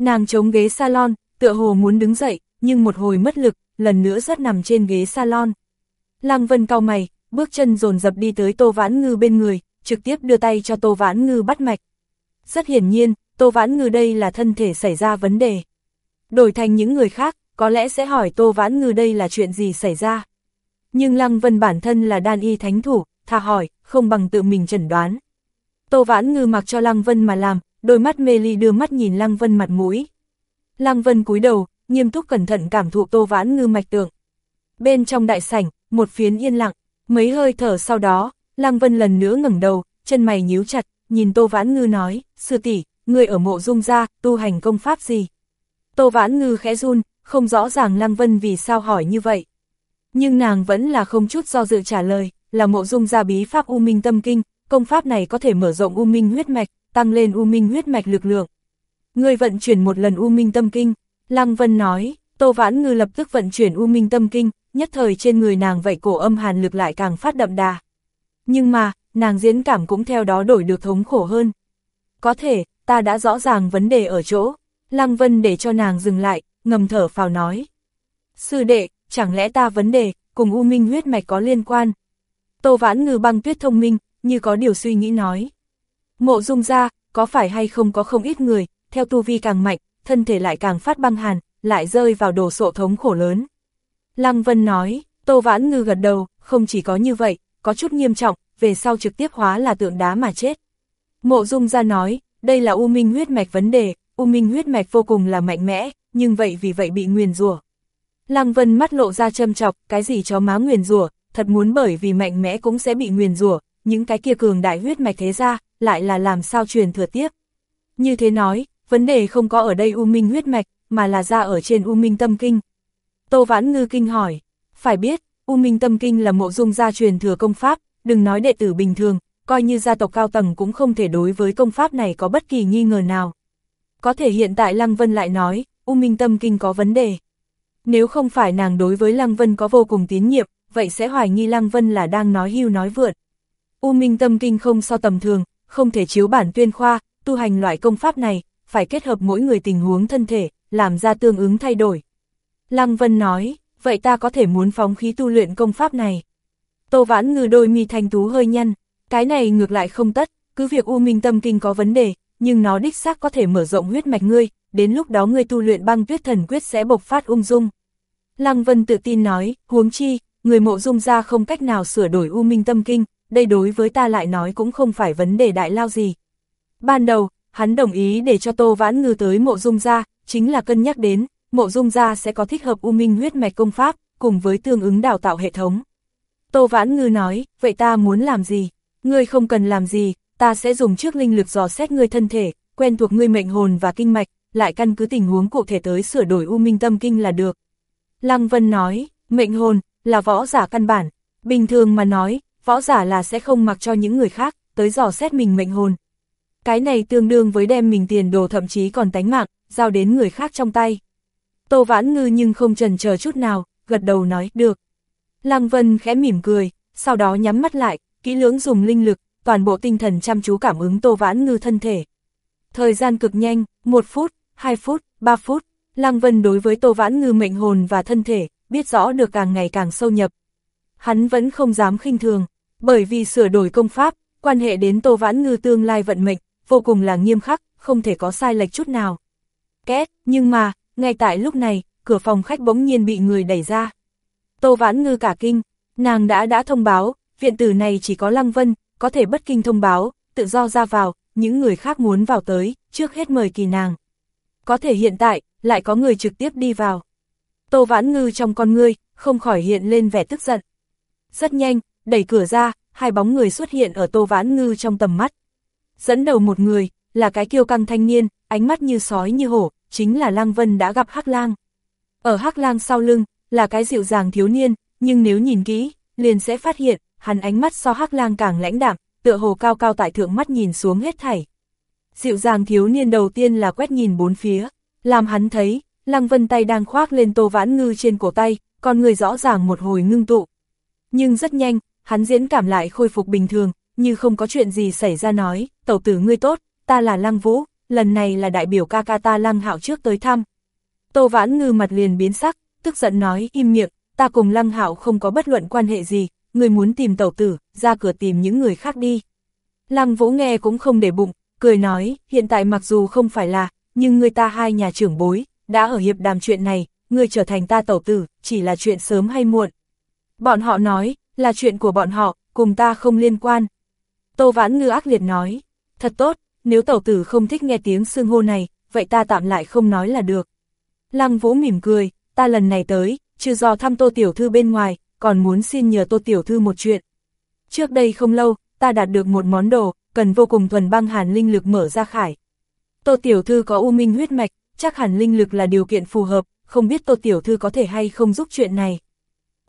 Nàng chống ghế salon, tựa hồ muốn đứng dậy, nhưng một hồi mất lực, lần nữa rất nằm trên ghế salon. Lăng Vân cau mày, bước chân dồn dập đi tới Tô Vãn Ngư bên người, trực tiếp đưa tay cho Tô Vãn Ngư bắt mạch. Rất hiển nhiên, Tô Vãn Ngư đây là thân thể xảy ra vấn đề. Đổi thành những người khác, có lẽ sẽ hỏi Tô Vãn Ngư đây là chuyện gì xảy ra. Nhưng Lăng Vân bản thân là đan y thánh thủ, thà hỏi, không bằng tự mình chẩn đoán. Tô Vãn Ngư mặc cho Lăng Vân mà làm, đôi mắt mê ly đưa mắt nhìn Lăng Vân mặt mũi. Lăng Vân cúi đầu, nghiêm túc cẩn thận cảm thụ Tô Vãn Ngư mạch tượng. Bên trong đại sảnh, một phiến yên lặng, mấy hơi thở sau đó, Lăng Vân lần nữa ngẩng đầu, chân mày nhíu chặt, nhìn Tô Vãn Ngư nói, sư tỷ, người ở mộ dung gia, tu hành công pháp gì? Tô Vãn Ngư khẽ run, không rõ ràng Lăng Vân vì sao hỏi như vậy. Nhưng nàng vẫn là không chút do dự trả lời, là mộ dung gia bí pháp U Minh Tâm Kinh, công pháp này có thể mở rộng U Minh huyết mạch, tăng lên U Minh huyết mạch lực lượng. Người vận chuyển một lần U Minh Tâm Kinh, Lăng Vân nói, Tô Vãn Ngư lập tức vận chuyển U Minh Tâm Kinh, nhất thời trên người nàng vậy cổ âm hàn lực lại càng phát đậm đà. Nhưng mà, nàng diễn cảm cũng theo đó đổi được thống khổ hơn. Có thể, ta đã rõ ràng vấn đề ở chỗ. Lăng Vân để cho nàng dừng lại, ngầm thở phào nói. Sư đệ, chẳng lẽ ta vấn đề, cùng U Minh huyết mạch có liên quan? Tô Vãn Ngư băng tuyết thông minh, như có điều suy nghĩ nói. Mộ dung ra, có phải hay không có không ít người, theo tu vi càng mạnh, thân thể lại càng phát băng hàn, lại rơi vào đồ sộ thống khổ lớn. Lăng Vân nói, Tô Vãn Ngư gật đầu, không chỉ có như vậy, có chút nghiêm trọng, về sau trực tiếp hóa là tượng đá mà chết. Mộ Dung ra nói, đây là U Minh huyết mạch vấn đề, U Minh huyết mạch vô cùng là mạnh mẽ, nhưng vậy vì vậy bị nguyền rủa. Lăng Vân mắt lộ ra châm chọc, cái gì cho má nguyền rủa, thật muốn bởi vì mạnh mẽ cũng sẽ bị nguyền rủa, những cái kia cường đại huyết mạch thế ra, lại là làm sao truyền thừa tiếp. Như thế nói, vấn đề không có ở đây U Minh huyết mạch, mà là ra ở trên U Minh tâm kinh. Tô Vãn Ngư kinh hỏi, phải biết, U Minh tâm kinh là mộ dung gia truyền thừa công pháp, đừng nói đệ tử bình thường, coi như gia tộc cao tầng cũng không thể đối với công pháp này có bất kỳ nghi ngờ nào. Có thể hiện tại Lăng Vân lại nói, U Minh tâm kinh có vấn đề. Nếu không phải nàng đối với Lăng Vân có vô cùng tín nhiệm, vậy sẽ hoài nghi Lăng Vân là đang nói hưu nói vượt. U Minh tâm kinh không so tầm thường, không thể chiếu bản tuyên khoa, tu hành loại công pháp này, phải kết hợp mỗi người tình huống thân thể, làm ra tương ứng thay đổi. Lăng Vân nói, vậy ta có thể muốn phóng khí tu luyện công pháp này. Tô Vãn Ngư đôi mi thanh tú hơi nhăn, cái này ngược lại không tất, cứ việc U Minh Tâm Kinh có vấn đề, nhưng nó đích xác có thể mở rộng huyết mạch ngươi, đến lúc đó ngươi tu luyện băng tuyết thần quyết sẽ bộc phát ung dung. Lăng Vân tự tin nói, huống chi, người mộ dung ra không cách nào sửa đổi U Minh Tâm Kinh, đây đối với ta lại nói cũng không phải vấn đề đại lao gì. Ban đầu, hắn đồng ý để cho Tô Vãn Ngư tới mộ dung ra, chính là cân nhắc đến, mộ dung ra sẽ có thích hợp U Minh huyết mạch công pháp, cùng với tương ứng đào tạo hệ thống. Tô Vãn Ngư nói, vậy ta muốn làm gì? Ngươi không cần làm gì, ta sẽ dùng trước linh lực dò xét ngươi thân thể, quen thuộc ngươi mệnh hồn và kinh mạch, lại căn cứ tình huống cụ thể tới sửa đổi U Minh Tâm Kinh là được. Lăng Vân nói, mệnh hồn, là võ giả căn bản. Bình thường mà nói, võ giả là sẽ không mặc cho những người khác, tới dò xét mình mệnh hồn. Cái này tương đương với đem mình tiền đồ thậm chí còn tánh mạng, giao đến người khác trong tay. Tô Vãn Ngư nhưng không trần chờ chút nào, gật đầu nói, được. Lăng Vân khẽ mỉm cười, sau đó nhắm mắt lại, kỹ lưỡng dùng linh lực, toàn bộ tinh thần chăm chú cảm ứng Tô Vãn Ngư thân thể. Thời gian cực nhanh, một phút, hai phút, ba phút, Lăng Vân đối với Tô Vãn Ngư mệnh hồn và thân thể, biết rõ được càng ngày càng sâu nhập. Hắn vẫn không dám khinh thường, bởi vì sửa đổi công pháp, quan hệ đến Tô Vãn Ngư tương lai vận mệnh, vô cùng là nghiêm khắc, không thể có sai lệch chút nào. Két, nhưng mà, ngay tại lúc này, cửa phòng khách bỗng nhiên bị người đẩy ra. Tô Vãn Ngư cả kinh, nàng đã đã thông báo, viện tử này chỉ có Lăng Vân, có thể bất kinh thông báo, tự do ra vào, những người khác muốn vào tới, trước hết mời kỳ nàng. Có thể hiện tại, lại có người trực tiếp đi vào. Tô Vãn Ngư trong con ngươi, không khỏi hiện lên vẻ tức giận. Rất nhanh, đẩy cửa ra, hai bóng người xuất hiện ở Tô Vãn Ngư trong tầm mắt. Dẫn đầu một người, là cái kiêu căng thanh niên, ánh mắt như sói như hổ, chính là Lăng Vân đã gặp Hắc Lang. Ở Hắc Lang sau lưng, là cái dịu dàng thiếu niên, nhưng nếu nhìn kỹ, liền sẽ phát hiện, hắn ánh mắt so Hắc Lang càng lãnh đạm, tựa hồ cao cao tại thượng mắt nhìn xuống hết thảy. Dịu dàng thiếu niên đầu tiên là quét nhìn bốn phía, làm hắn thấy, Lăng Vân tay đang khoác lên Tô Vãn Ngư trên cổ tay, con người rõ ràng một hồi ngưng tụ. Nhưng rất nhanh, hắn diễn cảm lại khôi phục bình thường, như không có chuyện gì xảy ra nói, tẩu tử ngươi tốt, ta là Lăng Vũ, lần này là đại biểu ca ca ta Lăng Hạo trước tới thăm. Tô Vãn Ngư mặt liền biến sắc, tức giận nói im miệng, ta cùng Lăng Hạo không có bất luận quan hệ gì, người muốn tìm tẩu tử, ra cửa tìm những người khác đi. Lăng Vũ nghe cũng không để bụng, cười nói, hiện tại mặc dù không phải là, nhưng người ta hai nhà trưởng bối, đã ở hiệp đàm chuyện này, người trở thành ta tẩu tử, chỉ là chuyện sớm hay muộn. Bọn họ nói, là chuyện của bọn họ, cùng ta không liên quan. Tô Vãn Ngư ác liệt nói, thật tốt, nếu tẩu tử không thích nghe tiếng xương hô này, vậy ta tạm lại không nói là được. Lăng Vũ mỉm cười, ta lần này tới, trừ do thăm Tô Tiểu Thư bên ngoài, còn muốn xin nhờ Tô Tiểu Thư một chuyện. Trước đây không lâu, ta đạt được một món đồ, cần vô cùng thuần băng hàn linh lực mở ra khải. Tô Tiểu Thư có u minh huyết mạch, chắc hẳn linh lực là điều kiện phù hợp, không biết Tô Tiểu Thư có thể hay không giúp chuyện này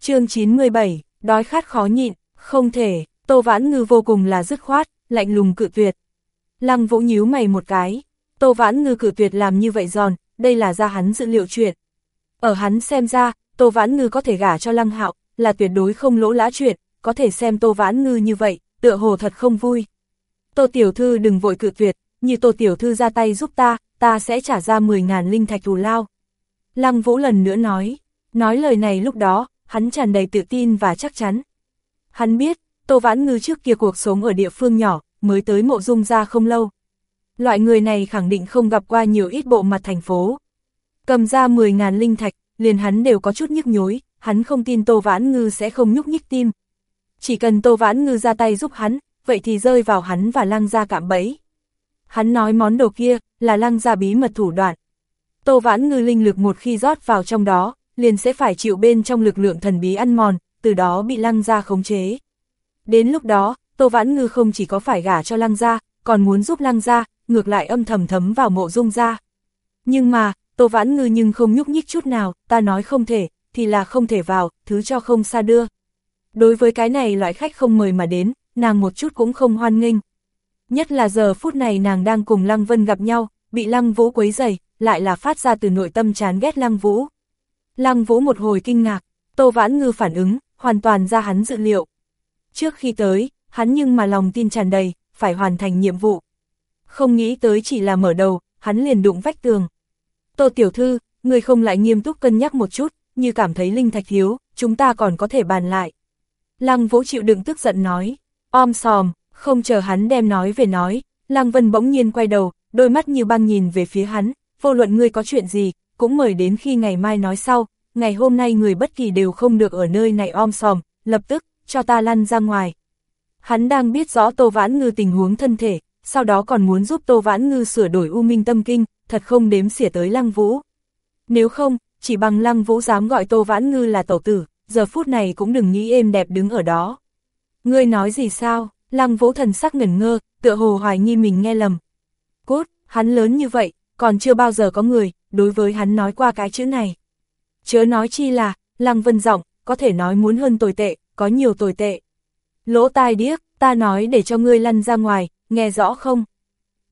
chương 97, đói khát khó nhịn, không thể, Tô Vãn Ngư vô cùng là dứt khoát, lạnh lùng cự tuyệt. Lăng Vũ nhíu mày một cái, Tô Vãn Ngư cự tuyệt làm như vậy giòn, đây là ra hắn dự liệu chuyện. Ở hắn xem ra, Tô Vãn Ngư có thể gả cho Lăng Hạo, là tuyệt đối không lỗ lã chuyện, có thể xem Tô Vãn Ngư như vậy, tựa hồ thật không vui. Tô Tiểu Thư đừng vội cự tuyệt, như Tô Tiểu Thư ra tay giúp ta, ta sẽ trả ra 10.000 linh thạch thù lao. Lăng Vũ lần nữa nói, nói lời này lúc đó, hắn tràn đầy tự tin và chắc chắn. Hắn biết, Tô Vãn Ngư trước kia cuộc sống ở địa phương nhỏ, mới tới mộ dung ra không lâu. Loại người này khẳng định không gặp qua nhiều ít bộ mặt thành phố. Cầm ra 10.000 linh thạch, liền hắn đều có chút nhức nhối, hắn không tin Tô Vãn Ngư sẽ không nhúc nhích tim. Chỉ cần Tô Vãn Ngư ra tay giúp hắn, vậy thì rơi vào hắn và lăng ra cạm bẫy. Hắn nói món đồ kia, là lăng ra bí mật thủ đoạn. Tô Vãn Ngư linh lực một khi rót vào trong đó, liền sẽ phải chịu bên trong lực lượng thần bí ăn mòn, từ đó bị lăng ra khống chế. Đến lúc đó, Tô Vãn Ngư không chỉ có phải gả cho lăng ra, còn muốn giúp lăng ra, ngược lại âm thầm thấm vào mộ dung ra. Nhưng mà, Tô Vãn Ngư nhưng không nhúc nhích chút nào, ta nói không thể, thì là không thể vào, thứ cho không xa đưa. Đối với cái này loại khách không mời mà đến, nàng một chút cũng không hoan nghênh. Nhất là giờ phút này nàng đang cùng Lăng Vân gặp nhau, bị Lăng Vũ quấy dày, lại là phát ra từ nội tâm chán ghét Lăng Vũ. Lăng Vũ một hồi kinh ngạc, Tô Vãn Ngư phản ứng, hoàn toàn ra hắn dự liệu. Trước khi tới, hắn nhưng mà lòng tin tràn đầy, phải hoàn thành nhiệm vụ. Không nghĩ tới chỉ là mở đầu, hắn liền đụng vách tường. Tô Tiểu Thư, người không lại nghiêm túc cân nhắc một chút, như cảm thấy linh thạch thiếu, chúng ta còn có thể bàn lại. Lăng Vũ chịu đựng tức giận nói, om sòm, không chờ hắn đem nói về nói, Lăng Vân bỗng nhiên quay đầu, đôi mắt như băng nhìn về phía hắn, vô luận ngươi có chuyện gì, cũng mời đến khi ngày mai nói sau, ngày hôm nay người bất kỳ đều không được ở nơi này om sòm, lập tức, cho ta lăn ra ngoài. Hắn đang biết rõ Tô Vãn Ngư tình huống thân thể, sau đó còn muốn giúp Tô Vãn Ngư sửa đổi U Minh Tâm Kinh, thật không đếm xỉa tới Lăng Vũ. Nếu không, chỉ bằng Lăng Vũ dám gọi Tô Vãn Ngư là tẩu tử, giờ phút này cũng đừng nghĩ êm đẹp đứng ở đó. Ngươi nói gì sao? Lăng Vũ thần sắc ngẩn ngơ, tựa hồ hoài nghi mình nghe lầm. Cốt, hắn lớn như vậy, còn chưa bao giờ có người, đối với hắn nói qua cái chữ này. Chớ nói chi là, Lăng Vân giọng, có thể nói muốn hơn tồi tệ, có nhiều tồi tệ. Lỗ tai điếc, ta nói để cho ngươi lăn ra ngoài, nghe rõ không?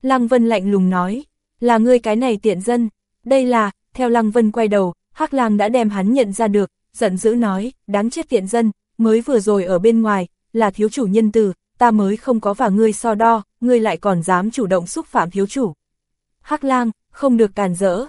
Lăng Vân lạnh lùng nói, là ngươi cái này tiện dân, đây là, theo Lăng Vân quay đầu, Hắc Lang đã đem hắn nhận ra được, giận dữ nói, đáng chết tiện dân, mới vừa rồi ở bên ngoài, là thiếu chủ nhân từ, ta mới không có và ngươi so đo, ngươi lại còn dám chủ động xúc phạm thiếu chủ. Hắc Lang, không được càn rỡ,